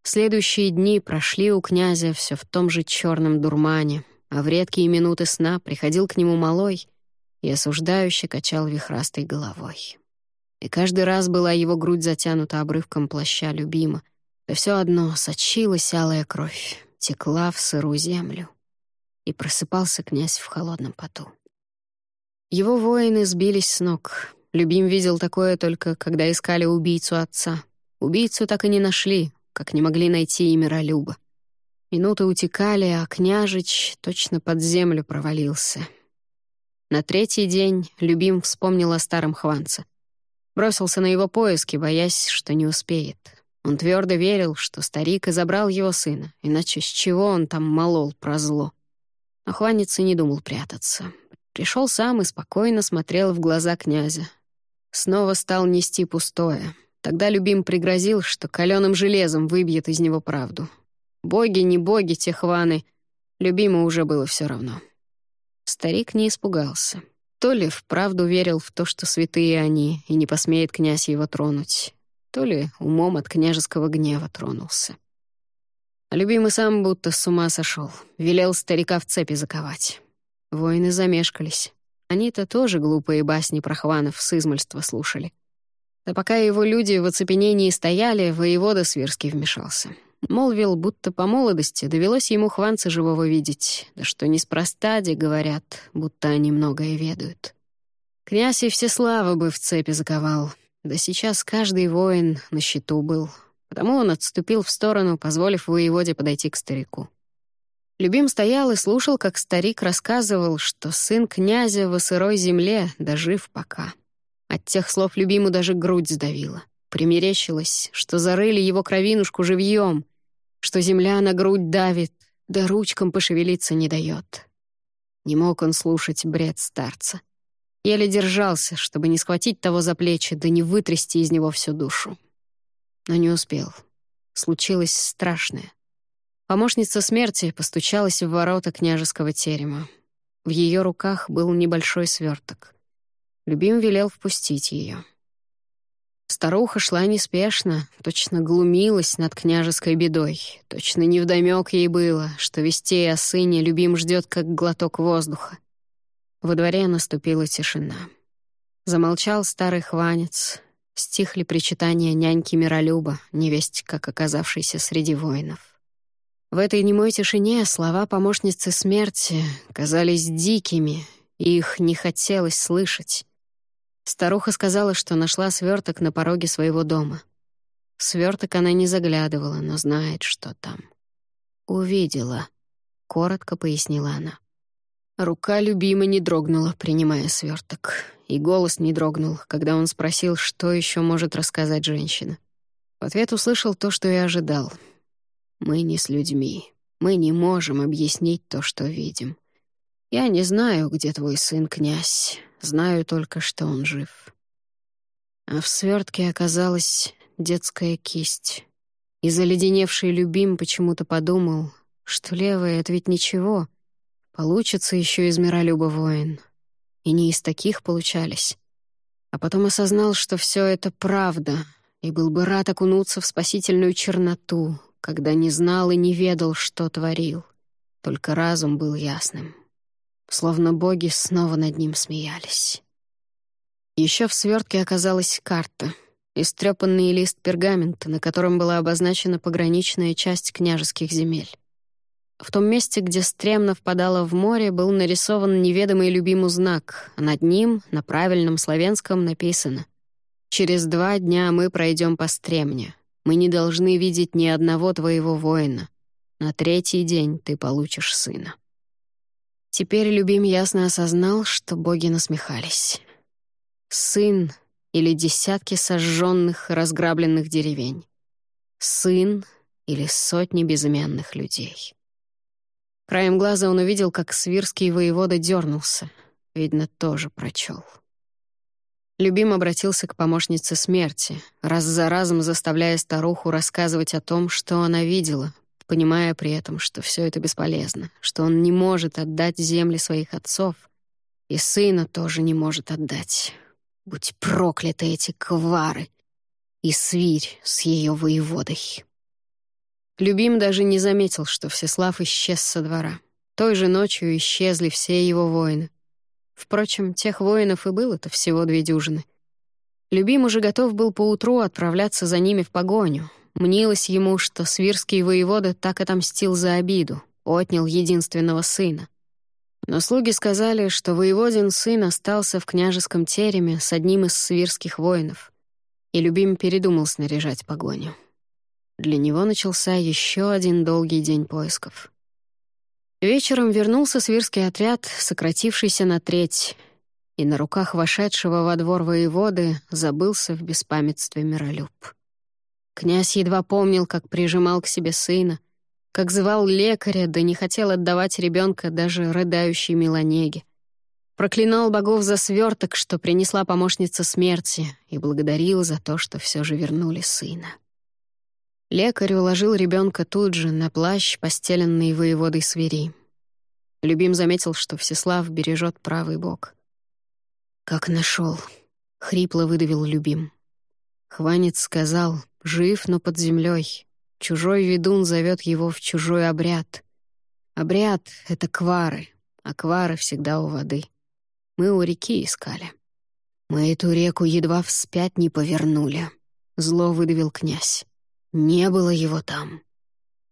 S1: Следующие дни прошли у князя все в том же черном дурмане, а в редкие минуты сна приходил к нему малой и осуждающе качал вихрастой головой. И каждый раз была его грудь затянута обрывком плаща любима, да все одно сочилась алая кровь, текла в сырую землю. И просыпался князь в холодном поту. Его воины сбились с ног. Любим видел такое только, когда искали убийцу отца. Убийцу так и не нашли, как не могли найти и Миролюба. Минуты утекали, а княжич точно под землю провалился. На третий день Любим вспомнил о старом Хванце. Бросился на его поиски, боясь, что не успеет. Он твердо верил, что старик и забрал его сына, иначе с чего он там молол про зло. Но Хванец и не думал прятаться. Пришел сам и спокойно смотрел в глаза князя. Снова стал нести пустое. Тогда Любим пригрозил, что каленым железом выбьет из него правду. Боги, не боги, техваны. Любиму уже было все равно. Старик не испугался. То ли вправду верил в то, что святые они, и не посмеет князь его тронуть, то ли умом от княжеского гнева тронулся. А любимый сам будто с ума сошел, велел старика в цепи заковать. Воины замешкались. Они-то тоже глупые басни про хванов с измольства слушали. Да пока его люди в оцепенении стояли, воевода Свирский вмешался. Молвил, будто по молодости довелось ему хванца живого видеть, да что неспроста, де говорят, будто они многое ведают. Князь и Всеслава бы в цепи заковал, да сейчас каждый воин на счету был, потому он отступил в сторону, позволив воеводе подойти к старику. Любим стоял и слушал, как старик рассказывал, что сын князя во сырой земле, дожив пока. От тех слов любиму даже грудь сдавила. Примерещилось, что зарыли его кровинушку живьем, что земля на грудь давит, да ручкам пошевелиться не дает. Не мог он слушать бред старца. Еле держался, чтобы не схватить того за плечи, да не вытрясти из него всю душу. Но не успел. Случилось страшное. Помощница смерти постучалась в ворота княжеского терема. В ее руках был небольшой сверток. Любим велел впустить ее. Старуха шла неспешно, точно глумилась над княжеской бедой. Точно невдомёк ей было, что вестей о сыне любим ждет как глоток воздуха. Во дворе наступила тишина. Замолчал старый хванец, стихли причитания няньки Миролюба, невесть, как оказавшейся среди воинов. В этой немой тишине слова помощницы смерти казались дикими, и их не хотелось слышать. Старуха сказала, что нашла сверток на пороге своего дома. Сверток она не заглядывала, но знает, что там. «Увидела», — коротко пояснила она. Рука любимой не дрогнула, принимая сверток, и голос не дрогнул, когда он спросил, что еще может рассказать женщина. В ответ услышал то, что и ожидал. «Мы не с людьми. Мы не можем объяснить то, что видим. Я не знаю, где твой сын, князь. Знаю только, что он жив». А в свертке оказалась детская кисть. И заледеневший любим почему-то подумал, что левая — это ведь ничего. Получится еще из миролюба воин. И не из таких получались. А потом осознал, что все это правда, и был бы рад окунуться в спасительную черноту, когда не знал и не ведал, что творил. Только разум был ясным. Словно боги снова над ним смеялись. Еще в свертке оказалась карта — истрепанный лист пергамента, на котором была обозначена пограничная часть княжеских земель. В том месте, где стремно впадала в море, был нарисован неведомый любимый знак, а над ним, на правильном славянском, написано «Через два дня мы пройдем по стремне. Мы не должны видеть ни одного твоего воина. На третий день ты получишь сына». Теперь Любим ясно осознал, что боги насмехались. Сын или десятки сожженных, разграбленных деревень. Сын или сотни безымянных людей. Краем глаза он увидел, как свирский воевода дернулся. Видно, тоже прочел. Любим обратился к помощнице смерти, раз за разом заставляя старуху рассказывать о том, что она видела, понимая при этом, что все это бесполезно, что он не может отдать земли своих отцов, и сына тоже не может отдать. Будь прокляты эти квары и свирь с ее воеводой. Любим даже не заметил, что Всеслав исчез со двора. Той же ночью исчезли все его воины. Впрочем, тех воинов и было-то всего две дюжины. Любим уже готов был поутру отправляться за ними в погоню. Мнилось ему, что свирский воевода так отомстил за обиду, отнял единственного сына. Но слуги сказали, что воеводин сын остался в княжеском тереме с одним из свирских воинов, и Любим передумал снаряжать погоню. Для него начался еще один долгий день поисков. Вечером вернулся свирский отряд, сократившийся на треть, и на руках вошедшего во двор воеводы забылся в беспамятстве миролюб. Князь едва помнил, как прижимал к себе сына, как звал лекаря, да не хотел отдавать ребенка даже рыдающей Меланеге. Проклинал богов за сверток, что принесла помощница смерти, и благодарил за то, что все же вернули сына. Лекарь уложил ребенка тут же на плащ, постеленный воеводой свири. Любим заметил, что Всеслав бережет правый бок. «Как нашел, хрипло выдавил Любим. Хванец сказал, жив, но под землей. Чужой ведун зовет его в чужой обряд. Обряд — это квары, а квары всегда у воды. Мы у реки искали. Мы эту реку едва вспять не повернули. Зло выдавил князь. Не было его там.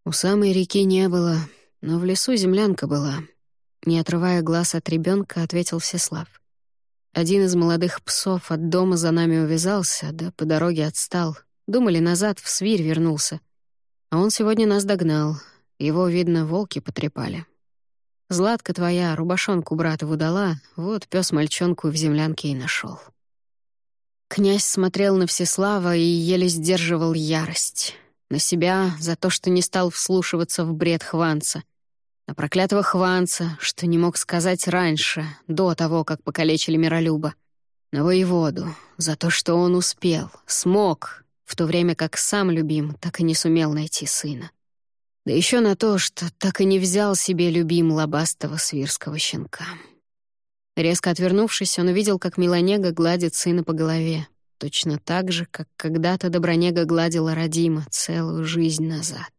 S1: У самой реки не было, но в лесу землянка была. Не отрывая глаз от ребенка, ответил Всеслав. Один из молодых псов от дома за нами увязался, да по дороге отстал. Думали, назад в свирь вернулся. А он сегодня нас догнал. Его, видно, волки потрепали. Златка твоя рубашонку братову дала, вот пес мальчонку в землянке и нашел. Князь смотрел на Всеслава и еле сдерживал ярость. На себя за то, что не стал вслушиваться в бред Хванца. На проклятого Хванца, что не мог сказать раньше, до того, как покалечили Миролюба. На воеводу, за то, что он успел, смог, в то время как сам любим так и не сумел найти сына. Да еще на то, что так и не взял себе любим лобастого свирского щенка. Резко отвернувшись, он увидел, как Милонега гладит сына по голове, точно так же, как когда-то Добронега гладила Родима целую жизнь назад.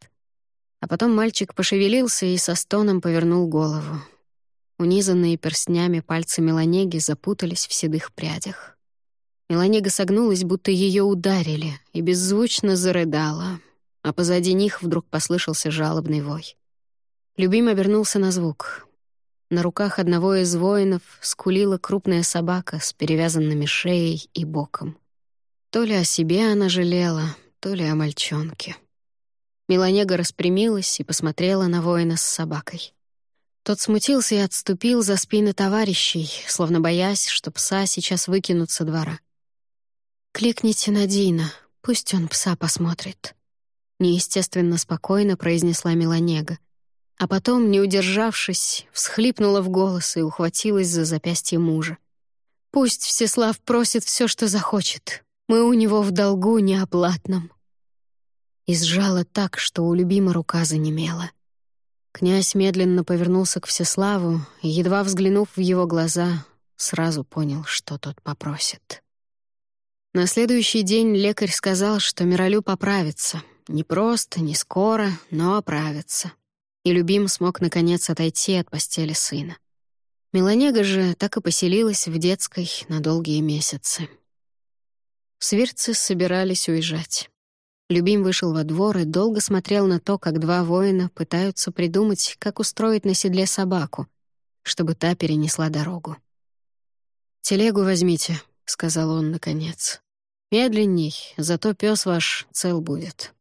S1: А потом мальчик пошевелился и со стоном повернул голову. Унизанные перстнями пальцы Меланеги запутались в седых прядях. Меланега согнулась, будто ее ударили, и беззвучно зарыдала, а позади них вдруг послышался жалобный вой. Любим обернулся на звук. На руках одного из воинов скулила крупная собака с перевязанными шеей и боком. То ли о себе она жалела, то ли о мальчонке. Меланега распрямилась и посмотрела на воина с собакой. Тот смутился и отступил за спины товарищей, словно боясь, что пса сейчас выкинут со двора. «Кликните на Дина, пусть он пса посмотрит», — неестественно спокойно произнесла Меланега. А потом, не удержавшись, всхлипнула в голос и ухватилась за запястье мужа. «Пусть Всеслав просит все, что захочет. Мы у него в долгу неоплатном». И сжала так, что у любима рука занемела. Князь медленно повернулся к Всеславу и, едва взглянув в его глаза, сразу понял, что тот попросит. На следующий день лекарь сказал, что Миролю поправится. Не просто, не скоро, но оправится и Любим смог наконец отойти от постели сына. Меланега же так и поселилась в детской на долгие месяцы. Свирцы собирались уезжать. Любим вышел во двор и долго смотрел на то, как два воина пытаются придумать, как устроить на седле собаку, чтобы та перенесла дорогу. «Телегу возьмите», — сказал он наконец. «Медленней, зато пес ваш цел будет».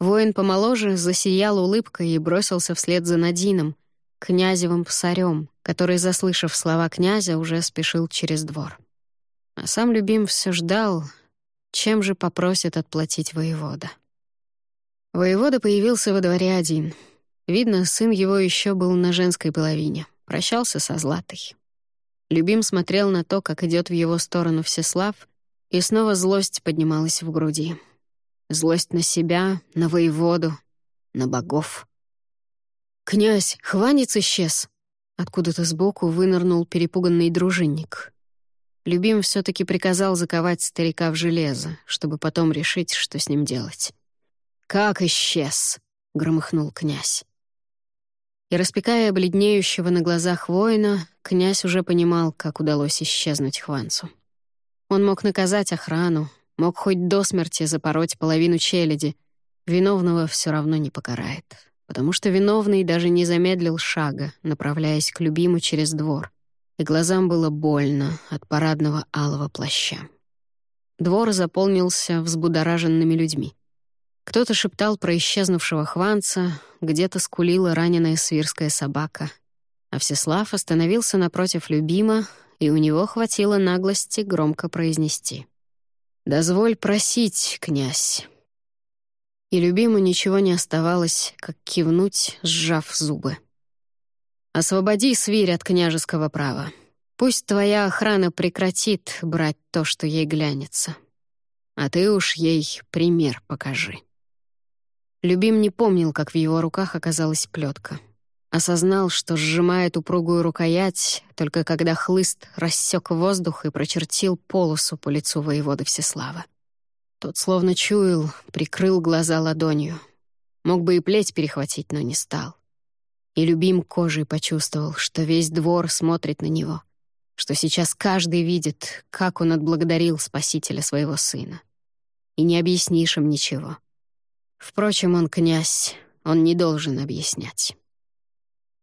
S1: Воин помоложе засиял улыбкой и бросился вслед за Надином, князевым псарем, который, заслышав слова князя, уже спешил через двор. А сам Любим все ждал, чем же попросит отплатить воевода. Воевода появился во дворе один. Видно, сын его еще был на женской половине, прощался со Златой. Любим смотрел на то, как идет в его сторону Всеслав, и снова злость поднималась в груди. Злость на себя, на воеводу, на богов. «Князь, хванец исчез!» Откуда-то сбоку вынырнул перепуганный дружинник. Любим все таки приказал заковать старика в железо, чтобы потом решить, что с ним делать. «Как исчез!» — громыхнул князь. И, распекая бледнеющего на глазах воина, князь уже понимал, как удалось исчезнуть Хванцу. Он мог наказать охрану, Мог хоть до смерти запороть половину челяди. Виновного все равно не покарает. Потому что виновный даже не замедлил шага, направляясь к любиму через двор. И глазам было больно от парадного алого плаща. Двор заполнился взбудораженными людьми. Кто-то шептал про исчезнувшего хванца, где-то скулила раненая свирская собака. А Всеслав остановился напротив любима, и у него хватило наглости громко произнести. «Дозволь просить, князь». И любиму ничего не оставалось, как кивнуть, сжав зубы. «Освободи свирь от княжеского права. Пусть твоя охрана прекратит брать то, что ей глянется. А ты уж ей пример покажи». Любим не помнил, как в его руках оказалась плетка. Осознал, что сжимает упругую рукоять, только когда хлыст рассек воздух и прочертил полосу по лицу воевода Всеслава. Тот словно чуял, прикрыл глаза ладонью. Мог бы и плеть перехватить, но не стал. И любим кожей почувствовал, что весь двор смотрит на него, что сейчас каждый видит, как он отблагодарил спасителя своего сына. И не объяснишь им ничего. Впрочем, он князь, он не должен объяснять.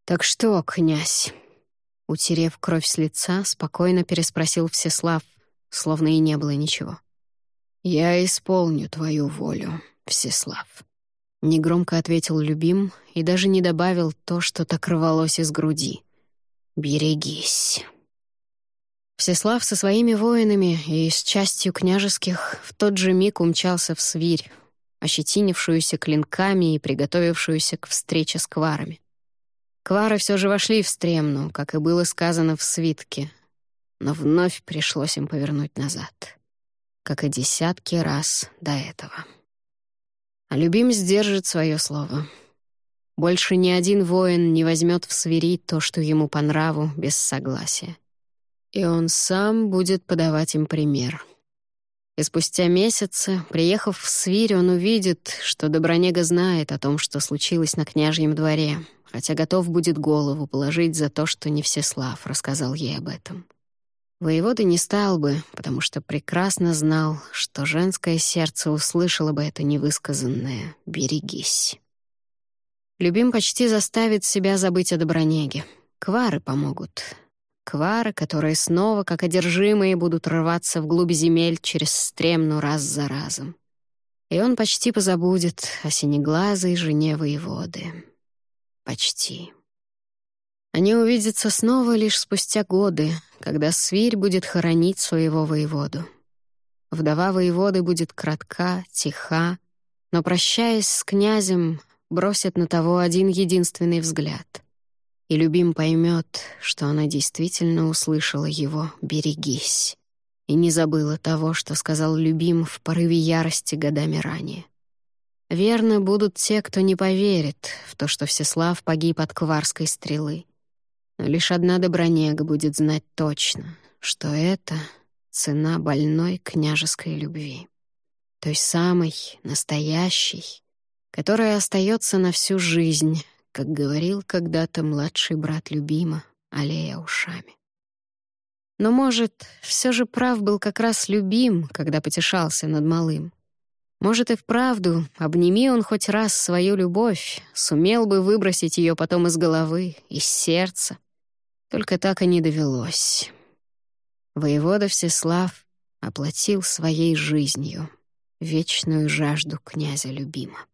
S1: «Так что, князь?» Утерев кровь с лица, спокойно переспросил Всеслав, словно и не было ничего. «Я исполню твою волю, Всеслав», — негромко ответил Любим и даже не добавил то, что так рвалось из груди. «Берегись». Всеслав со своими воинами и с частью княжеских в тот же миг умчался в свирь, ощетинившуюся клинками и приготовившуюся к встрече с кварами. Квары все же вошли в стремну, как и было сказано в свитке, но вновь пришлось им повернуть назад, как и десятки раз до этого. А любим сдержит свое слово. Больше ни один воин не возьмет в свири то, что ему по нраву, без согласия. И он сам будет подавать им пример. И спустя месяцы, приехав в свирь, он увидит, что Добронега знает о том, что случилось на княжьем дворе — хотя готов будет голову положить за то, что не Всеслав рассказал ей об этом. Воевода не стал бы, потому что прекрасно знал, что женское сердце услышало бы это невысказанное «берегись». Любим почти заставит себя забыть о Добронеге. Квары помогут. Квары, которые снова, как одержимые, будут рваться вглубь земель через стремну раз за разом. И он почти позабудет о синеглазой жене воеводы. Почти. Они увидятся снова лишь спустя годы, когда свирь будет хоронить своего воеводу. Вдова воеводы будет кратка, тиха, но, прощаясь с князем, бросит на того один единственный взгляд. И любим поймет, что она действительно услышала его «берегись» и не забыла того, что сказал любим в порыве ярости годами ранее. Верно будут те, кто не поверит в то, что Всеслав погиб от кварской стрелы. Но лишь одна Добронега будет знать точно, что это цена больной княжеской любви. Той самой, настоящей, которая остается на всю жизнь, как говорил когда-то младший брат любима, аллея ушами. Но, может, все же прав был как раз любим, когда потешался над малым. Может, и вправду, обними он хоть раз свою любовь, сумел бы выбросить ее потом из головы, из сердца. Только так и не довелось. Воевода Всеслав оплатил своей жизнью вечную жажду князя любима.